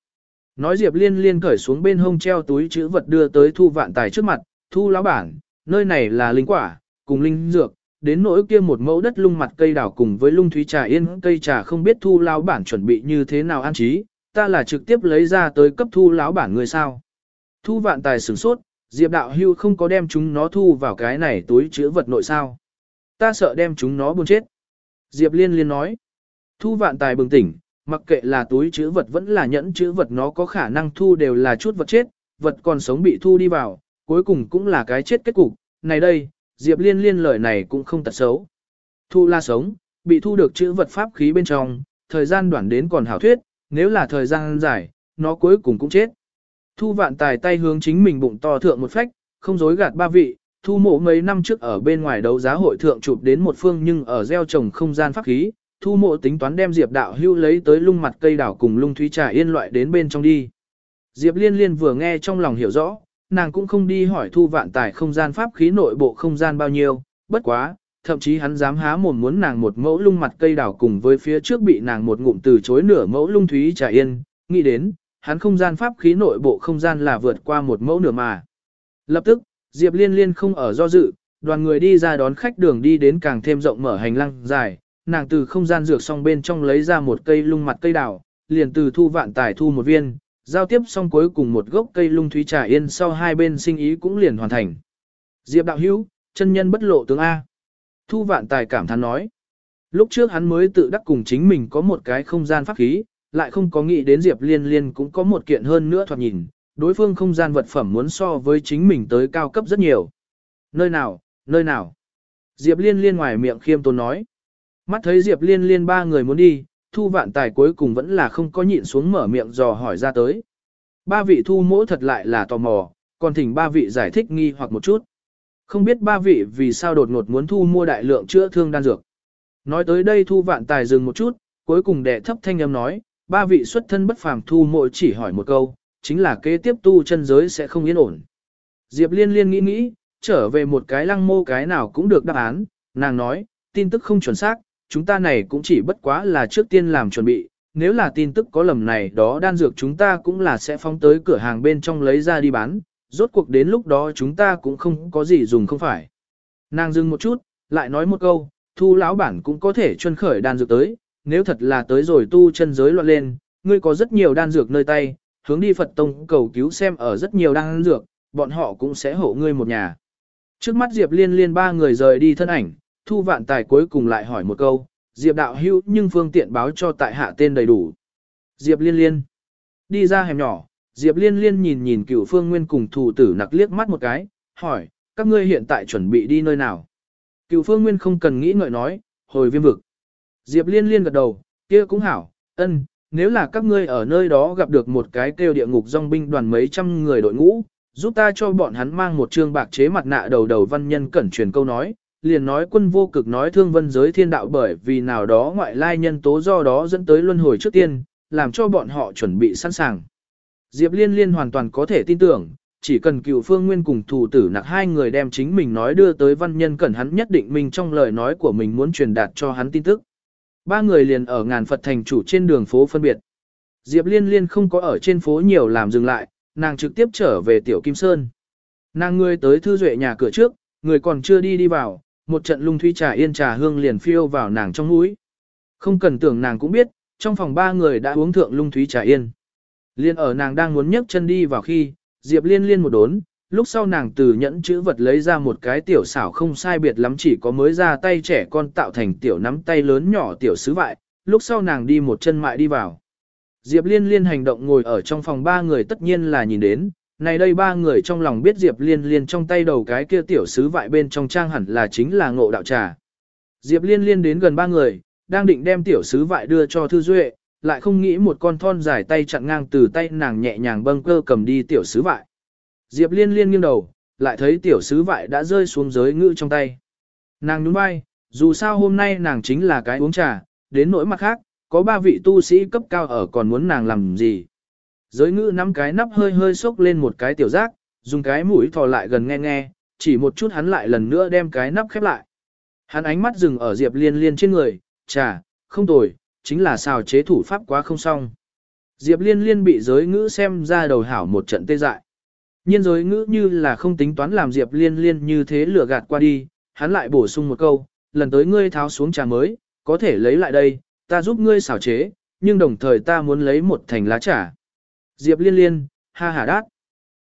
Nói Diệp liên liên cởi xuống bên hông treo túi chữ vật đưa tới thu vạn tài trước mặt, thu lão bản, nơi này là linh quả, cùng linh dược, đến nỗi kia một mẫu đất lung mặt cây đào cùng với lung thúy trà yên cây trà không biết thu lão bản chuẩn bị như thế nào an trí, ta là trực tiếp lấy ra tới cấp thu lão bản người sao. Thu vạn tài sửng sốt, Diệp đạo hưu không có đem chúng nó thu vào cái này túi chữ vật nội sao. Ta sợ đem chúng nó buồn chết. Diệp liên liên nói. Thu vạn tài bừng tỉnh, mặc kệ là túi chữ vật vẫn là nhẫn chữ vật nó có khả năng thu đều là chút vật chết, vật còn sống bị thu đi vào, cuối cùng cũng là cái chết kết cục. Này đây, Diệp liên liên lời này cũng không tật xấu. Thu la sống, bị thu được chữ vật pháp khí bên trong, thời gian đoạn đến còn hảo thuyết, nếu là thời gian dài, nó cuối cùng cũng chết. Thu vạn tài tay hướng chính mình bụng to thượng một phách, không dối gạt ba vị, thu mộ mấy năm trước ở bên ngoài đấu giá hội thượng chụp đến một phương nhưng ở gieo trồng không gian pháp khí, thu mộ tính toán đem Diệp đạo hưu lấy tới lung mặt cây đảo cùng lung thúy trà yên loại đến bên trong đi. Diệp liên liên vừa nghe trong lòng hiểu rõ, nàng cũng không đi hỏi thu vạn tài không gian pháp khí nội bộ không gian bao nhiêu, bất quá, thậm chí hắn dám há mồm muốn nàng một mẫu lung mặt cây đảo cùng với phía trước bị nàng một ngụm từ chối nửa mẫu lung thúy trà yên, nghĩ đến, hắn không gian pháp khí nội bộ không gian là vượt qua một mẫu nửa mà. Lập tức, Diệp Liên Liên không ở do dự, đoàn người đi ra đón khách đường đi đến càng thêm rộng mở hành lang dài, nàng từ không gian dược xong bên trong lấy ra một cây lung mặt cây đào, liền từ thu vạn tài thu một viên, giao tiếp xong cuối cùng một gốc cây lung thúy trà yên sau hai bên sinh ý cũng liền hoàn thành. Diệp đạo hữu, chân nhân bất lộ tướng A. Thu vạn tài cảm thán nói. Lúc trước hắn mới tự đắc cùng chính mình có một cái không gian pháp khí, lại không có nghĩ đến Diệp liên liên cũng có một kiện hơn nữa thoạt nhìn, đối phương không gian vật phẩm muốn so với chính mình tới cao cấp rất nhiều. Nơi nào, nơi nào? Diệp liên liên ngoài miệng khiêm tốn nói. Mắt thấy Diệp liên liên ba người muốn đi, thu vạn tài cuối cùng vẫn là không có nhịn xuống mở miệng dò hỏi ra tới. Ba vị thu mỗ thật lại là tò mò, còn thỉnh ba vị giải thích nghi hoặc một chút. Không biết ba vị vì sao đột ngột muốn thu mua đại lượng chữa thương đan dược. Nói tới đây thu vạn tài dừng một chút, cuối cùng đệ thấp thanh âm nói, ba vị xuất thân bất phàm thu Mỗ chỉ hỏi một câu, chính là kế tiếp tu chân giới sẽ không yên ổn. Diệp liên liên nghĩ nghĩ, trở về một cái lăng mô cái nào cũng được đáp án, nàng nói, tin tức không chuẩn xác, chúng ta này cũng chỉ bất quá là trước tiên làm chuẩn bị, nếu là tin tức có lầm này đó đan dược chúng ta cũng là sẽ phóng tới cửa hàng bên trong lấy ra đi bán, rốt cuộc đến lúc đó chúng ta cũng không có gì dùng không phải. Nàng dừng một chút, lại nói một câu, thu lão bản cũng có thể chuân khởi đan dược tới, nếu thật là tới rồi tu chân giới loạn lên, ngươi có rất nhiều đan dược nơi tay, hướng đi Phật Tông cầu cứu xem ở rất nhiều đang dược, bọn họ cũng sẽ hộ ngươi một nhà. Trước mắt Diệp Liên Liên ba người rời đi thân ảnh, Thu Vạn Tài cuối cùng lại hỏi một câu, Diệp đạo hữu nhưng phương tiện báo cho tại hạ tên đầy đủ. Diệp Liên Liên đi ra hẻm nhỏ, Diệp Liên Liên nhìn nhìn cửu phương nguyên cùng thủ tử nặc liếc mắt một cái, hỏi, các ngươi hiện tại chuẩn bị đi nơi nào? Cửu phương nguyên không cần nghĩ ngợi nói, hồi viêm vực. Diệp Liên Liên gật đầu, kia cũng hảo, ân, nếu là các ngươi ở nơi đó gặp được một cái kêu địa ngục dòng binh đoàn mấy trăm người đội ngũ, giúp ta cho bọn hắn mang một trương bạc chế mặt nạ đầu đầu văn nhân cẩn truyền câu nói, liền nói quân vô cực nói thương vân giới thiên đạo bởi vì nào đó ngoại lai nhân tố do đó dẫn tới luân hồi trước tiên, làm cho bọn họ chuẩn bị sẵn sàng. Diệp Liên Liên hoàn toàn có thể tin tưởng, chỉ cần cựu phương nguyên cùng thủ tử nặc hai người đem chính mình nói đưa tới văn nhân cẩn hắn nhất định mình trong lời nói của mình muốn truyền đạt cho hắn tin tức. Ba người liền ở ngàn Phật thành chủ trên đường phố phân biệt. Diệp Liên Liên không có ở trên phố nhiều làm dừng lại, nàng trực tiếp trở về Tiểu Kim Sơn. Nàng người tới thư duệ nhà cửa trước, người còn chưa đi đi vào, một trận lung thuy trà yên trà hương liền phiêu vào nàng trong mũi. Không cần tưởng nàng cũng biết, trong phòng ba người đã uống thượng lung thúy trà yên. Liên ở nàng đang muốn nhấc chân đi vào khi, Diệp Liên liên một đốn, lúc sau nàng từ nhẫn chữ vật lấy ra một cái tiểu xảo không sai biệt lắm chỉ có mới ra tay trẻ con tạo thành tiểu nắm tay lớn nhỏ tiểu sứ vại, lúc sau nàng đi một chân mại đi vào. Diệp Liên liên hành động ngồi ở trong phòng ba người tất nhiên là nhìn đến, này đây ba người trong lòng biết Diệp Liên Liên trong tay đầu cái kia tiểu sứ vại bên trong trang hẳn là chính là ngộ đạo trà. Diệp Liên Liên đến gần ba người, đang định đem tiểu sứ vại đưa cho Thư Duệ, lại không nghĩ một con thon dài tay chặn ngang từ tay nàng nhẹ nhàng bâng cơ cầm đi tiểu sứ vại. Diệp Liên Liên nghiêng đầu, lại thấy tiểu sứ vại đã rơi xuống giới ngữ trong tay. Nàng nhún vai, dù sao hôm nay nàng chính là cái uống trà, đến nỗi mặt khác, có ba vị tu sĩ cấp cao ở còn muốn nàng làm gì. Giới ngữ nắm cái nắp hơi hơi sốc lên một cái tiểu giác, dùng cái mũi thò lại gần nghe nghe, chỉ một chút hắn lại lần nữa đem cái nắp khép lại. Hắn ánh mắt dừng ở Diệp Liên Liên trên người, trà, không tồi, chính là xào chế thủ pháp quá không xong. Diệp Liên Liên bị giới ngữ xem ra đầu hảo một trận tê dại. Nhiên giới ngữ như là không tính toán làm Diệp Liên Liên như thế lừa gạt qua đi, hắn lại bổ sung một câu, lần tới ngươi tháo xuống trà mới, có thể lấy lại đây, ta giúp ngươi xào chế, nhưng đồng thời ta muốn lấy một thành lá trà. Diệp liên liên, ha ha đát.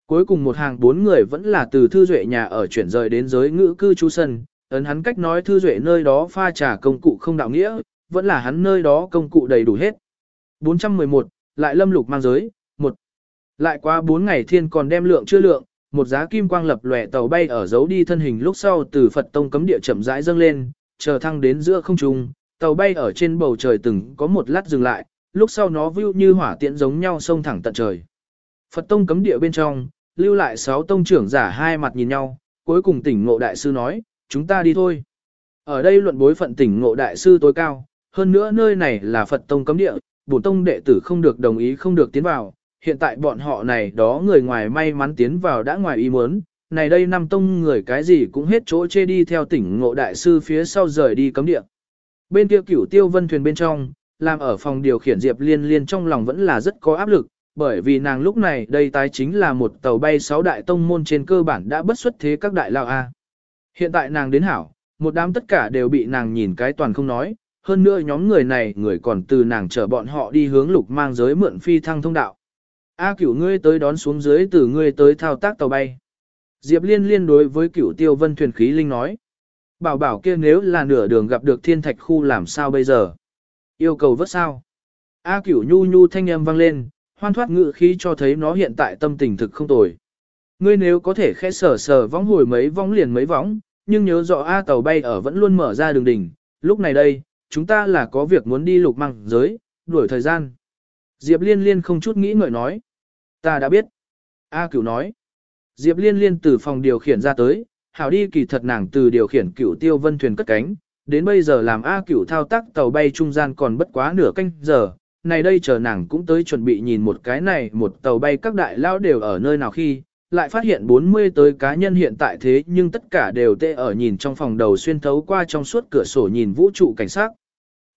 Cuối cùng một hàng bốn người vẫn là từ thư duệ nhà ở chuyển rời đến giới ngữ cư trú sân, ấn hắn cách nói thư duệ nơi đó pha trà công cụ không đạo nghĩa, vẫn là hắn nơi đó công cụ đầy đủ hết. 411, lại lâm lục mang giới, lại qua bốn ngày thiên còn đem lượng chưa lượng, một giá kim quang lập lòe tàu bay ở dấu đi thân hình lúc sau từ Phật Tông cấm địa chậm rãi dâng lên, chờ thăng đến giữa không trung, tàu bay ở trên bầu trời từng có một lát dừng lại, lúc sau nó view như hỏa tiễn giống nhau sông thẳng tận trời. Phật tông cấm địa bên trong, lưu lại sáu tông trưởng giả hai mặt nhìn nhau, cuối cùng tỉnh ngộ đại sư nói, chúng ta đi thôi. Ở đây luận bối phận tỉnh ngộ đại sư tối cao, hơn nữa nơi này là Phật tông cấm địa, bổn tông đệ tử không được đồng ý không được tiến vào, hiện tại bọn họ này đó người ngoài may mắn tiến vào đã ngoài ý muốn, này đây năm tông người cái gì cũng hết chỗ chê đi theo tỉnh ngộ đại sư phía sau rời đi cấm địa. Bên kia cửu tiêu vân thuyền bên trong, làm ở phòng điều khiển Diệp Liên Liên trong lòng vẫn là rất có áp lực, bởi vì nàng lúc này đây tái chính là một tàu bay sáu đại tông môn trên cơ bản đã bất xuất thế các đại lao A. Hiện tại nàng đến hảo, một đám tất cả đều bị nàng nhìn cái toàn không nói, hơn nữa nhóm người này người còn từ nàng chở bọn họ đi hướng lục mang giới mượn phi thăng thông đạo. A cửu ngươi tới đón xuống dưới từ ngươi tới thao tác tàu bay. Diệp liên liên đối với cửu tiêu vân thuyền khí linh nói. Bảo bảo kia nếu là nửa đường gặp được thiên thạch khu làm sao bây giờ? Yêu cầu vớt sao? A cửu nhu nhu thanh âm vang lên, hoan thoát ngự khí cho thấy nó hiện tại tâm tình thực không tồi. Ngươi nếu có thể khẽ sờ sờ vóng hồi mấy vóng liền mấy vóng, nhưng nhớ rõ A tàu bay ở vẫn luôn mở ra đường đỉnh, lúc này đây, chúng ta là có việc muốn đi lục măng giới, đuổi thời gian. Diệp liên liên không chút nghĩ ngợi nói. Ta đã biết. A cửu nói. Diệp liên liên từ phòng điều khiển ra tới, hảo đi kỳ thật nàng từ điều khiển cửu tiêu vân thuyền cất cánh, đến bây giờ làm A cửu thao tác tàu bay trung gian còn bất quá nửa canh giờ, này đây chờ nàng cũng tới chuẩn bị nhìn một cái này một tàu bay các đại lao đều ở nơi nào khi, lại phát hiện 40 tới cá nhân hiện tại thế nhưng tất cả đều tê ở nhìn trong phòng đầu xuyên thấu qua trong suốt cửa sổ nhìn vũ trụ cảnh sát.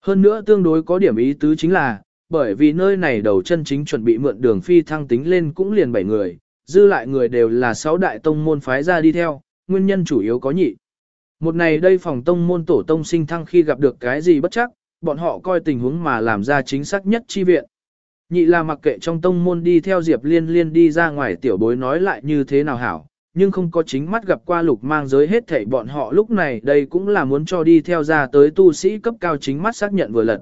Hơn nữa tương đối có điểm ý tứ chính là, bởi vì nơi này đầu chân chính chuẩn bị mượn đường phi thăng tính lên cũng liền 7 người, dư lại người đều là 6 đại tông môn phái ra đi theo, nguyên nhân chủ yếu có nhị. Một này đây phòng tông môn tổ tông sinh thăng khi gặp được cái gì bất chắc, bọn họ coi tình huống mà làm ra chính xác nhất chi viện. Nhị là mặc kệ trong tông môn đi theo Diệp Liên Liên đi ra ngoài tiểu bối nói lại như thế nào hảo, nhưng không có chính mắt gặp qua lục mang giới hết thảy bọn họ lúc này đây cũng là muốn cho đi theo ra tới tu sĩ cấp cao chính mắt xác nhận vừa lật.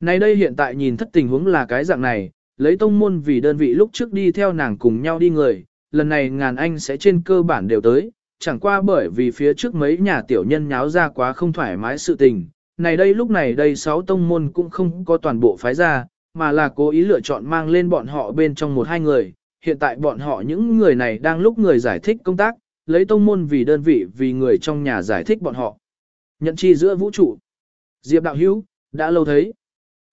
Này đây hiện tại nhìn thất tình huống là cái dạng này, lấy tông môn vì đơn vị lúc trước đi theo nàng cùng nhau đi người, lần này ngàn anh sẽ trên cơ bản đều tới, chẳng qua bởi vì phía trước mấy nhà tiểu nhân nháo ra quá không thoải mái sự tình. Này đây lúc này đây sáu tông môn cũng không có toàn bộ phái ra, mà là cố ý lựa chọn mang lên bọn họ bên trong một hai người. Hiện tại bọn họ những người này đang lúc người giải thích công tác, lấy tông môn vì đơn vị vì người trong nhà giải thích bọn họ. Nhận chi giữa vũ trụ. Diệp đạo hữu, đã lâu thấy.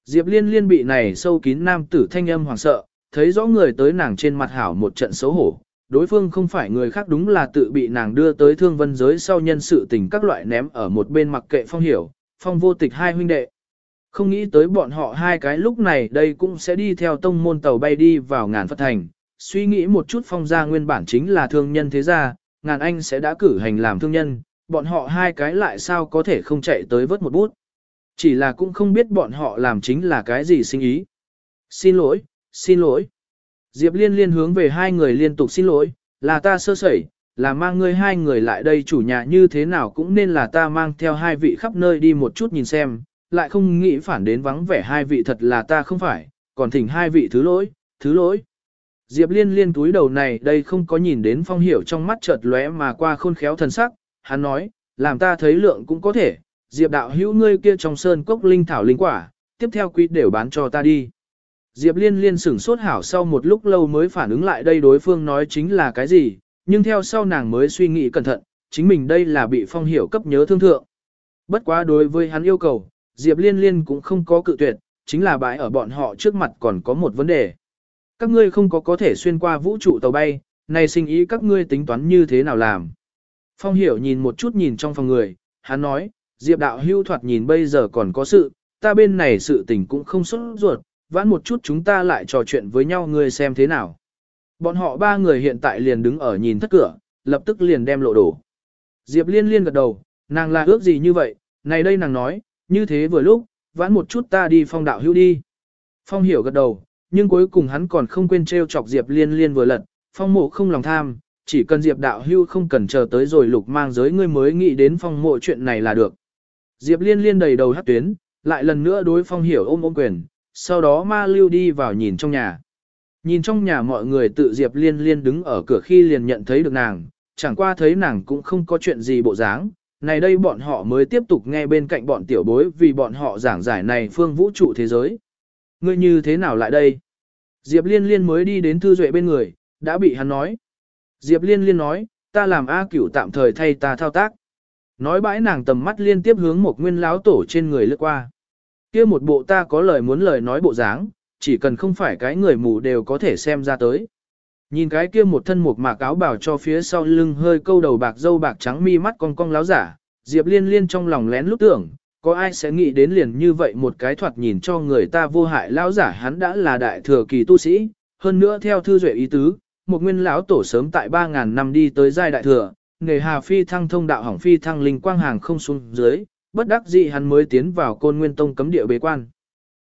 Diệp liên liên bị này sâu kín nam tử thanh âm hoảng sợ, thấy rõ người tới nàng trên mặt hảo một trận xấu hổ. Đối phương không phải người khác đúng là tự bị nàng đưa tới thương vân giới sau nhân sự tình các loại ném ở một bên mặc kệ phong hiểu, phong vô tịch hai huynh đệ. Không nghĩ tới bọn họ hai cái lúc này đây cũng sẽ đi theo tông môn tàu bay đi vào ngàn phật thành. Suy nghĩ một chút phong gia nguyên bản chính là thương nhân thế gia, ngàn anh sẽ đã cử hành làm thương nhân, bọn họ hai cái lại sao có thể không chạy tới vớt một bút. Chỉ là cũng không biết bọn họ làm chính là cái gì sinh ý. Xin lỗi, xin lỗi. Diệp liên liên hướng về hai người liên tục xin lỗi, là ta sơ sẩy, là mang ngươi hai người lại đây chủ nhà như thế nào cũng nên là ta mang theo hai vị khắp nơi đi một chút nhìn xem, lại không nghĩ phản đến vắng vẻ hai vị thật là ta không phải, còn thỉnh hai vị thứ lỗi, thứ lỗi. Diệp liên liên túi đầu này đây không có nhìn đến phong hiểu trong mắt chợt lóe mà qua khôn khéo thần sắc, hắn nói, làm ta thấy lượng cũng có thể, Diệp đạo hữu ngươi kia trong sơn cốc linh thảo linh quả, tiếp theo quý đều bán cho ta đi. Diệp liên liên sửng sốt hảo sau một lúc lâu mới phản ứng lại đây đối phương nói chính là cái gì, nhưng theo sau nàng mới suy nghĩ cẩn thận, chính mình đây là bị phong hiểu cấp nhớ thương thượng. Bất quá đối với hắn yêu cầu, Diệp Liên Liên cũng không có cự tuyệt, chính là bãi ở bọn họ trước mặt còn có một vấn đề. Các ngươi không có có thể xuyên qua vũ trụ tàu bay, này sinh ý các ngươi tính toán như thế nào làm. Phong hiểu nhìn một chút nhìn trong phòng người, hắn nói, Diệp đạo hưu thoạt nhìn bây giờ còn có sự, ta bên này sự tình cũng không xuất ruột, vãn một chút chúng ta lại trò chuyện với nhau ngươi xem thế nào. Bọn họ ba người hiện tại liền đứng ở nhìn thất cửa, lập tức liền đem lộ đổ. Diệp liên liên gật đầu, nàng là ước gì như vậy, này đây nàng nói, như thế vừa lúc, vãn một chút ta đi phong đạo hưu đi. Phong hiểu gật đầu, nhưng cuối cùng hắn còn không quên treo chọc Diệp liên liên vừa lật, phong mộ không lòng tham, chỉ cần Diệp đạo hưu không cần chờ tới rồi lục mang giới ngươi mới nghĩ đến phong mộ chuyện này là được. Diệp liên liên đầy đầu hát tuyến, lại lần nữa đối phong hiểu ôm ôm quyền, sau đó ma lưu đi vào nhìn trong nhà. Nhìn trong nhà mọi người tự Diệp liên liên đứng ở cửa khi liền nhận thấy được nàng, chẳng qua thấy nàng cũng không có chuyện gì bộ dáng, này đây bọn họ mới tiếp tục nghe bên cạnh bọn tiểu bối vì bọn họ giảng giải này phương vũ trụ thế giới. Ngươi như thế nào lại đây? Diệp Liên Liên mới đi đến Thư Duệ bên người, đã bị hắn nói. Diệp Liên Liên nói, ta làm A cửu tạm thời thay ta thao tác. Nói bãi nàng tầm mắt liên tiếp hướng một nguyên láo tổ trên người lướt qua. kia một bộ ta có lời muốn lời nói bộ dáng, chỉ cần không phải cái người mù đều có thể xem ra tới. Nhìn cái kia một thân một mạc áo bảo cho phía sau lưng hơi câu đầu bạc dâu bạc trắng mi mắt cong cong láo giả, Diệp liên liên trong lòng lén lúc tưởng, có ai sẽ nghĩ đến liền như vậy một cái thoạt nhìn cho người ta vô hại lão giả hắn đã là đại thừa kỳ tu sĩ, hơn nữa theo thư duệ ý tứ, một nguyên lão tổ sớm tại 3.000 năm đi tới giai đại thừa, nghề hà phi thăng thông đạo hỏng phi thăng linh quang hàng không xuống dưới, bất đắc dĩ hắn mới tiến vào côn nguyên tông cấm địa bế quan.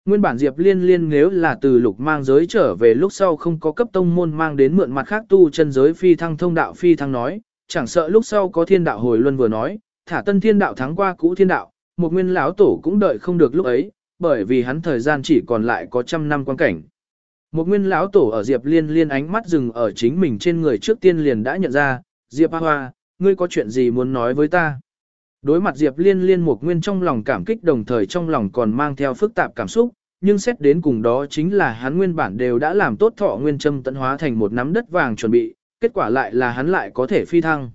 Nguyên bản Diệp Liên Liên nếu là từ lục mang giới trở về lúc sau không có cấp tông môn mang đến mượn mặt khác tu chân giới phi thăng thông đạo phi thăng nói, chẳng sợ lúc sau có thiên đạo hồi luân vừa nói, thả tân thiên đạo thắng qua cũ thiên đạo, một nguyên lão tổ cũng đợi không được lúc ấy, bởi vì hắn thời gian chỉ còn lại có trăm năm quan cảnh. Một nguyên lão tổ ở Diệp Liên Liên ánh mắt dừng ở chính mình trên người trước tiên liền đã nhận ra, Diệp Hoa Hoa, ngươi có chuyện gì muốn nói với ta? Đối mặt Diệp Liên Liên một nguyên trong lòng cảm kích đồng thời trong lòng còn mang theo phức tạp cảm xúc, nhưng xét đến cùng đó chính là hắn nguyên bản đều đã làm tốt thọ nguyên châm tận hóa thành một nắm đất vàng chuẩn bị, kết quả lại là hắn lại có thể phi thăng.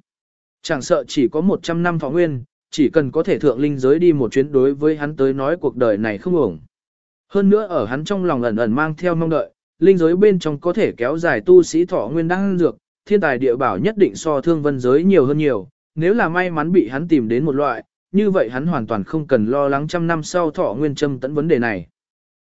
Chẳng sợ chỉ có 100 năm thọ nguyên, chỉ cần có thể thượng linh giới đi một chuyến đối với hắn tới nói cuộc đời này không ổng. Hơn nữa ở hắn trong lòng ẩn ẩn mang theo mong đợi, linh giới bên trong có thể kéo dài tu sĩ thọ nguyên đang dược, thiên tài địa bảo nhất định so thương vân giới nhiều hơn nhiều, nếu là may mắn bị hắn tìm đến một loại, như vậy hắn hoàn toàn không cần lo lắng trăm năm sau thọ nguyên châm tận vấn đề này.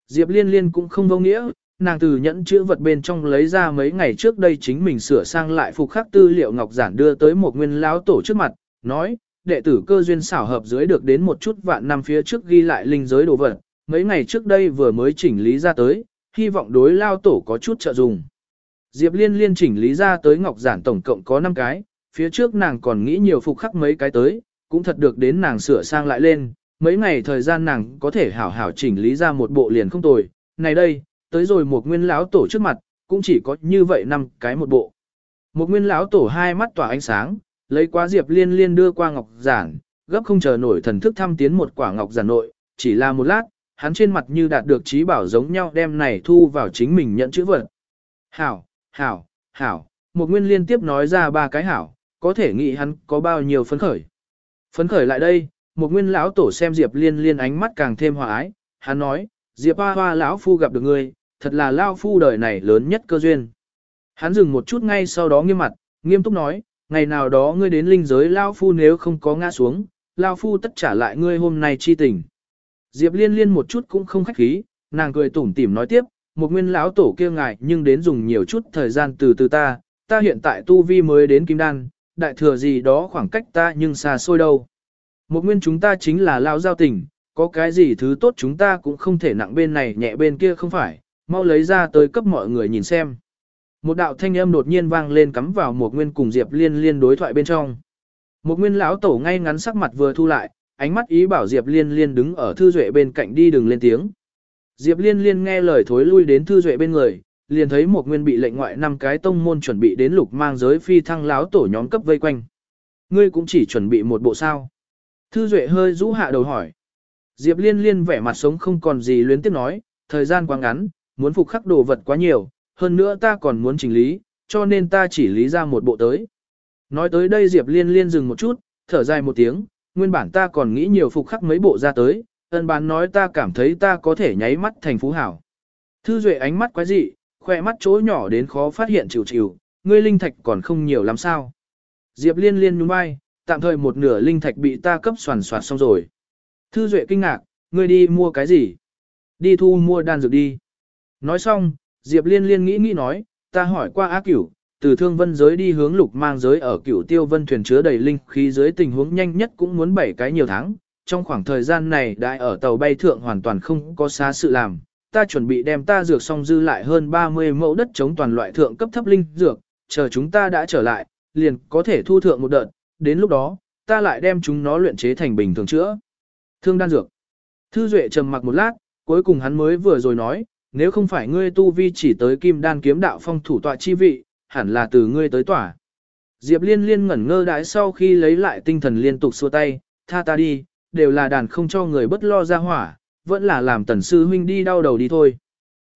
Diệp Liên Liên cũng không vô nghĩa, nàng từ nhẫn chữ vật bên trong lấy ra mấy ngày trước đây chính mình sửa sang lại phục khắc tư liệu ngọc giản đưa tới một nguyên lão tổ trước mặt, nói, đệ tử cơ duyên xảo hợp dưới được đến một chút vạn năm phía trước ghi lại linh giới đồ vật, mấy ngày trước đây vừa mới chỉnh lý ra tới, hy vọng đối lao tổ có chút trợ dùng. Diệp Liên liên chỉnh lý ra tới ngọc giản tổng cộng có 5 cái, phía trước nàng còn nghĩ nhiều phục khắc mấy cái tới, cũng thật được đến nàng sửa sang lại lên, mấy ngày thời gian nàng có thể hảo hảo chỉnh lý ra một bộ liền không tồi. Này đây, tới rồi một nguyên lão tổ trước mặt, cũng chỉ có như vậy năm cái một bộ. Một nguyên lão tổ hai mắt tỏa ánh sáng, lấy quá diệp liên liên đưa qua ngọc giản, gấp không chờ nổi thần thức thăm tiến một quả ngọc giản nội, chỉ là một lát, hắn trên mặt như đạt được trí bảo giống nhau đem này thu vào chính mình nhận chữ vật. Hảo, hảo, hảo, một nguyên liên tiếp nói ra ba cái hảo, có thể nghĩ hắn có bao nhiêu phấn khởi. Phấn khởi lại đây, một nguyên lão tổ xem Diệp liên liên ánh mắt càng thêm hòa ái, hắn nói, Diệp hoa hoa lão phu gặp được ngươi, thật là lão phu đời này lớn nhất cơ duyên. Hắn dừng một chút ngay sau đó nghiêm mặt, nghiêm túc nói, ngày nào đó ngươi đến linh giới lão phu nếu không có ngã xuống, lão phu tất trả lại ngươi hôm nay chi tình. Diệp liên liên một chút cũng không khách khí, nàng cười tủm tỉm nói tiếp, một nguyên lão tổ kia ngại nhưng đến dùng nhiều chút thời gian từ từ ta, ta hiện tại tu vi mới đến kim đan, đại thừa gì đó khoảng cách ta nhưng xa xôi đâu. Một nguyên chúng ta chính là lao giao tình, có cái gì thứ tốt chúng ta cũng không thể nặng bên này nhẹ bên kia không phải, mau lấy ra tới cấp mọi người nhìn xem. Một đạo thanh âm đột nhiên vang lên cắm vào một nguyên cùng Diệp Liên liên đối thoại bên trong. Một nguyên lão tổ ngay ngắn sắc mặt vừa thu lại, ánh mắt ý bảo Diệp Liên liên đứng ở thư duệ bên cạnh đi đừng lên tiếng. Diệp Liên liên nghe lời thối lui đến thư duệ bên người, liền thấy một nguyên bị lệnh ngoại năm cái tông môn chuẩn bị đến lục mang giới phi thăng lão tổ nhóm cấp vây quanh. Ngươi cũng chỉ chuẩn bị một bộ sao. Thư duệ hơi rũ hạ đầu hỏi. Diệp liên liên vẻ mặt sống không còn gì luyến tiếp nói, thời gian quá ngắn, muốn phục khắc đồ vật quá nhiều, hơn nữa ta còn muốn chỉnh lý, cho nên ta chỉ lý ra một bộ tới. Nói tới đây Diệp liên liên dừng một chút, thở dài một tiếng, nguyên bản ta còn nghĩ nhiều phục khắc mấy bộ ra tới, ân bán nói ta cảm thấy ta có thể nháy mắt thành phú hảo. Thư duệ ánh mắt quái dị, khoe mắt chỗ nhỏ đến khó phát hiện chịu chịu, ngươi linh thạch còn không nhiều lắm sao. Diệp liên liên nhún vai, tạm thời một nửa linh thạch bị ta cấp soàn soạt xong rồi. Thư duệ kinh ngạc, ngươi đi mua cái gì? Đi thu mua đan dược đi. Nói xong, Diệp liên liên nghĩ nghĩ nói, ta hỏi qua á cửu, từ thương vân giới đi hướng lục mang giới ở cửu tiêu vân thuyền chứa đầy linh khí dưới tình huống nhanh nhất cũng muốn 7 cái nhiều tháng. Trong khoảng thời gian này đại ở tàu bay thượng hoàn toàn không có xá sự làm, ta chuẩn bị đem ta dược xong dư lại hơn 30 mẫu đất chống toàn loại thượng cấp thấp linh dược, chờ chúng ta đã trở lại, liền có thể thu thượng một đợt, đến lúc đó, ta lại đem chúng nó luyện chế thành bình thường chữa. Thương đan dược. Thư Duệ trầm mặc một lát, cuối cùng hắn mới vừa rồi nói, nếu không phải ngươi tu vi chỉ tới kim đan kiếm đạo phong thủ tọa chi vị, hẳn là từ ngươi tới tỏa. Diệp liên liên ngẩn ngơ đãi sau khi lấy lại tinh thần liên tục xua tay, tha ta đi, đều là đàn không cho người bất lo ra hỏa, vẫn là làm tần sư huynh đi đau đầu đi thôi.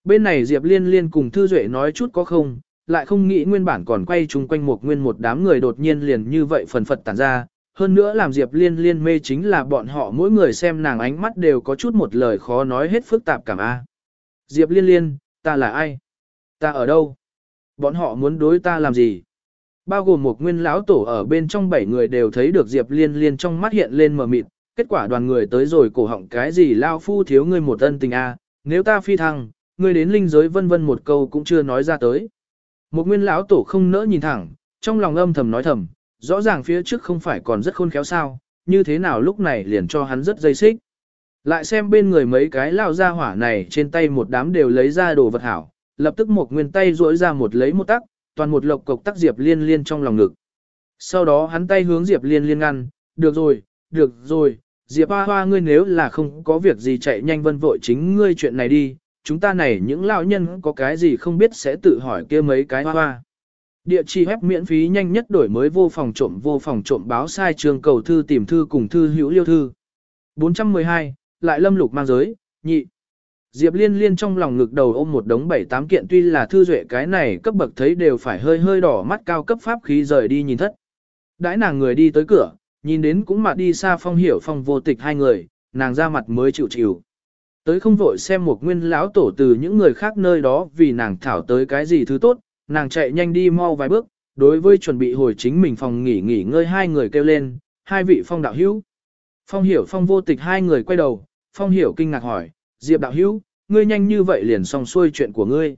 Bên này Diệp liên liên cùng Thư Duệ nói chút có không, lại không nghĩ nguyên bản còn quay chung quanh một nguyên một đám người đột nhiên liền như vậy phần phật tản ra. Hơn nữa làm Diệp Liên liên mê chính là bọn họ mỗi người xem nàng ánh mắt đều có chút một lời khó nói hết phức tạp cảm a. Diệp Liên liên, ta là ai? Ta ở đâu? Bọn họ muốn đối ta làm gì? Bao gồm một nguyên lão tổ ở bên trong bảy người đều thấy được Diệp Liên liên trong mắt hiện lên mờ mịt, kết quả đoàn người tới rồi cổ họng cái gì lao phu thiếu ngươi một ân tình a, nếu ta phi thăng, ngươi đến linh giới vân vân một câu cũng chưa nói ra tới. Một nguyên lão tổ không nỡ nhìn thẳng, trong lòng âm thầm nói thầm, rõ ràng phía trước không phải còn rất khôn khéo sao, như thế nào lúc này liền cho hắn rất dây xích. Lại xem bên người mấy cái lao ra hỏa này trên tay một đám đều lấy ra đồ vật hảo, lập tức một nguyên tay duỗi ra một lấy một tắc, toàn một lộc cộc tắc Diệp Liên Liên trong lòng ngực. Sau đó hắn tay hướng Diệp Liên Liên ngăn, được rồi, được rồi, Diệp Hoa Hoa ngươi nếu là không có việc gì chạy nhanh vân vội chính ngươi chuyện này đi, chúng ta này những lão nhân có cái gì không biết sẽ tự hỏi kia mấy cái hoa hoa. Địa chỉ web miễn phí nhanh nhất đổi mới vô phòng trộm vô phòng trộm báo sai trường cầu thư tìm thư cùng thư hữu liêu thư. 412, lại lâm lục mang giới, nhị. Diệp liên liên trong lòng ngực đầu ôm một đống bảy tám kiện tuy là thư duệ cái này cấp bậc thấy đều phải hơi hơi đỏ mắt cao cấp pháp khí rời đi nhìn thất. Đãi nàng người đi tới cửa, nhìn đến cũng mặt đi xa phong hiểu phong vô tịch hai người, nàng ra mặt mới chịu chịu. Tới không vội xem một nguyên lão tổ từ những người khác nơi đó vì nàng thảo tới cái gì thứ tốt, nàng chạy nhanh đi mau vài bước, đối với chuẩn bị hồi chính mình phòng nghỉ nghỉ ngơi hai người kêu lên, hai vị phong đạo hữu. Phong hiểu phong vô tịch hai người quay đầu, phong hiểu kinh ngạc hỏi, Diệp đạo hữu, ngươi nhanh như vậy liền xong xuôi chuyện của ngươi.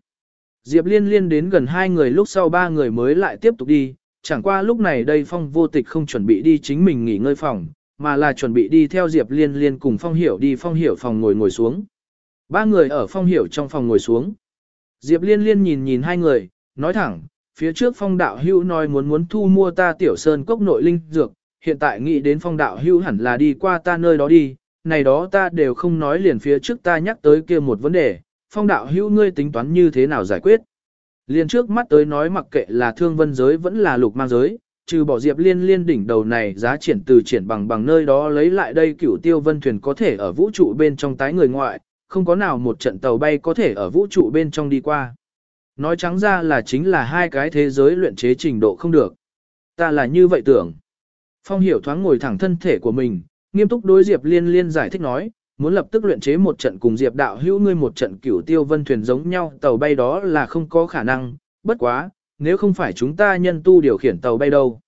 Diệp liên liên đến gần hai người lúc sau ba người mới lại tiếp tục đi, chẳng qua lúc này đây phong vô tịch không chuẩn bị đi chính mình nghỉ ngơi phòng, mà là chuẩn bị đi theo Diệp liên liên cùng phong hiểu đi phong hiểu phòng ngồi ngồi xuống. Ba người ở phong hiểu trong phòng ngồi xuống. Diệp liên liên nhìn nhìn hai người, nói thẳng, phía trước phong đạo hữu nói muốn muốn thu mua ta tiểu sơn cốc nội linh dược, hiện tại nghĩ đến phong đạo hữu hẳn là đi qua ta nơi đó đi, này đó ta đều không nói liền phía trước ta nhắc tới kia một vấn đề, phong đạo hữu ngươi tính toán như thế nào giải quyết liên trước mắt tới nói mặc kệ là thương vân giới vẫn là lục mang giới, trừ bỏ diệp liên liên đỉnh đầu này giá triển từ triển bằng bằng nơi đó lấy lại đây cửu tiêu vân thuyền có thể ở vũ trụ bên trong tái người ngoại, không có nào một trận tàu bay có thể ở vũ trụ bên trong đi qua. Nói trắng ra là chính là hai cái thế giới luyện chế trình độ không được. Ta là như vậy tưởng. Phong hiểu thoáng ngồi thẳng thân thể của mình, nghiêm túc đối Diệp Liên Liên giải thích nói, muốn lập tức luyện chế một trận cùng Diệp đạo hữu ngươi một trận cửu tiêu vân thuyền giống nhau tàu bay đó là không có khả năng, bất quá, nếu không phải chúng ta nhân tu điều khiển tàu bay đâu.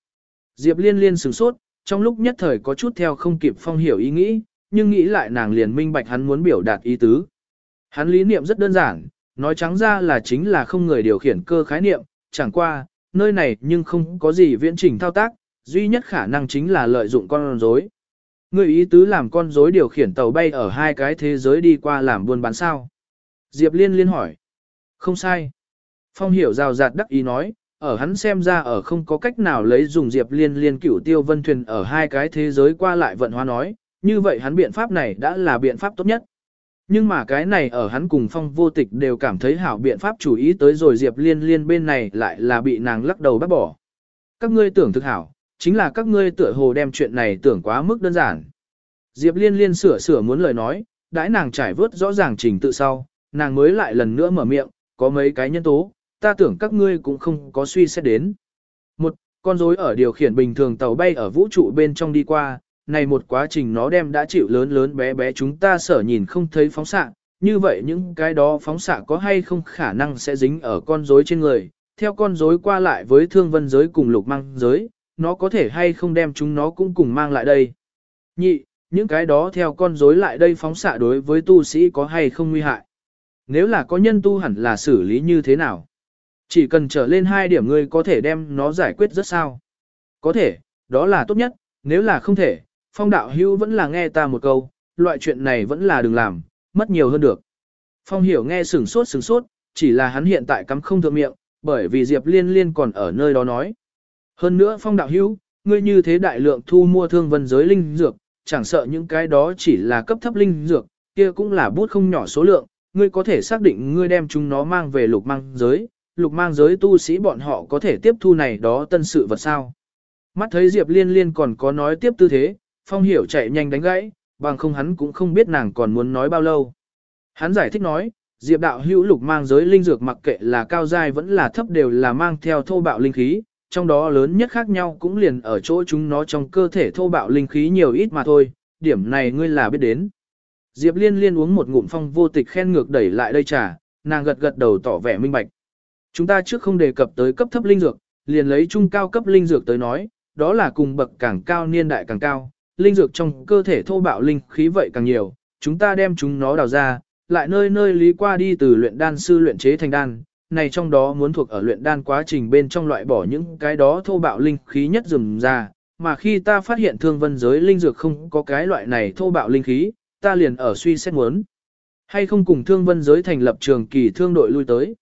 Diệp Liên Liên sửng sốt, trong lúc nhất thời có chút theo không kịp phong hiểu ý nghĩ, nhưng nghĩ lại nàng liền minh bạch hắn muốn biểu đạt ý tứ. Hắn lý niệm rất đơn giản, nói trắng ra là chính là không người điều khiển cơ khái niệm, chẳng qua, nơi này nhưng không có gì viễn trình thao tác, duy nhất khả năng chính là lợi dụng con rối. Người ý tứ làm con rối điều khiển tàu bay ở hai cái thế giới đi qua làm buôn bán sao. Diệp Liên liên hỏi. Không sai. Phong hiểu rào rạt đắc ý nói, ở hắn xem ra ở không có cách nào lấy dùng Diệp Liên liên cửu tiêu vân thuyền ở hai cái thế giới qua lại vận hóa nói, như vậy hắn biện pháp này đã là biện pháp tốt nhất. Nhưng mà cái này ở hắn cùng phong vô tịch đều cảm thấy hảo biện pháp chủ ý tới rồi Diệp Liên Liên bên này lại là bị nàng lắc đầu bác bỏ. Các ngươi tưởng thực hảo, chính là các ngươi tựa hồ đem chuyện này tưởng quá mức đơn giản. Diệp Liên Liên sửa sửa muốn lời nói, đãi nàng trải vớt rõ ràng trình tự sau, nàng mới lại lần nữa mở miệng, có mấy cái nhân tố, ta tưởng các ngươi cũng không có suy xét đến. Một, con rối ở điều khiển bình thường tàu bay ở vũ trụ bên trong đi qua, này một quá trình nó đem đã chịu lớn lớn bé bé chúng ta sở nhìn không thấy phóng xạ, như vậy những cái đó phóng xạ có hay không khả năng sẽ dính ở con rối trên người, theo con rối qua lại với thương vân giới cùng lục mang giới, nó có thể hay không đem chúng nó cũng cùng mang lại đây. Nhị, những cái đó theo con rối lại đây phóng xạ đối với tu sĩ có hay không nguy hại. Nếu là có nhân tu hẳn là xử lý như thế nào? Chỉ cần trở lên hai điểm ngươi có thể đem nó giải quyết rất sao. Có thể, đó là tốt nhất, nếu là không thể, phong đạo hưu vẫn là nghe ta một câu, loại chuyện này vẫn là đừng làm, mất nhiều hơn được. Phong hiểu nghe sửng sốt sửng sốt, chỉ là hắn hiện tại cắm không thượng miệng, bởi vì Diệp Liên Liên còn ở nơi đó nói. Hơn nữa phong đạo hữu, ngươi như thế đại lượng thu mua thương vân giới linh dược, chẳng sợ những cái đó chỉ là cấp thấp linh dược, kia cũng là bút không nhỏ số lượng, ngươi có thể xác định ngươi đem chúng nó mang về lục mang giới, lục mang giới tu sĩ bọn họ có thể tiếp thu này đó tân sự vật sao. Mắt thấy Diệp Liên Liên còn có nói tiếp tư thế, Phong Hiểu chạy nhanh đánh gãy, bằng không hắn cũng không biết nàng còn muốn nói bao lâu. Hắn giải thích nói, Diệp đạo hữu lục mang giới linh dược mặc kệ là cao giai vẫn là thấp đều là mang theo thô bạo linh khí, trong đó lớn nhất khác nhau cũng liền ở chỗ chúng nó trong cơ thể thô bạo linh khí nhiều ít mà thôi, điểm này ngươi là biết đến. Diệp liên liên uống một ngụm phong vô tịch khen ngược đẩy lại đây trà, nàng gật gật đầu tỏ vẻ minh bạch. Chúng ta trước không đề cập tới cấp thấp linh dược, liền lấy trung cao cấp linh dược tới nói, đó là cùng bậc càng cao niên đại càng cao, linh dược trong cơ thể thô bạo linh khí vậy càng nhiều, chúng ta đem chúng nó đào ra, lại nơi nơi lý qua đi từ luyện đan sư luyện chế thành đan, này trong đó muốn thuộc ở luyện đan quá trình bên trong loại bỏ những cái đó thô bạo linh khí nhất dùm ra, mà khi ta phát hiện thương vân giới linh dược không có cái loại này thô bạo linh khí, ta liền ở suy xét muốn. Hay không cùng thương vân giới thành lập trường kỳ thương đội lui tới.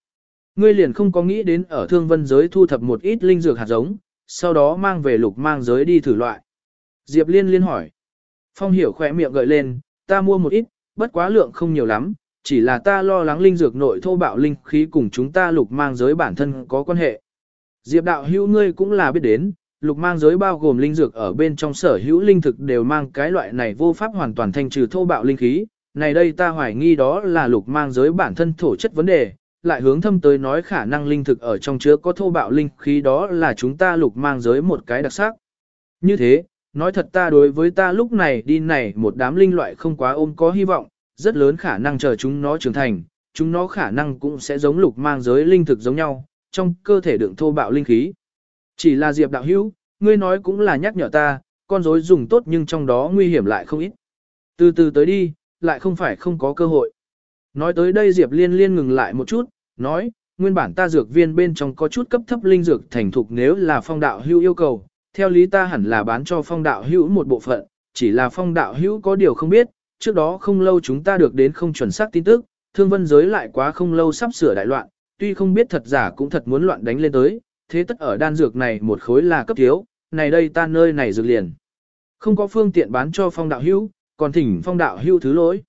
Ngươi liền không có nghĩ đến ở thương vân giới thu thập một ít linh dược hạt giống, sau đó mang về lục mang giới đi thử loại. Diệp liên liên hỏi. Phong hiểu khỏe miệng gợi lên, ta mua một ít, bất quá lượng không nhiều lắm, chỉ là ta lo lắng linh dược nội thô bạo linh khí cùng chúng ta lục mang giới bản thân có quan hệ. Diệp đạo hữu ngươi cũng là biết đến, lục mang giới bao gồm linh dược ở bên trong sở hữu linh thực đều mang cái loại này vô pháp hoàn toàn thanh trừ thô bạo linh khí. Này đây ta hoài nghi đó là lục mang giới bản thân thổ chất vấn đề, lại hướng thâm tới nói khả năng linh thực ở trong chứa có thô bạo linh khí đó là chúng ta lục mang giới một cái đặc sắc. Như thế, nói thật ta đối với ta lúc này đi này một đám linh loại không quá ôm có hy vọng, rất lớn khả năng chờ chúng nó trưởng thành, chúng nó khả năng cũng sẽ giống lục mang giới linh thực giống nhau, trong cơ thể đựng thô bạo linh khí. Chỉ là Diệp đạo hữu, ngươi nói cũng là nhắc nhở ta, con rối dùng tốt nhưng trong đó nguy hiểm lại không ít. Từ từ tới đi, lại không phải không có cơ hội. Nói tới đây Diệp liên liên ngừng lại một chút, nói, nguyên bản ta dược viên bên trong có chút cấp thấp linh dược thành thục nếu là phong đạo hữu yêu cầu, theo lý ta hẳn là bán cho phong đạo hữu một bộ phận, chỉ là phong đạo hữu có điều không biết, trước đó không lâu chúng ta được đến không chuẩn xác tin tức, thương vân giới lại quá không lâu sắp sửa đại loạn, tuy không biết thật giả cũng thật muốn loạn đánh lên tới, thế tất ở đan dược này một khối là cấp thiếu, này đây ta nơi này dược liền. Không có phương tiện bán cho phong đạo hữu, còn thỉnh phong đạo hữu thứ lỗi.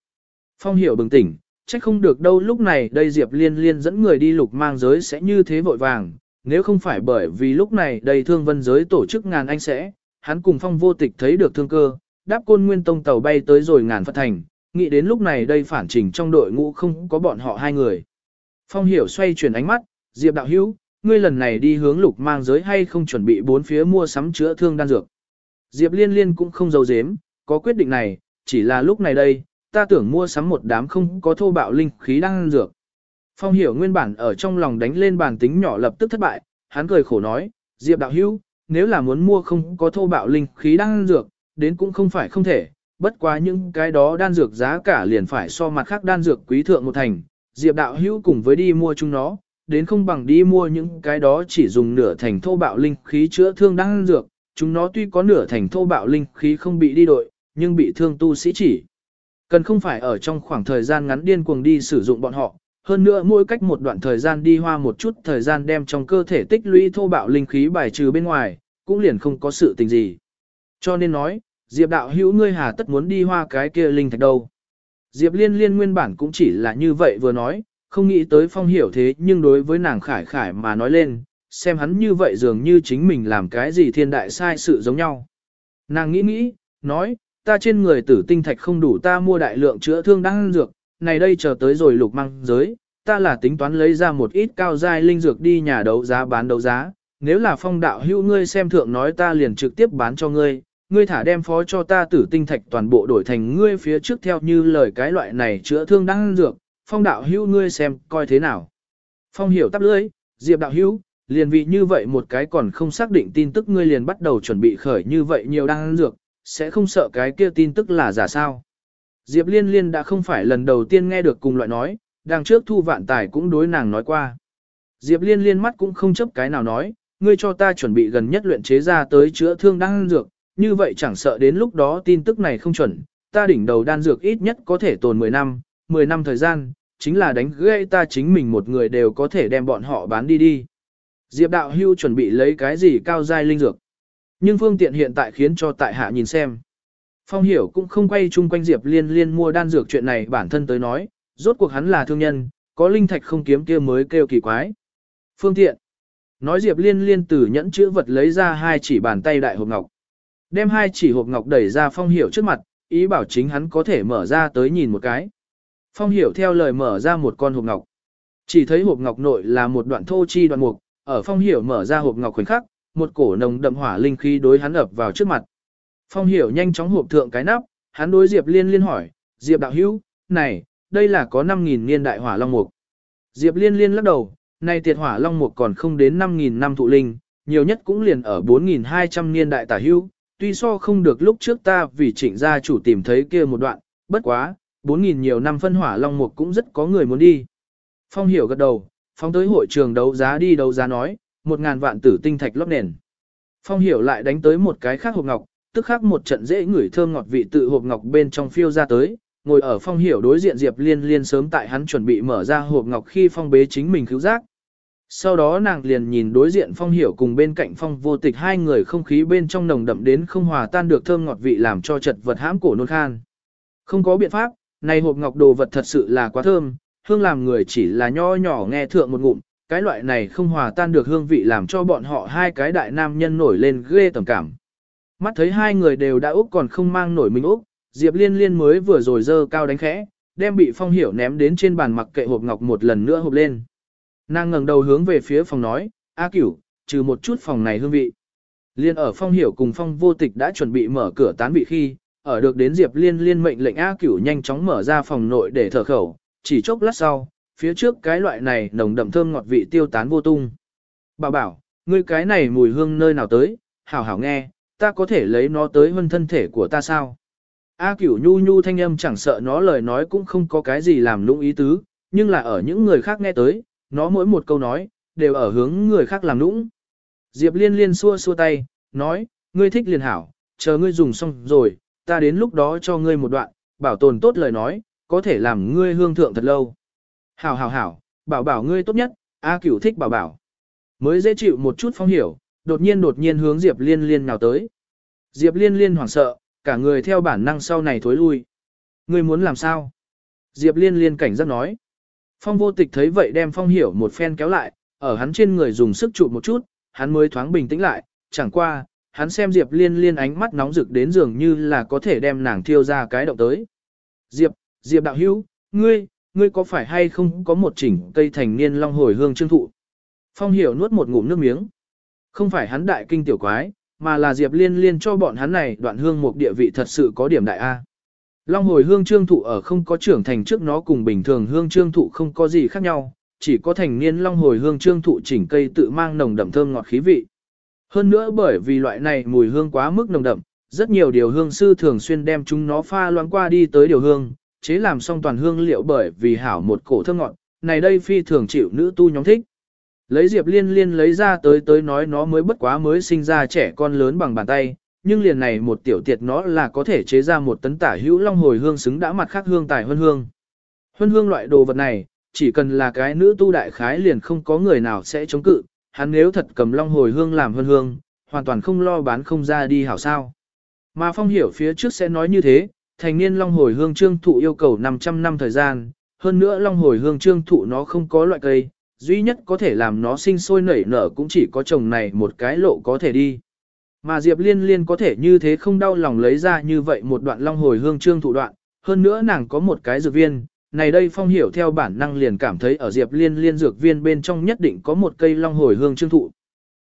Phong hiểu bừng tỉnh, trách không được đâu lúc này đây Diệp Liên Liên dẫn người đi lục mang giới sẽ như thế vội vàng, nếu không phải bởi vì lúc này đây thương vân giới tổ chức ngàn anh sẽ, hắn cùng phong vô tịch thấy được thương cơ, đáp côn nguyên tông tàu bay tới rồi ngàn phật thành, nghĩ đến lúc này đây phản trình trong đội ngũ không có bọn họ hai người. Phong hiểu xoay chuyển ánh mắt, Diệp đạo hữu, ngươi lần này đi hướng lục mang giới hay không chuẩn bị bốn phía mua sắm chữa thương đan dược. Diệp liên liên cũng không giấu dếm, có quyết định này, chỉ là lúc này đây, ta tưởng mua sắm một đám không có thô bạo linh khí đan dược. Phong hiểu nguyên bản ở trong lòng đánh lên bàn tính nhỏ lập tức thất bại, hắn cười khổ nói, Diệp đạo hữu, nếu là muốn mua không có thô bạo linh khí đan dược, đến cũng không phải không thể, bất quá những cái đó đan dược giá cả liền phải so mặt khác đan dược quý thượng một thành, Diệp đạo hữu cùng với đi mua chúng nó, đến không bằng đi mua những cái đó chỉ dùng nửa thành thô bạo linh khí chữa thương đan dược, chúng nó tuy có nửa thành thô bạo linh khí không bị đi đội, nhưng bị thương tu sĩ chỉ. Cần không phải ở trong khoảng thời gian ngắn điên cuồng đi sử dụng bọn họ, hơn nữa mỗi cách một đoạn thời gian đi hoa một chút thời gian đem trong cơ thể tích lũy thô bạo linh khí bài trừ bên ngoài, cũng liền không có sự tình gì. Cho nên nói, Diệp đạo hữu ngươi hà tất muốn đi hoa cái kia linh thạch đâu. Diệp liên liên nguyên bản cũng chỉ là như vậy vừa nói, không nghĩ tới phong hiểu thế nhưng đối với nàng khải khải mà nói lên, xem hắn như vậy dường như chính mình làm cái gì thiên đại sai sự giống nhau. Nàng nghĩ nghĩ, nói, ta trên người tử tinh thạch không đủ ta mua đại lượng chữa thương đang dược, này đây chờ tới rồi lục mang giới, ta là tính toán lấy ra một ít cao giai linh dược đi nhà đấu giá bán đấu giá, nếu là phong đạo hữu ngươi xem thượng nói ta liền trực tiếp bán cho ngươi, ngươi thả đem phó cho ta tử tinh thạch toàn bộ đổi thành ngươi phía trước theo như lời cái loại này chữa thương đang dược, phong đạo hữu ngươi xem coi thế nào. Phong hiểu tắp lưỡi, diệp đạo hữu, liền vì như vậy một cái còn không xác định tin tức ngươi liền bắt đầu chuẩn bị khởi như vậy nhiều đang dược, sẽ không sợ cái kia tin tức là giả sao. Diệp liên liên đã không phải lần đầu tiên nghe được cùng loại nói, đằng trước thu vạn tài cũng đối nàng nói qua. Diệp liên liên mắt cũng không chấp cái nào nói, ngươi cho ta chuẩn bị gần nhất luyện chế ra tới chữa thương đan dược, như vậy chẳng sợ đến lúc đó tin tức này không chuẩn, ta đỉnh đầu đan dược ít nhất có thể tồn 10 năm, 10 năm thời gian, chính là đánh gãy ta chính mình một người đều có thể đem bọn họ bán đi đi. Diệp đạo hưu chuẩn bị lấy cái gì cao giai linh dược. Nhưng phương tiện hiện tại khiến cho tại hạ nhìn xem. Phong hiểu cũng không quay chung quanh Diệp liên liên mua đan dược chuyện này bản thân tới nói, rốt cuộc hắn là thương nhân, có linh thạch không kiếm kia mới kêu kỳ quái. Phương tiện. Nói Diệp liên liên từ nhẫn chữ vật lấy ra hai chỉ bàn tay đại hộp ngọc. Đem hai chỉ hộp ngọc đẩy ra phong hiểu trước mặt, ý bảo chính hắn có thể mở ra tới nhìn một cái. Phong hiểu theo lời mở ra một con hộp ngọc. Chỉ thấy hộp ngọc nội là một đoạn thô chi đoạn mục, ở phong hiểu mở ra hộp ngọc khoảnh khắc, một cổ nồng đậm hỏa linh khí đối hắn ập vào trước mặt. Phong hiểu nhanh chóng hộp thượng cái nắp, hắn đối Diệp Liên Liên hỏi, Diệp đạo hữu, này, đây là có 5.000 niên đại hỏa long mục. Diệp Liên Liên lắc đầu, nay tiệt hỏa long mục còn không đến 5.000 năm thụ linh, nhiều nhất cũng liền ở 4.200 niên đại tả hưu, tuy so không được lúc trước ta vì trịnh gia chủ tìm thấy kia một đoạn, bất quá, 4.000 nhiều năm phân hỏa long mục cũng rất có người muốn đi. Phong hiểu gật đầu, phong tới hội trường đấu giá đi đấu giá nói, 1.000 vạn tử tinh thạch lót nền. Phong hiểu lại đánh tới một cái khác hộp ngọc, tức khắc một trận dễ ngửi thơm ngọt vị tự hộp ngọc bên trong phiêu ra tới, ngồi ở phong hiểu đối diện Diệp Liên Liên sớm tại hắn chuẩn bị mở ra hộp ngọc khi phong bế chính mình cứu giác. Sau đó nàng liền nhìn đối diện phong hiểu cùng bên cạnh phong vô tịch hai người không khí bên trong nồng đậm đến không hòa tan được thơm ngọt vị làm cho chật vật hãm cổ nôn khan. Không có biện pháp, này hộp ngọc đồ vật thật sự là quá thơm, hương làm người chỉ là nho nhỏ nghe thượng một ngụm, cái loại này không hòa tan được hương vị làm cho bọn họ hai cái đại nam nhân nổi lên ghê tầm cảm. Mắt thấy hai người đều đã úc còn không mang nổi mình úc, Diệp Liên Liên mới vừa rồi dơ cao đánh khẽ, đem bị phong hiểu ném đến trên bàn mặc kệ hộp ngọc một lần nữa hộp lên. Nàng ngẩng đầu hướng về phía phòng nói, A cửu, trừ một chút phòng này hương vị. Liên ở phong hiểu cùng phong vô tịch đã chuẩn bị mở cửa tán vị khi, ở được đến Diệp Liên Liên mệnh lệnh A cửu nhanh chóng mở ra phòng nội để thở khẩu, chỉ chốc lát sau, phía trước cái loại này nồng đậm thơm ngọt vị tiêu tán vô tung. Bà bảo, ngươi cái này mùi hương nơi nào tới, hảo hảo nghe, ta có thể lấy nó tới hơn thân thể của ta sao? A cửu nhu nhu thanh âm chẳng sợ nó lời nói cũng không có cái gì làm lũng ý tứ, nhưng là ở những người khác nghe tới, nó mỗi một câu nói, đều ở hướng người khác làm lũng. Diệp liên liên xua xua tay, nói, ngươi thích liền hảo, chờ ngươi dùng xong rồi, ta đến lúc đó cho ngươi một đoạn, bảo tồn tốt lời nói, có thể làm ngươi hương thượng thật lâu. Hảo hảo hảo, bảo bảo ngươi tốt nhất, A cửu thích bảo bảo. Mới dễ chịu một chút phong hiểu, đột nhiên đột nhiên hướng Diệp liên liên nào tới. Diệp liên liên hoảng sợ, cả người theo bản năng sau này thối lui. Ngươi muốn làm sao? Diệp liên liên cảnh giác nói. Phong vô tịch thấy vậy đem phong hiểu một phen kéo lại, ở hắn trên người dùng sức trụ một chút, hắn mới thoáng bình tĩnh lại, chẳng qua, hắn xem Diệp liên liên ánh mắt nóng rực đến dường như là có thể đem nàng thiêu ra cái động tới. Diệp, Diệp đạo hữu, ngươi, ngươi có phải hay không có một chỉnh cây thành niên long hồi hương trương thụ? Phong hiểu nuốt một ngụm nước miếng. Không phải hắn đại kinh tiểu quái, mà là Diệp liên liên cho bọn hắn này đoạn hương một địa vị thật sự có điểm đại A. Long hồi hương trương thụ ở không có trưởng thành trước nó cùng bình thường hương trương thụ không có gì khác nhau, chỉ có thành niên long hồi hương trương thụ chỉnh cây tự mang nồng đậm thơm ngọt khí vị. Hơn nữa bởi vì loại này mùi hương quá mức nồng đậm, rất nhiều điều hương sư thường xuyên đem chúng nó pha loãng qua đi tới điều hương, chế làm xong toàn hương liệu bởi vì hảo một cổ thơm ngọt, này đây phi thường chịu nữ tu nhóm thích. Lấy Diệp Liên Liên lấy ra tới tới nói nó mới bất quá mới sinh ra trẻ con lớn bằng bàn tay, nhưng liền này một tiểu tiệt nó là có thể chế ra một tấn tả hữu long hồi hương xứng đã mặt khác hương tài huân hương. Huân hương loại đồ vật này, chỉ cần là cái nữ tu đại khái liền không có người nào sẽ chống cự, hắn nếu thật cầm long hồi hương làm huân hương, hoàn toàn không lo bán không ra đi hảo sao. Mà phong hiểu phía trước sẽ nói như thế, thành niên long hồi hương trương thụ yêu cầu 500 năm thời gian, hơn nữa long hồi hương trương thụ nó không có loại cây, duy nhất có thể làm nó sinh sôi nảy nở cũng chỉ có chồng này một cái lộ có thể đi. Mà Diệp Liên Liên có thể như thế không đau lòng lấy ra như vậy một đoạn long hồi hương trương thụ đoạn, hơn nữa nàng có một cái dược viên, này đây phong hiểu theo bản năng liền cảm thấy ở Diệp Liên Liên dược viên bên trong nhất định có một cây long hồi hương trương thụ.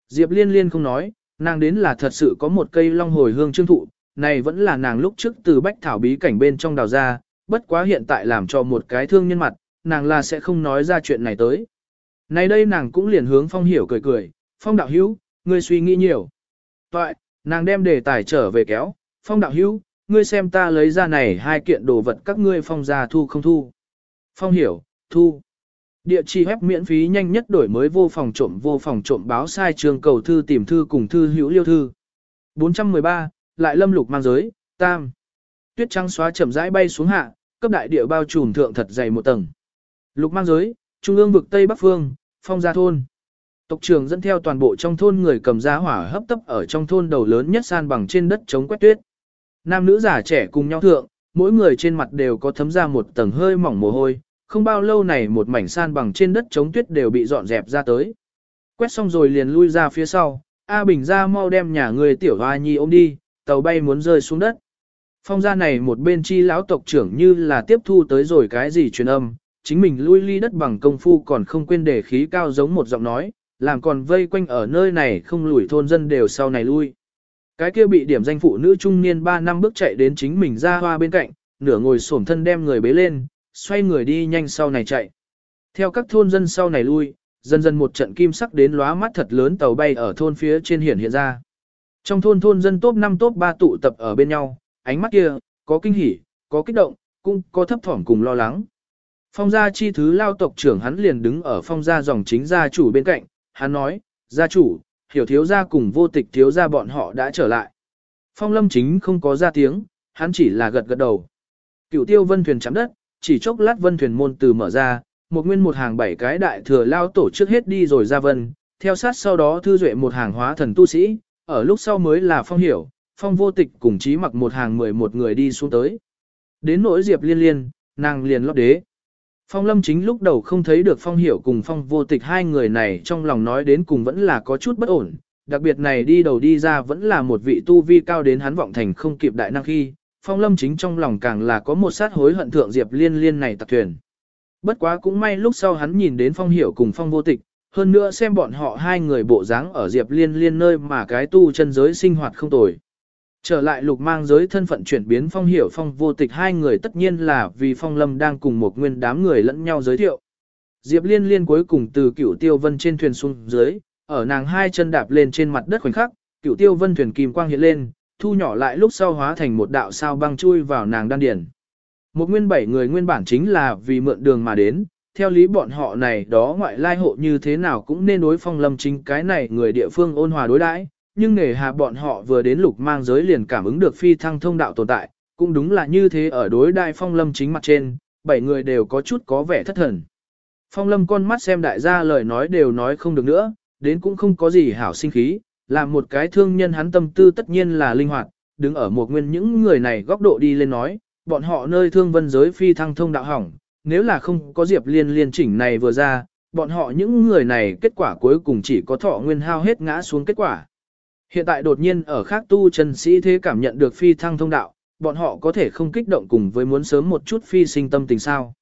Diệp Liên Liên không nói, nàng đến là thật sự có một cây long hồi hương trương thụ, này vẫn là nàng lúc trước từ bách thảo bí cảnh bên trong đào ra, bất quá hiện tại làm cho một cái thương nhân mặt, nàng là sẽ không nói ra chuyện này tới. Này đây nàng cũng liền hướng phong hiểu cười cười, phong đạo hữu, ngươi suy nghĩ nhiều. Vậy, nàng đem đề tài trở về kéo, phong đạo hữu, ngươi xem ta lấy ra này hai kiện đồ vật các ngươi phong gia thu không thu. Phong hiểu, thu. Địa chỉ web miễn phí nhanh nhất đổi mới vô phòng trộm vô phòng trộm báo sai trường cầu thư tìm thư cùng thư hữu liêu thư. 413, lại lâm lục mang giới, tam. Tuyết trắng xóa chậm rãi bay xuống hạ, cấp đại địa bao trùm thượng thật dày một tầng. Lục mang giới, trung ương vực Tây Bắc Phương, phong gia thôn. Tộc trưởng dẫn theo toàn bộ trong thôn người cầm giá hỏa hấp tấp ở trong thôn đầu lớn nhất san bằng trên đất chống quét tuyết. Nam nữ già trẻ cùng nhau thượng, mỗi người trên mặt đều có thấm ra một tầng hơi mỏng mồ hôi, không bao lâu này một mảnh san bằng trên đất chống tuyết đều bị dọn dẹp ra tới. Quét xong rồi liền lui ra phía sau, A Bình ra mau đem nhà người tiểu hoa nhi ôm đi, tàu bay muốn rơi xuống đất. Phong gia này một bên chi lão tộc trưởng như là tiếp thu tới rồi cái gì truyền âm, chính mình lui ly đất bằng công phu còn không quên để khí cao giống một giọng nói, làm còn vây quanh ở nơi này không lùi thôn dân đều sau này lui. Cái kia bị điểm danh phụ nữ trung niên 3 năm bước chạy đến chính mình ra hoa bên cạnh, nửa ngồi xổm thân đem người bế lên, xoay người đi nhanh sau này chạy. Theo các thôn dân sau này lui, dần dần một trận kim sắc đến lóa mắt thật lớn tàu bay ở thôn phía trên hiển hiện ra. Trong thôn thôn dân top 5 top 3 tụ tập ở bên nhau, ánh mắt kia, có kinh hỉ, có kích động, cũng có thấp thỏm cùng lo lắng. Phong gia chi thứ lao tộc trưởng hắn liền đứng ở phong gia dòng chính gia chủ bên cạnh, hắn nói, gia chủ, hiểu thiếu gia cùng vô tịch thiếu gia bọn họ đã trở lại. Phong lâm chính không có ra tiếng, hắn chỉ là gật gật đầu. Cựu tiêu vân thuyền chạm đất, chỉ chốc lát vân thuyền môn từ mở ra, một nguyên một hàng bảy cái đại thừa lao tổ trước hết đi rồi ra vân, theo sát sau đó thư duệ một hàng hóa thần tu sĩ, ở lúc sau mới là phong hiểu, phong vô tịch cùng chí mặc một hàng mười một người đi xuống tới. Đến nỗi diệp liên liên, nàng liền lót đế. Phong lâm chính lúc đầu không thấy được phong hiểu cùng phong vô tịch hai người này trong lòng nói đến cùng vẫn là có chút bất ổn, đặc biệt này đi đầu đi ra vẫn là một vị tu vi cao đến hắn vọng thành không kịp đại năng khi, phong lâm chính trong lòng càng là có một sát hối hận thượng diệp liên liên này tặc thuyền. Bất quá cũng may lúc sau hắn nhìn đến phong hiểu cùng phong vô tịch, hơn nữa xem bọn họ hai người bộ dáng ở diệp liên liên nơi mà cái tu chân giới sinh hoạt không tồi. Trở lại lục mang giới thân phận chuyển biến phong hiểu phong vô tịch hai người tất nhiên là vì phong lâm đang cùng một nguyên đám người lẫn nhau giới thiệu. Diệp liên liên cuối cùng từ cửu tiêu vân trên thuyền xuống dưới, ở nàng hai chân đạp lên trên mặt đất khoảnh khắc, cửu tiêu vân thuyền kim quang hiện lên, thu nhỏ lại lúc sau hóa thành một đạo sao băng chui vào nàng đan điển. Một nguyên bảy người nguyên bản chính là vì mượn đường mà đến, theo lý bọn họ này đó ngoại lai hộ như thế nào cũng nên đối phong lâm chính cái này người địa phương ôn hòa đối đãi, nhưng nghề hà bọn họ vừa đến lục mang giới liền cảm ứng được phi thăng thông đạo tồn tại, cũng đúng là như thế ở đối đại phong lâm chính mặt trên, bảy người đều có chút có vẻ thất thần. Phong lâm con mắt xem đại gia lời nói đều nói không được nữa, đến cũng không có gì hảo sinh khí, làm một cái thương nhân hắn tâm tư tất nhiên là linh hoạt, đứng ở một nguyên những người này góc độ đi lên nói, bọn họ nơi thương vân giới phi thăng thông đạo hỏng, nếu là không có diệp liên liên chỉnh này vừa ra, bọn họ những người này kết quả cuối cùng chỉ có thọ nguyên hao hết ngã xuống kết quả. Hiện tại đột nhiên ở khác tu chân sĩ thế cảm nhận được phi thăng thông đạo, bọn họ có thể không kích động cùng với muốn sớm một chút phi sinh tâm tình sao.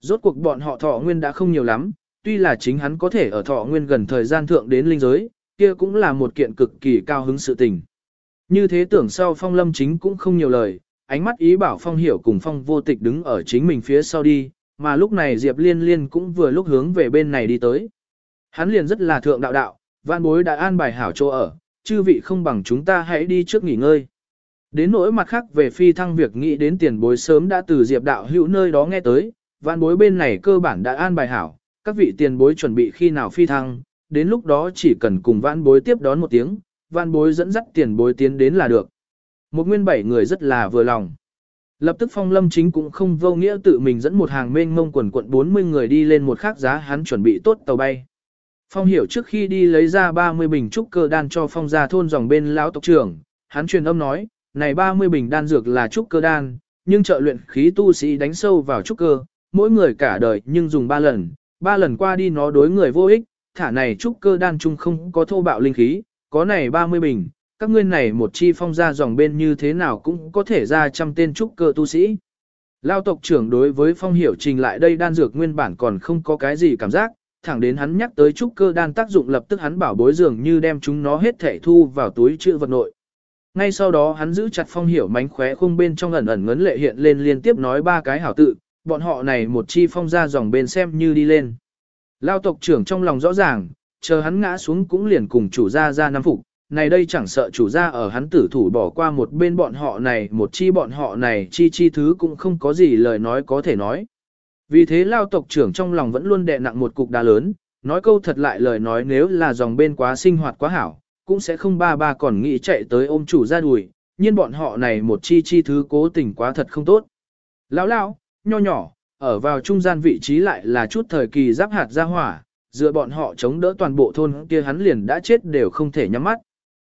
Rốt cuộc bọn họ thọ nguyên đã không nhiều lắm, tuy là chính hắn có thể ở thọ nguyên gần thời gian thượng đến linh giới, kia cũng là một kiện cực kỳ cao hứng sự tình. Như thế tưởng sau phong lâm chính cũng không nhiều lời, ánh mắt ý bảo phong hiểu cùng phong vô tịch đứng ở chính mình phía sau đi, mà lúc này Diệp Liên Liên cũng vừa lúc hướng về bên này đi tới. Hắn liền rất là thượng đạo đạo, văn bối đã an bài hảo chỗ ở, chư vị không bằng chúng ta hãy đi trước nghỉ ngơi. Đến nỗi mặt khác về phi thăng việc nghĩ đến tiền bối sớm đã từ Diệp đạo hữu nơi đó nghe tới, văn bối bên này cơ bản đã an bài hảo, các vị tiền bối chuẩn bị khi nào phi thăng, đến lúc đó chỉ cần cùng văn bối tiếp đón một tiếng, văn bối dẫn dắt tiền bối tiến đến là được. Một nguyên bảy người rất là vừa lòng. Lập tức phong lâm chính cũng không vô nghĩa tự mình dẫn một hàng mênh mông quần quận 40 người đi lên một khác giá hắn chuẩn bị tốt tàu bay. Phong hiểu trước khi đi lấy ra 30 bình trúc cơ đan cho phong gia thôn dòng bên lão tộc trưởng, hắn truyền âm nói, này 30 bình đan dược là trúc cơ đan, nhưng trợ luyện khí tu sĩ đánh sâu vào trúc cơ, mỗi người cả đời nhưng dùng 3 lần, 3 lần qua đi nó đối người vô ích, thả này trúc cơ đan chung không có thô bạo linh khí, có này 30 bình, các ngươi này một chi phong ra dòng bên như thế nào cũng có thể ra trăm tên trúc cơ tu sĩ. Lao tộc trưởng đối với phong hiểu trình lại đây đan dược nguyên bản còn không có cái gì cảm giác, thẳng đến hắn nhắc tới trúc cơ đan tác dụng lập tức hắn bảo bối dường như đem chúng nó hết thể thu vào túi chữ vật nội. Ngay sau đó hắn giữ chặt phong hiểu mánh khóe khung bên trong ẩn ẩn ngấn lệ hiện lên liên tiếp nói ba cái hảo tự, bọn họ này một chi phong ra dòng bên xem như đi lên. Lao tộc trưởng trong lòng rõ ràng, chờ hắn ngã xuống cũng liền cùng chủ gia ra năm phục, này đây chẳng sợ chủ gia ở hắn tử thủ bỏ qua một bên bọn họ này một chi bọn họ này chi chi thứ cũng không có gì lời nói có thể nói. Vì thế lao tộc trưởng trong lòng vẫn luôn đè nặng một cục đá lớn, nói câu thật lại lời nói nếu là dòng bên quá sinh hoạt quá hảo, cũng sẽ không ba ba còn nghĩ chạy tới ôm chủ ra đùi, nhưng bọn họ này một chi chi thứ cố tình quá thật không tốt. Lão lão, nho nhỏ, ở vào trung gian vị trí lại là chút thời kỳ giáp hạt ra hỏa, dựa bọn họ chống đỡ toàn bộ thôn kia hắn liền đã chết đều không thể nhắm mắt.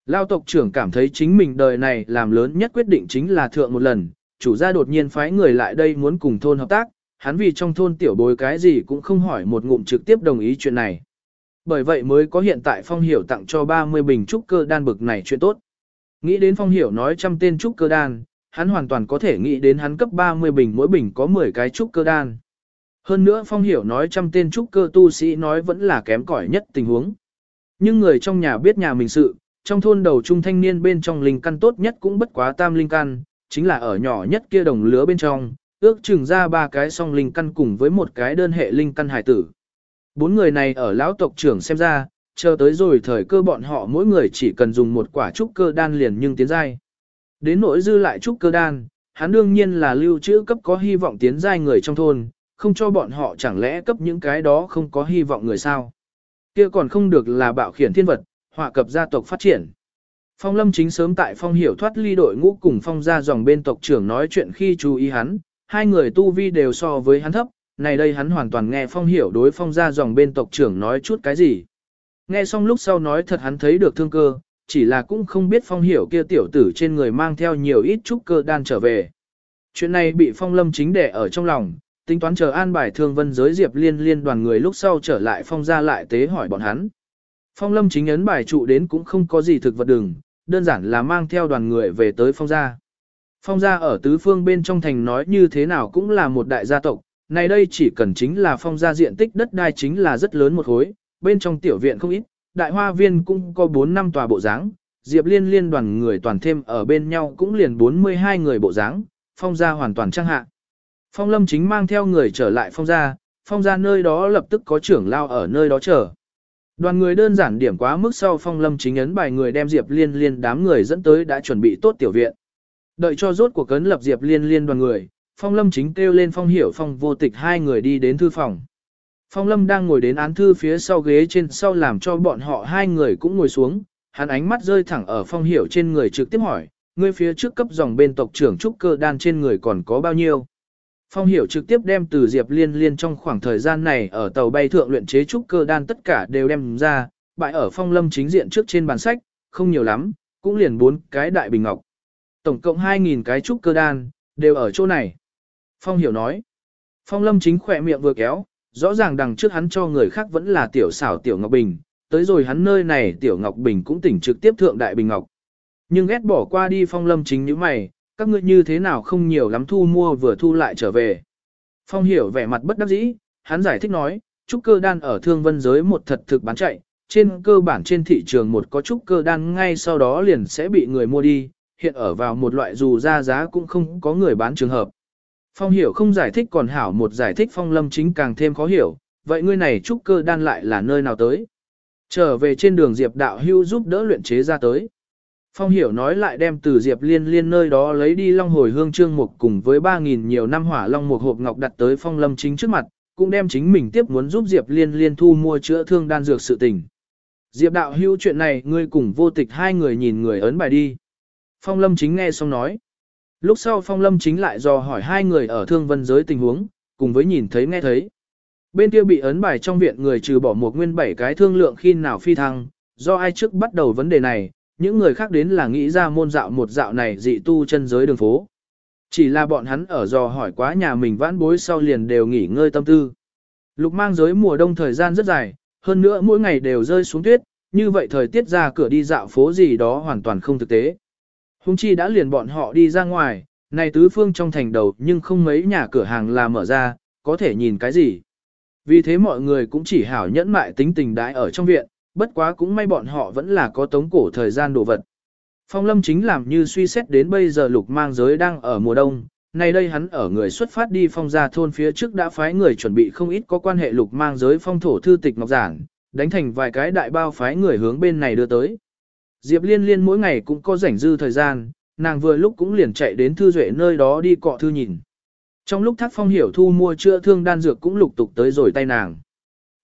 Lao tộc trưởng cảm thấy chính mình đời này làm lớn nhất quyết định chính là thượng một lần, chủ gia đột nhiên phái người lại đây muốn cùng thôn hợp tác, hắn vì trong thôn tiểu bối cái gì cũng không hỏi một ngụm trực tiếp đồng ý chuyện này. Bởi vậy mới có hiện tại Phong Hiểu tặng cho 30 bình trúc cơ đan bực này chuyện tốt. Nghĩ đến Phong Hiểu nói trăm tên trúc cơ đan, hắn hoàn toàn có thể nghĩ đến hắn cấp 30 bình mỗi bình có 10 cái trúc cơ đan. Hơn nữa Phong Hiểu nói trăm tên trúc cơ tu sĩ nói vẫn là kém cỏi nhất tình huống. Nhưng người trong nhà biết nhà mình sự, trong thôn đầu trung thanh niên bên trong linh căn tốt nhất cũng bất quá tam linh căn, chính là ở nhỏ nhất kia đồng lứa bên trong, ước chừng ra ba cái song linh căn cùng với một cái đơn hệ linh căn hải tử. Bốn người này ở lão tộc trưởng xem ra, chờ tới rồi thời cơ bọn họ mỗi người chỉ cần dùng một quả trúc cơ đan liền nhưng tiến giai. Đến nỗi dư lại trúc cơ đan, hắn đương nhiên là lưu trữ cấp có hy vọng tiến giai người trong thôn, không cho bọn họ chẳng lẽ cấp những cái đó không có hy vọng người sao. Kia còn không được là bạo khiển thiên vật, họa cập gia tộc phát triển. Phong lâm chính sớm tại phong hiểu thoát ly đội ngũ cùng phong ra dòng bên tộc trưởng nói chuyện khi chú ý hắn, hai người tu vi đều so với hắn thấp, này đây hắn hoàn toàn nghe phong hiểu đối phong ra dòng bên tộc trưởng nói chút cái gì. Nghe xong lúc sau nói thật hắn thấy được thương cơ, chỉ là cũng không biết phong hiểu kia tiểu tử trên người mang theo nhiều ít trúc cơ đan trở về. Chuyện này bị phong lâm chính đẻ ở trong lòng, tính toán chờ an bài thương vân giới diệp liên liên đoàn người lúc sau trở lại phong ra lại tế hỏi bọn hắn. Phong lâm chính ấn bài trụ đến cũng không có gì thực vật đừng, đơn giản là mang theo đoàn người về tới phong gia. Phong gia ở tứ phương bên trong thành nói như thế nào cũng là một đại gia tộc, này đây chỉ cần chính là phong gia diện tích đất đai chính là rất lớn một khối, bên trong tiểu viện không ít, đại hoa viên cũng có 4 năm tòa bộ dáng, Diệp Liên liên đoàn người toàn thêm ở bên nhau cũng liền 42 người bộ dáng, phong gia hoàn toàn trang hạ. Phong lâm chính mang theo người trở lại phong gia, phong gia nơi đó lập tức có trưởng lao ở nơi đó chờ. Đoàn người đơn giản điểm quá mức sau phong lâm chính ấn bài người đem Diệp Liên liên đám người dẫn tới đã chuẩn bị tốt tiểu viện. Đợi cho rốt cuộc cấn lập Diệp Liên liên đoàn người, phong lâm chính kêu lên phong hiểu phong vô tịch hai người đi đến thư phòng. Phong lâm đang ngồi đến án thư phía sau ghế trên sau làm cho bọn họ hai người cũng ngồi xuống, hắn ánh mắt rơi thẳng ở phong hiểu trên người trực tiếp hỏi, ngươi phía trước cấp dòng bên tộc trưởng trúc cơ đan trên người còn có bao nhiêu. Phong hiểu trực tiếp đem từ Diệp Liên Liên trong khoảng thời gian này ở tàu bay thượng luyện chế trúc cơ đan tất cả đều đem ra, bại ở phong lâm chính diện trước trên bàn sách, không nhiều lắm, cũng liền bốn cái đại bình ngọc. Tổng cộng 2.000 cái trúc cơ đan, đều ở chỗ này. Phong hiểu nói. Phong lâm chính khỏe miệng vừa kéo, rõ ràng đằng trước hắn cho người khác vẫn là tiểu xảo tiểu ngọc bình, tới rồi hắn nơi này tiểu ngọc bình cũng tỉnh trực tiếp thượng đại bình ngọc. Nhưng ghét bỏ qua đi phong lâm chính như mày, các ngươi như thế nào không nhiều lắm thu mua vừa thu lại trở về. Phong hiểu vẻ mặt bất đắc dĩ, hắn giải thích nói, trúc cơ đan ở thương vân giới một thật thực bán chạy, trên cơ bản trên thị trường một có trúc cơ đan ngay sau đó liền sẽ bị người mua đi, hiện ở vào một loại dù ra giá cũng không có người bán trường hợp. Phong hiểu không giải thích còn hảo một giải thích phong lâm chính càng thêm khó hiểu, vậy ngươi này trúc cơ đan lại là nơi nào tới? Trở về trên đường Diệp đạo hưu giúp đỡ luyện chế ra tới. Phong hiểu nói lại đem từ Diệp liên liên nơi đó lấy đi long hồi hương trương mục cùng với 3.000 nhiều năm hỏa long một hộp ngọc đặt tới phong lâm chính trước mặt, cũng đem chính mình tiếp muốn giúp Diệp liên liên thu mua chữa thương đan dược sự tình. Diệp đạo hưu chuyện này ngươi cùng vô tịch hai người nhìn người ấn bài đi. Phong lâm chính nghe xong nói. Lúc sau phong lâm chính lại dò hỏi hai người ở thương vân giới tình huống, cùng với nhìn thấy nghe thấy. Bên kia bị ấn bài trong viện người trừ bỏ một nguyên bảy cái thương lượng khi nào phi thăng, do ai trước bắt đầu vấn đề này, những người khác đến là nghĩ ra môn dạo một dạo này dị tu chân giới đường phố. Chỉ là bọn hắn ở dò hỏi quá nhà mình vãn bối sau liền đều nghỉ ngơi tâm tư. Lục mang giới mùa đông thời gian rất dài, hơn nữa mỗi ngày đều rơi xuống tuyết, như vậy thời tiết ra cửa đi dạo phố gì đó hoàn toàn không thực tế. Hùng chi đã liền bọn họ đi ra ngoài, này tứ phương trong thành đầu nhưng không mấy nhà cửa hàng là mở ra, có thể nhìn cái gì. Vì thế mọi người cũng chỉ hảo nhẫn mại tính tình đãi ở trong viện, bất quá cũng may bọn họ vẫn là có tống cổ thời gian đồ vật. Phong lâm chính làm như suy xét đến bây giờ lục mang giới đang ở mùa đông, nay đây hắn ở người xuất phát đi phong gia thôn phía trước đã phái người chuẩn bị không ít có quan hệ lục mang giới phong thổ thư tịch ngọc giản, đánh thành vài cái đại bao phái người hướng bên này đưa tới. Diệp liên liên mỗi ngày cũng có rảnh dư thời gian, nàng vừa lúc cũng liền chạy đến thư duệ nơi đó đi cọ thư nhìn. Trong lúc thác phong hiểu thu mua chữa thương đan dược cũng lục tục tới rồi tay nàng.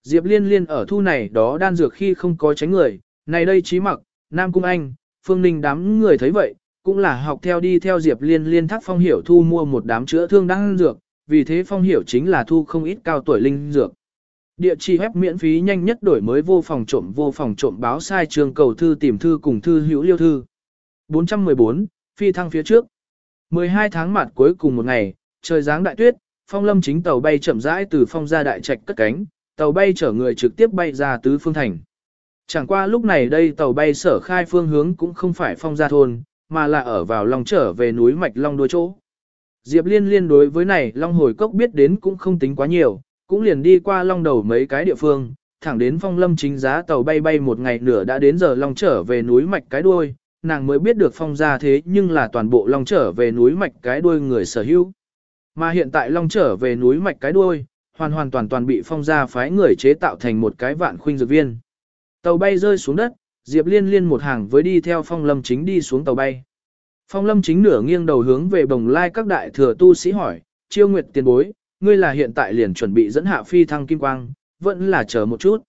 Diệp liên liên ở thu này đó đan dược khi không có tránh người, này đây trí mặc, Nam Cung Anh, Phương Ninh đám người thấy vậy, cũng là học theo đi theo Diệp liên liên thác phong hiểu thu mua một đám chữa thương đan dược, vì thế phong hiểu chính là thu không ít cao tuổi linh dược. Địa chỉ web miễn phí nhanh nhất đổi mới vô phòng trộm vô phòng trộm báo sai trường cầu thư tìm thư cùng thư hữu liêu thư. 414, phi thăng phía trước. 12 tháng mặt cuối cùng một ngày, trời giáng đại tuyết, phong lâm chính tàu bay chậm rãi từ phong ra đại trạch cất cánh, tàu bay chở người trực tiếp bay ra tứ phương thành. Chẳng qua lúc này đây tàu bay sở khai phương hướng cũng không phải phong gia thôn, mà là ở vào lòng trở về núi mạch long đuôi chỗ. Diệp liên liên đối với này long hồi cốc biết đến cũng không tính quá nhiều, cũng liền đi qua long đầu mấy cái địa phương, thẳng đến phong lâm chính giá tàu bay bay một ngày nửa đã đến giờ long trở về núi mạch cái đuôi, nàng mới biết được phong gia thế nhưng là toàn bộ long trở về núi mạch cái đuôi người sở hữu. Mà hiện tại long trở về núi mạch cái đuôi, hoàn hoàn toàn toàn bị phong gia phái người chế tạo thành một cái vạn khuynh dược viên. Tàu bay rơi xuống đất, Diệp Liên Liên một hàng với đi theo phong lâm chính đi xuống tàu bay. Phong lâm chính nửa nghiêng đầu hướng về bồng lai các đại thừa tu sĩ hỏi, chiêu nguyệt tiền bối, ngươi là hiện tại liền chuẩn bị dẫn hạ phi thăng kim quang, vẫn là chờ một chút.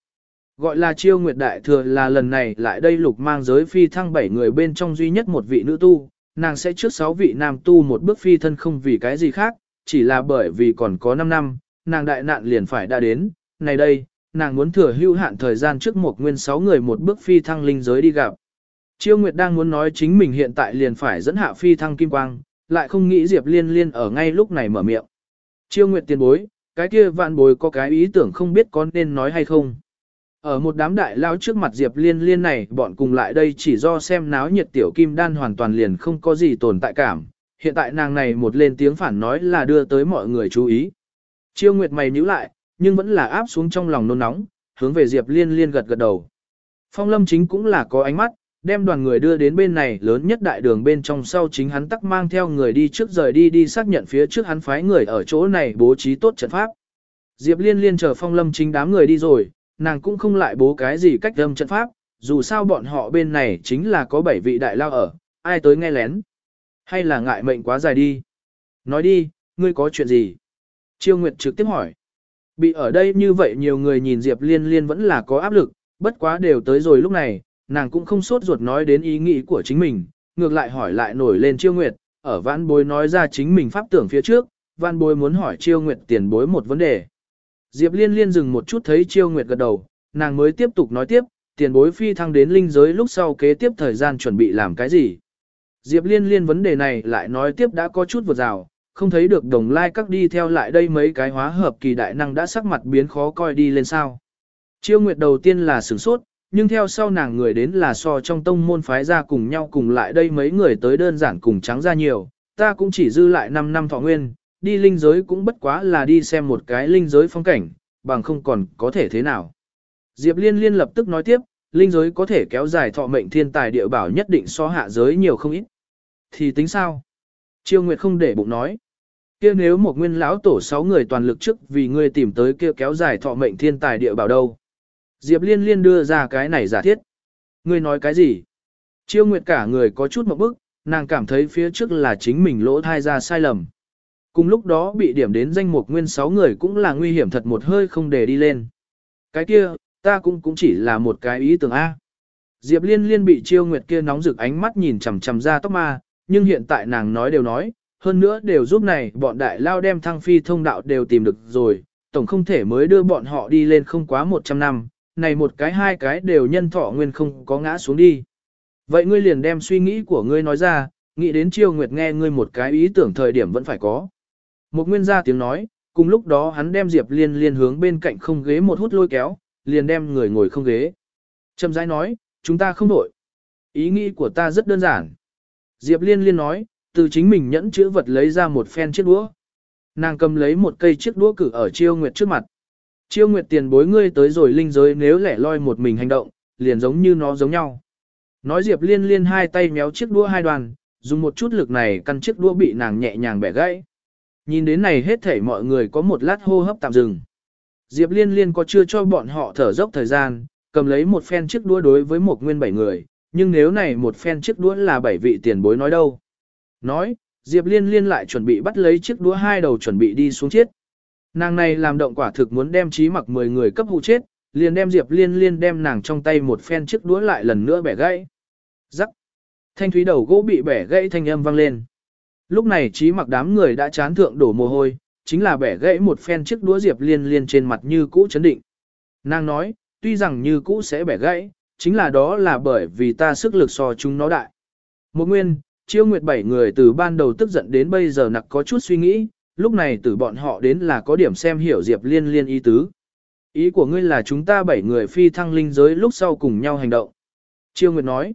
Gọi là chiêu nguyệt đại thừa là lần này lại đây lục mang giới phi thăng bảy người bên trong duy nhất một vị nữ tu, nàng sẽ trước sáu vị nam tu một bước phi thân không vì cái gì khác, chỉ là bởi vì còn có 5 năm, nàng đại nạn liền phải đã đến, này đây, nàng muốn thừa hưu hạn thời gian trước một nguyên sáu người một bước phi thăng linh giới đi gặp. Chiêu Nguyệt đang muốn nói chính mình hiện tại liền phải dẫn hạ phi thăng kim quang, lại không nghĩ Diệp Liên Liên ở ngay lúc này mở miệng. Chiêu Nguyệt tiền bối, cái kia vạn bối có cái ý tưởng không biết có nên nói hay không. Ở một đám đại lao trước mặt Diệp Liên Liên này bọn cùng lại đây chỉ do xem náo nhiệt tiểu kim đan hoàn toàn liền không có gì tồn tại cảm. Hiện tại nàng này một lên tiếng phản nói là đưa tới mọi người chú ý. Chiêu Nguyệt mày nhíu lại, nhưng vẫn là áp xuống trong lòng nôn nóng, hướng về Diệp Liên Liên gật gật đầu. Phong Lâm chính cũng là có ánh mắt, đem đoàn người đưa đến bên này lớn nhất đại đường bên trong sau chính hắn tắc mang theo người đi trước rời đi đi xác nhận phía trước hắn phái người ở chỗ này bố trí tốt trận pháp. Diệp Liên Liên chờ Phong Lâm chính đám người đi rồi, nàng cũng không lại bố cái gì cách âm trận pháp, dù sao bọn họ bên này chính là có bảy vị đại lao ở, ai tới nghe lén. Hay là ngại mệnh quá dài đi. Nói đi, ngươi có chuyện gì? Chiêu Nguyệt trực tiếp hỏi. Bị ở đây như vậy nhiều người nhìn Diệp Liên Liên vẫn là có áp lực, bất quá đều tới rồi lúc này, nàng cũng không sốt ruột nói đến ý nghĩ của chính mình, ngược lại hỏi lại nổi lên Chiêu Nguyệt, ở vãn Bối nói ra chính mình pháp tưởng phía trước, vãn Bối muốn hỏi Chiêu Nguyệt tiền bối một vấn đề. Diệp Liên Liên dừng một chút thấy Chiêu Nguyệt gật đầu, nàng mới tiếp tục nói tiếp, tiền bối phi thăng đến linh giới lúc sau kế tiếp thời gian chuẩn bị làm cái gì. Diệp Liên Liên vấn đề này lại nói tiếp đã có chút vượt rào, không thấy được đồng lai các đi theo lại đây mấy cái hóa hợp kỳ đại năng đã sắc mặt biến khó coi đi lên sao. Chiêu Nguyệt đầu tiên là sửng sốt, nhưng theo sau nàng người đến là so trong tông môn phái ra cùng nhau cùng lại đây mấy người tới đơn giản cùng trắng ra nhiều, ta cũng chỉ dư lại 5 năm thọ nguyên, đi linh giới cũng bất quá là đi xem một cái linh giới phong cảnh, bằng không còn có thể thế nào. Diệp Liên liên lập tức nói tiếp, linh giới có thể kéo dài thọ mệnh thiên tài địa bảo nhất định so hạ giới nhiều không ít. Thì tính sao? Triều Nguyệt không để bụng nói. kia nếu một nguyên lão tổ sáu người toàn lực trước vì ngươi tìm tới kia kéo dài thọ mệnh thiên tài địa bảo đâu. Diệp Liên liên đưa ra cái này giả thiết. Ngươi nói cái gì? Chiêu Nguyệt cả người có chút một bức, nàng cảm thấy phía trước là chính mình lỗ thai ra sai lầm. Cùng lúc đó bị điểm đến danh mục nguyên 6 người cũng là nguy hiểm thật một hơi không để đi lên. Cái kia, ta cũng cũng chỉ là một cái ý tưởng A. Diệp liên liên bị chiêu nguyệt kia nóng rực ánh mắt nhìn chằm chằm ra tóc ma, nhưng hiện tại nàng nói đều nói, hơn nữa đều giúp này bọn đại lao đem thăng phi thông đạo đều tìm được rồi, tổng không thể mới đưa bọn họ đi lên không quá 100 năm, này một cái hai cái đều nhân thọ nguyên không có ngã xuống đi. Vậy ngươi liền đem suy nghĩ của ngươi nói ra, nghĩ đến chiêu nguyệt nghe ngươi một cái ý tưởng thời điểm vẫn phải có. Một nguyên gia tiếng nói, cùng lúc đó hắn đem Diệp Liên liên hướng bên cạnh không ghế một hút lôi kéo, liền đem người ngồi không ghế. Trầm rãi nói, chúng ta không đổi. Ý nghĩ của ta rất đơn giản. Diệp Liên liên nói, từ chính mình nhẫn chữ vật lấy ra một phen chiếc đũa. Nàng cầm lấy một cây chiếc đũa cử ở Chiêu Nguyệt trước mặt. Chiêu Nguyệt tiền bối ngươi tới rồi linh giới nếu lẻ loi một mình hành động, liền giống như nó giống nhau. Nói Diệp Liên liên hai tay méo chiếc đũa hai đoàn, dùng một chút lực này căn chiếc đũa bị nàng nhẹ nhàng bẻ gãy. Nhìn đến này hết thảy mọi người có một lát hô hấp tạm dừng. Diệp Liên Liên có chưa cho bọn họ thở dốc thời gian, cầm lấy một phen chiếc đũa đối với một nguyên bảy người, nhưng nếu này một phen chiếc đũa là bảy vị tiền bối nói đâu. Nói, Diệp Liên Liên lại chuẩn bị bắt lấy chiếc đũa hai đầu chuẩn bị đi xuống chết. Nàng này làm động quả thực muốn đem trí mặc 10 người cấp hụ chết, liền đem Diệp Liên Liên đem nàng trong tay một phen chiếc đũa lại lần nữa bẻ gãy. Rắc. Thanh thúy đầu gỗ bị bẻ gãy thanh âm vang lên. Lúc này trí mặc đám người đã chán thượng đổ mồ hôi, chính là bẻ gãy một phen chiếc đũa diệp liên liên trên mặt như cũ chấn định. Nàng nói, tuy rằng như cũ sẽ bẻ gãy, chính là đó là bởi vì ta sức lực so chúng nó đại. Một nguyên, chiêu nguyệt bảy người từ ban đầu tức giận đến bây giờ nặc có chút suy nghĩ, lúc này từ bọn họ đến là có điểm xem hiểu diệp liên liên ý tứ. Ý của ngươi là chúng ta bảy người phi thăng linh giới lúc sau cùng nhau hành động. Chiêu nguyệt nói,